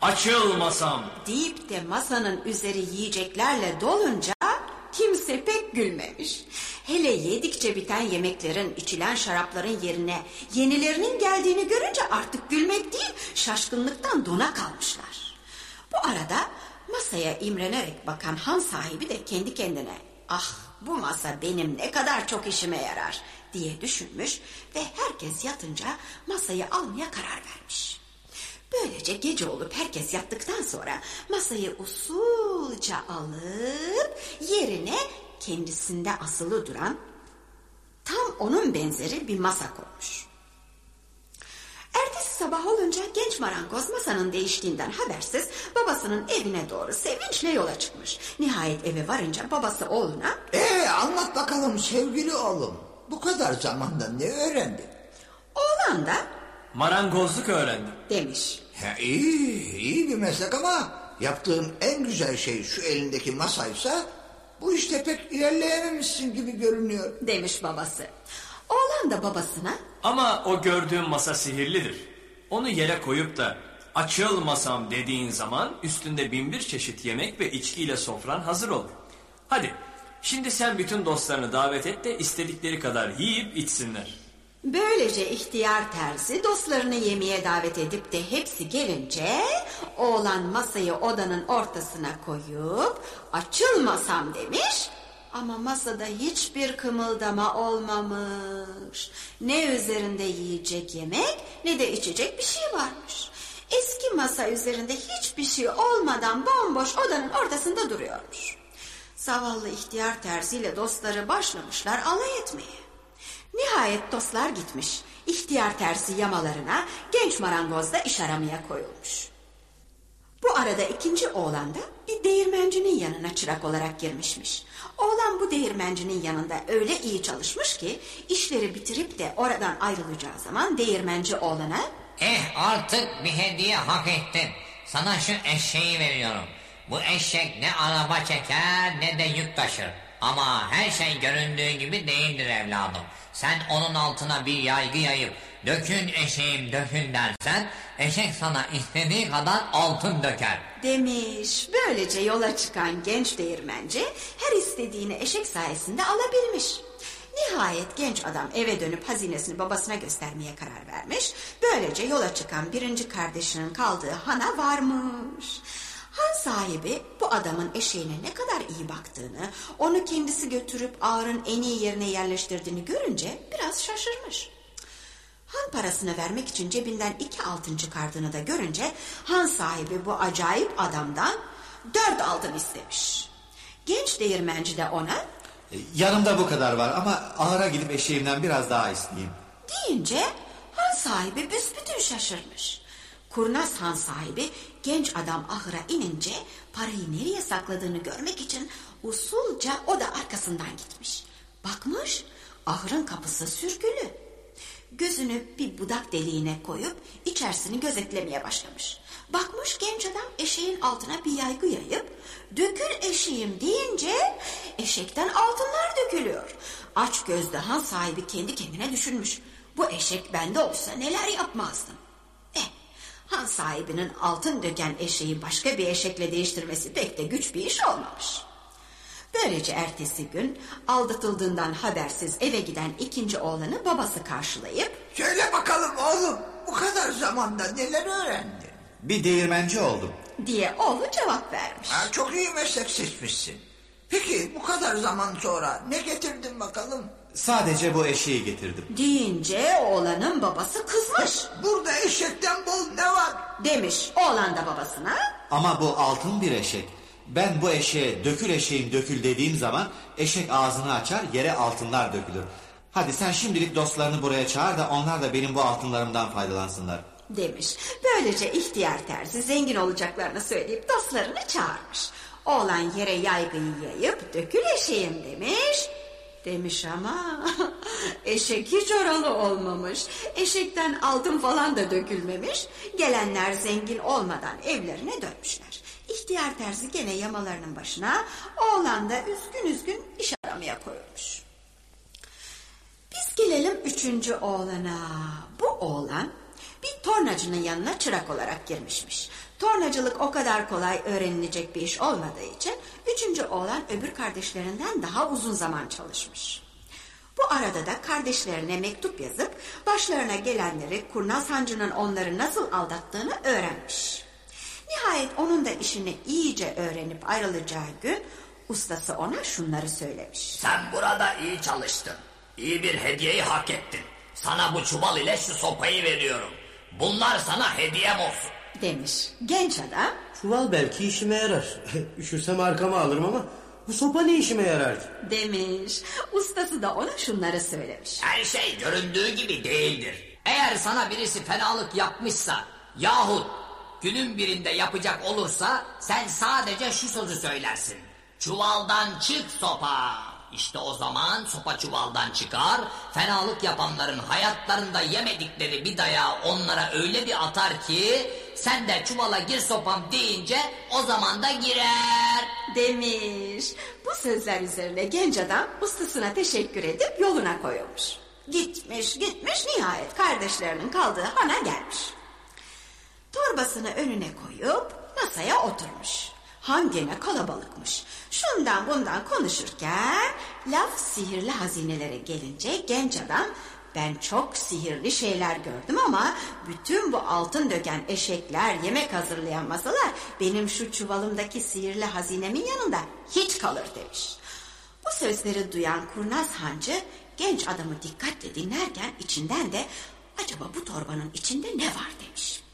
Açıl masam. deyip de masanın üzeri yiyeceklerle dolunca kimse pek gülmemiş. Hele yedikçe biten yemeklerin, içilen şarapların yerine yenilerinin geldiğini görünce artık gülmek değil, şaşkınlıktan dona kalmışlar. Bu arada masaya imrenerek bakan han sahibi de kendi kendine ah bu masa benim ne kadar çok işime yarar diye düşünmüş ve herkes yatınca masayı almaya karar vermiş. Böylece gece olup herkes yattıktan sonra masayı usulca alıp yerine kendisinde asılı duran tam onun benzeri bir masa koymuş. Ertesi sabah olunca genç marangoz masanın değiştiğinden habersiz babasının evine doğru sevinçle yola çıkmış. Nihayet eve varınca babası oğluna Ee anlat bakalım sevgili oğlum. Bu kadar zamanda ne öğrendin? oğlan da Marangozluk öğrendim. demiş. Ha, iyi, iyi bir meslek ama yaptığın en güzel şey şu elindeki masaysa bu işte pek ilerleyememişsin gibi görünüyor. Demiş babası. Oğlan da babasına Ama o gördüğün masa sihirlidir. Onu yere koyup da açıl masam dediğin zaman üstünde bin bir çeşit yemek ve içkiyle sofran hazır olur. Hadi şimdi sen bütün dostlarını davet et de istedikleri kadar yiyip içsinler. Böylece ihtiyar terzi dostlarını yemeğe davet edip de hepsi gelince oğlan masayı odanın ortasına koyup açılmasam demiş ama masada hiçbir kımıldama olmamış. Ne üzerinde yiyecek yemek ne de içecek bir şey varmış. Eski masa üzerinde hiçbir şey olmadan bomboş odanın ortasında duruyormuş. Zavallı ihtiyar terziyle dostları başlamışlar alay etmeye. Nihayet dostlar gitmiş. İhtiyar tersi yamalarına genç marangoz da iş aramaya koyulmuş. Bu arada ikinci oğlan da bir değirmencinin yanına çırak olarak girmişmiş. Oğlan bu değirmencinin yanında öyle iyi çalışmış ki işleri bitirip de oradan ayrılacağı zaman değirmenci oğlana Eh artık bir hediye hak ettin. Sana şu eşeği veriyorum. Bu eşek ne araba çeker ne de yük taşır. Ama her şey göründüğü gibi değildir evladım. Sen onun altına bir yaygı yayıp dökün eşeğim dökün dersen eşek sana istediği kadar altın döker. demiş. Böylece yola çıkan genç değirmenci her istediğini eşek sayesinde alabilmiş. Nihayet genç adam eve dönüp hazinesini babasına göstermeye karar vermiş. Böylece yola çıkan birinci kardeşinin kaldığı hana varmış. Han sahibi bu adamın eşeğine ne kadar iyi baktığını, onu kendisi götürüp ağırın en iyi yerine yerleştirdiğini görünce biraz şaşırmış. Han parasını vermek için cebinden iki altın çıkardığını da görünce han sahibi bu acayip adamdan dört altın istemiş. Genç değirmenci de ona E, Yanımda bu kadar var ama ahıra gidip eşeğimden biraz daha isteyeyim. deyince han sahibi büsbütün şaşırmış. Kurnaz han sahibi genç adam ahıra inince parayı nereye sakladığını görmek için usulca o da arkasından gitmiş. Bakmış ahırın kapısı sürgülü. Gözünü bir budak deliğine koyup içerisini gözetlemeye başlamış. Bakmış genç adam eşeğin altına bir yaygı yayıp dökül eşeğim deyince eşekten altınlar dökülüyor. Aç gözlü han sahibi kendi kendine düşünmüş. Bu eşek bende olsa neler yapmazdım. Han sahibinin altın döken eşeği başka bir eşekle değiştirmesi pek de güç bir iş olmamış. Böylece ertesi gün aldatıldığından habersiz eve giden ikinci oğlanı babası karşılayıp Söyle bakalım oğlum bu kadar zamanda neler öğrendin? Bir değirmenci oldum. diye oğlu cevap vermiş. Ha, çok iyi meslek seçmişsin. Peki bu kadar zaman sonra ne getirdin bakalım? Sadece bu eşeği getirdim. Deyince oğlanın babası kızmış. Burada eşekten bol ne var? Demiş oğlan da babasına. Ama bu altın bir eşek. Ben bu eşeğe dökül eşeğim dökül dediğim zaman eşek ağzını açar yere altınlar dökülür. Hadi sen şimdilik dostlarını buraya çağır da onlar da benim bu altınlarımdan faydalansınlar. Demiş. Böylece ihtiyar terzi zengin olacaklarını söyleyip dostlarını çağırmış. Oğlan yere yaygıyı yayıp dökül eşeğim demiş. Demiş ama eşek hiç oralı olmamış. Eşekten altın falan da dökülmemiş. Gelenler zengin olmadan evlerine dönmüşler. İhtiyar terzi gene yamalarının başına, oğlan da üzgün üzgün iş aramaya koyulmuş. Biz gelelim üçüncü oğlana. Bu oğlan bir tornacının yanına çırak olarak girmişmiş. Tornacılık o kadar kolay öğrenilecek bir iş olmadığı için üçüncü oğlan öbür kardeşlerinden daha uzun zaman çalışmış. Bu arada da kardeşlerine mektup yazıp başlarına gelenleri kurnaz hancının onları nasıl aldattığını öğrenmiş. Nihayet onun da işini iyice öğrenip ayrılacağı gün ustası ona şunları söylemiş. Sen burada iyi çalıştın. İyi bir hediyeyi hak ettin. Sana bu çuval ile şu sopayı veriyorum. Bunlar sana hediyem olsun. Demiş. Genç adam Çuval belki işime yarar. Üşürsem arkama alırım ama bu sopa ne işime yarar ki? demiş. Ustası da ona şunları söylemiş. Her şey göründüğü gibi değildir. Eğer sana birisi fenalık yapmışsa yahut günün birinde yapacak olursa sen sadece şu sözü söylersin. Çuvaldan çık sopa. İşte o zaman sopa çuvaldan çıkar, fenalık yapanların hayatlarında yemedikleri bir dayağı onlara öyle bir atar ki sen de çuvala gir sopam deyince o zaman da girer. Demiş. Bu sözler üzerine genç adam ustasına teşekkür edip yoluna koyulmuş. Gitmiş gitmiş nihayet kardeşlerinin kaldığı hana gelmiş. Torbasını önüne koyup masaya oturmuş. Han gene kalabalıkmış. Şundan bundan konuşurken laf sihirli hazinelere gelince genç adam ben çok sihirli şeyler gördüm ama bütün bu altın döken eşekler, yemek hazırlayan masalar benim şu çuvalımdaki sihirli hazinemin yanında hiç kalır demiş. Bu sözleri duyan kurnaz hancı genç adamı dikkatle dinlerken içinden de acaba bu torbanın içinde ne var demiş.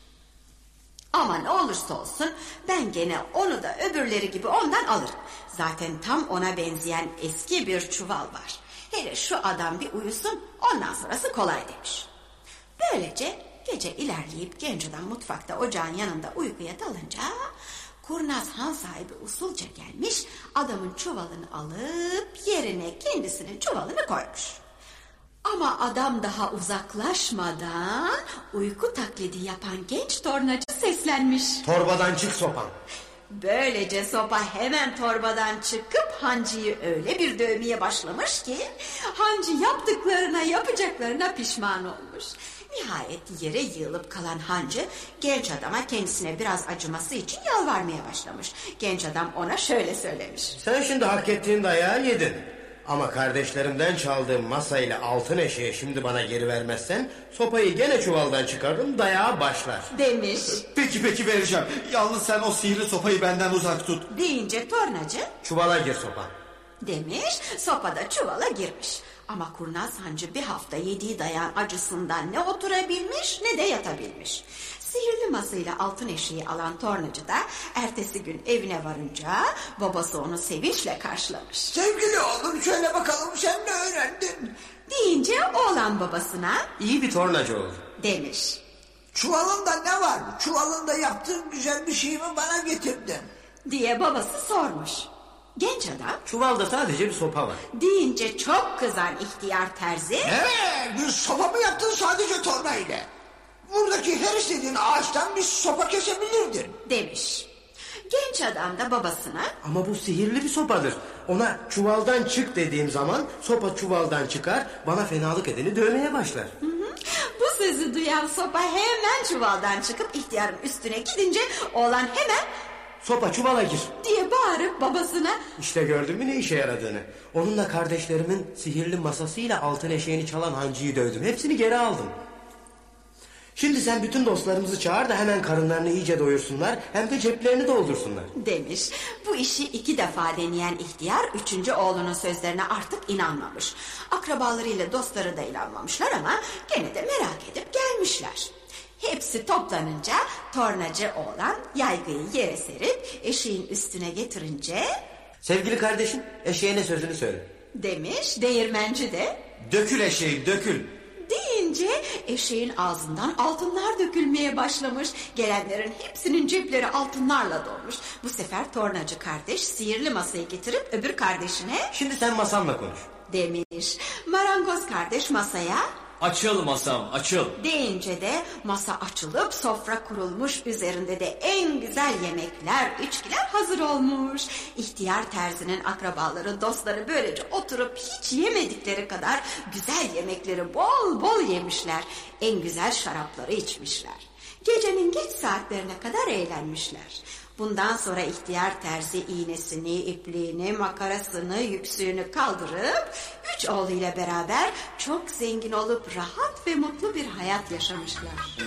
Ama ne olursa olsun ben gene onu da öbürleri gibi ondan alırım. Zaten tam ona benzeyen eski bir çuval var. Hele şu adam bir uyusun ondan sonrası kolay demiş. Böylece gece ilerleyip genç adam mutfakta ocağın yanında uykuya dalınca... Kurnaz han sahibi usulca gelmiş adamın çuvalını alıp yerine kendisinin çuvalını koymuş. Ama adam daha uzaklaşmadan uyku taklidi yapan genç tornacı seslenmiş. Torbadan çık sopan. Böylece sopa hemen torbadan çıkıp hancıyı öyle bir dövmeye başlamış ki hancı yaptıklarına yapacaklarına pişman olmuş. Nihayet yere yığılıp kalan hancı genç adama kendisine biraz acıması için yalvarmaya başlamış. Genç adam ona şöyle söylemiş. Sen şimdi hak ettiğin dayağı yedin. Ama kardeşlerimden çaldığım masayla altın eşeği şimdi bana geri vermezsen sopayı gene çuvaldan çıkarırım dayağı başlar. Demiş. Peki peki vereceğim. Yalnız sen o sihirli sopayı benden uzak tut. Deyince tornacı Çuvala gir sopa. demiş sopada çuvala girmiş. Ama kurnaz hancı bir hafta yediği dayağın acısından ne oturabilmiş ne de yatabilmiş. Sihirli masayla altın eşeği alan tornacı da ertesi gün evine varınca babası onu sevinçle karşılamış. Sevgili oğlum söyle bakalım sen ne öğrendin? Deyince oğlan babasına İyi bir tornacı oldu. demiş. Çuvalında ne var? Çuvalında yaptığın güzel bir şey mi bana getirdin? Diye babası sormuş. Genç adam Çuvalda sadece bir sopa var. deyince çok kızan ihtiyar terzi Ne? Bir sopa mı yaptın sadece torna ile? Buradaki her istediğin ağaçtan bir sopa kesebilirdin. demiş. Genç adam da babasına Ama bu sihirli bir sopadır. Ona çuvaldan çık dediğim zaman sopa çuvaldan çıkar bana fenalık edeni dövmeye başlar. Hı hı. Bu sözü duyan sopa hemen çuvaldan çıkıp ihtiyarın üstüne gidince oğlan hemen Sopa çuvala gir. diye bağırıp babasına İşte gördün mü ne işe yaradığını. Onunla kardeşlerimin sihirli masasıyla altın eşeğini çalan hancıyı dövdüm. Hepsini geri aldım. Şimdi sen bütün dostlarımızı çağır da hemen karınlarını iyice doyursunlar hem de ceplerini doldursunlar. demiş. Bu işi iki defa deneyen ihtiyar üçüncü oğlunun sözlerine artık inanmamış. Akrabalarıyla dostları da inanmamışlar ama gene de merak edip gelmişler. Hepsi toplanınca tornacı oğlan yaygıyı yere serip eşeğin üstüne getirince Sevgili kardeşim eşeğine sözünü söyle. demiş değirmenci de Dökül eşeğim dökül. Deyince eşeğin ağzından altınlar dökülmeye başlamış. Gelenlerin hepsinin cepleri altınlarla dolmuş. Bu sefer tornacı kardeş sihirli masayı getirip öbür kardeşine Şimdi sen masamla konuş. demiş. Marangoz kardeş masaya Açıl masam açıl. deyince de masa açılıp sofra kurulmuş. Üzerinde de en güzel yemekler, içkiler hazır olmuş. İhtiyar terzinin akrabaları, dostları böylece oturup hiç yemedikleri kadar güzel yemekleri bol bol yemişler. En güzel şarapları içmişler. Gecenin geç saatlerine kadar eğlenmişler. Bundan sonra ihtiyar terzi iğnesini, ipliğini, makarasını, yüksüğünü kaldırıp üç oğluyla beraber çok zengin olup rahat ve mutlu bir hayat yaşamışlar.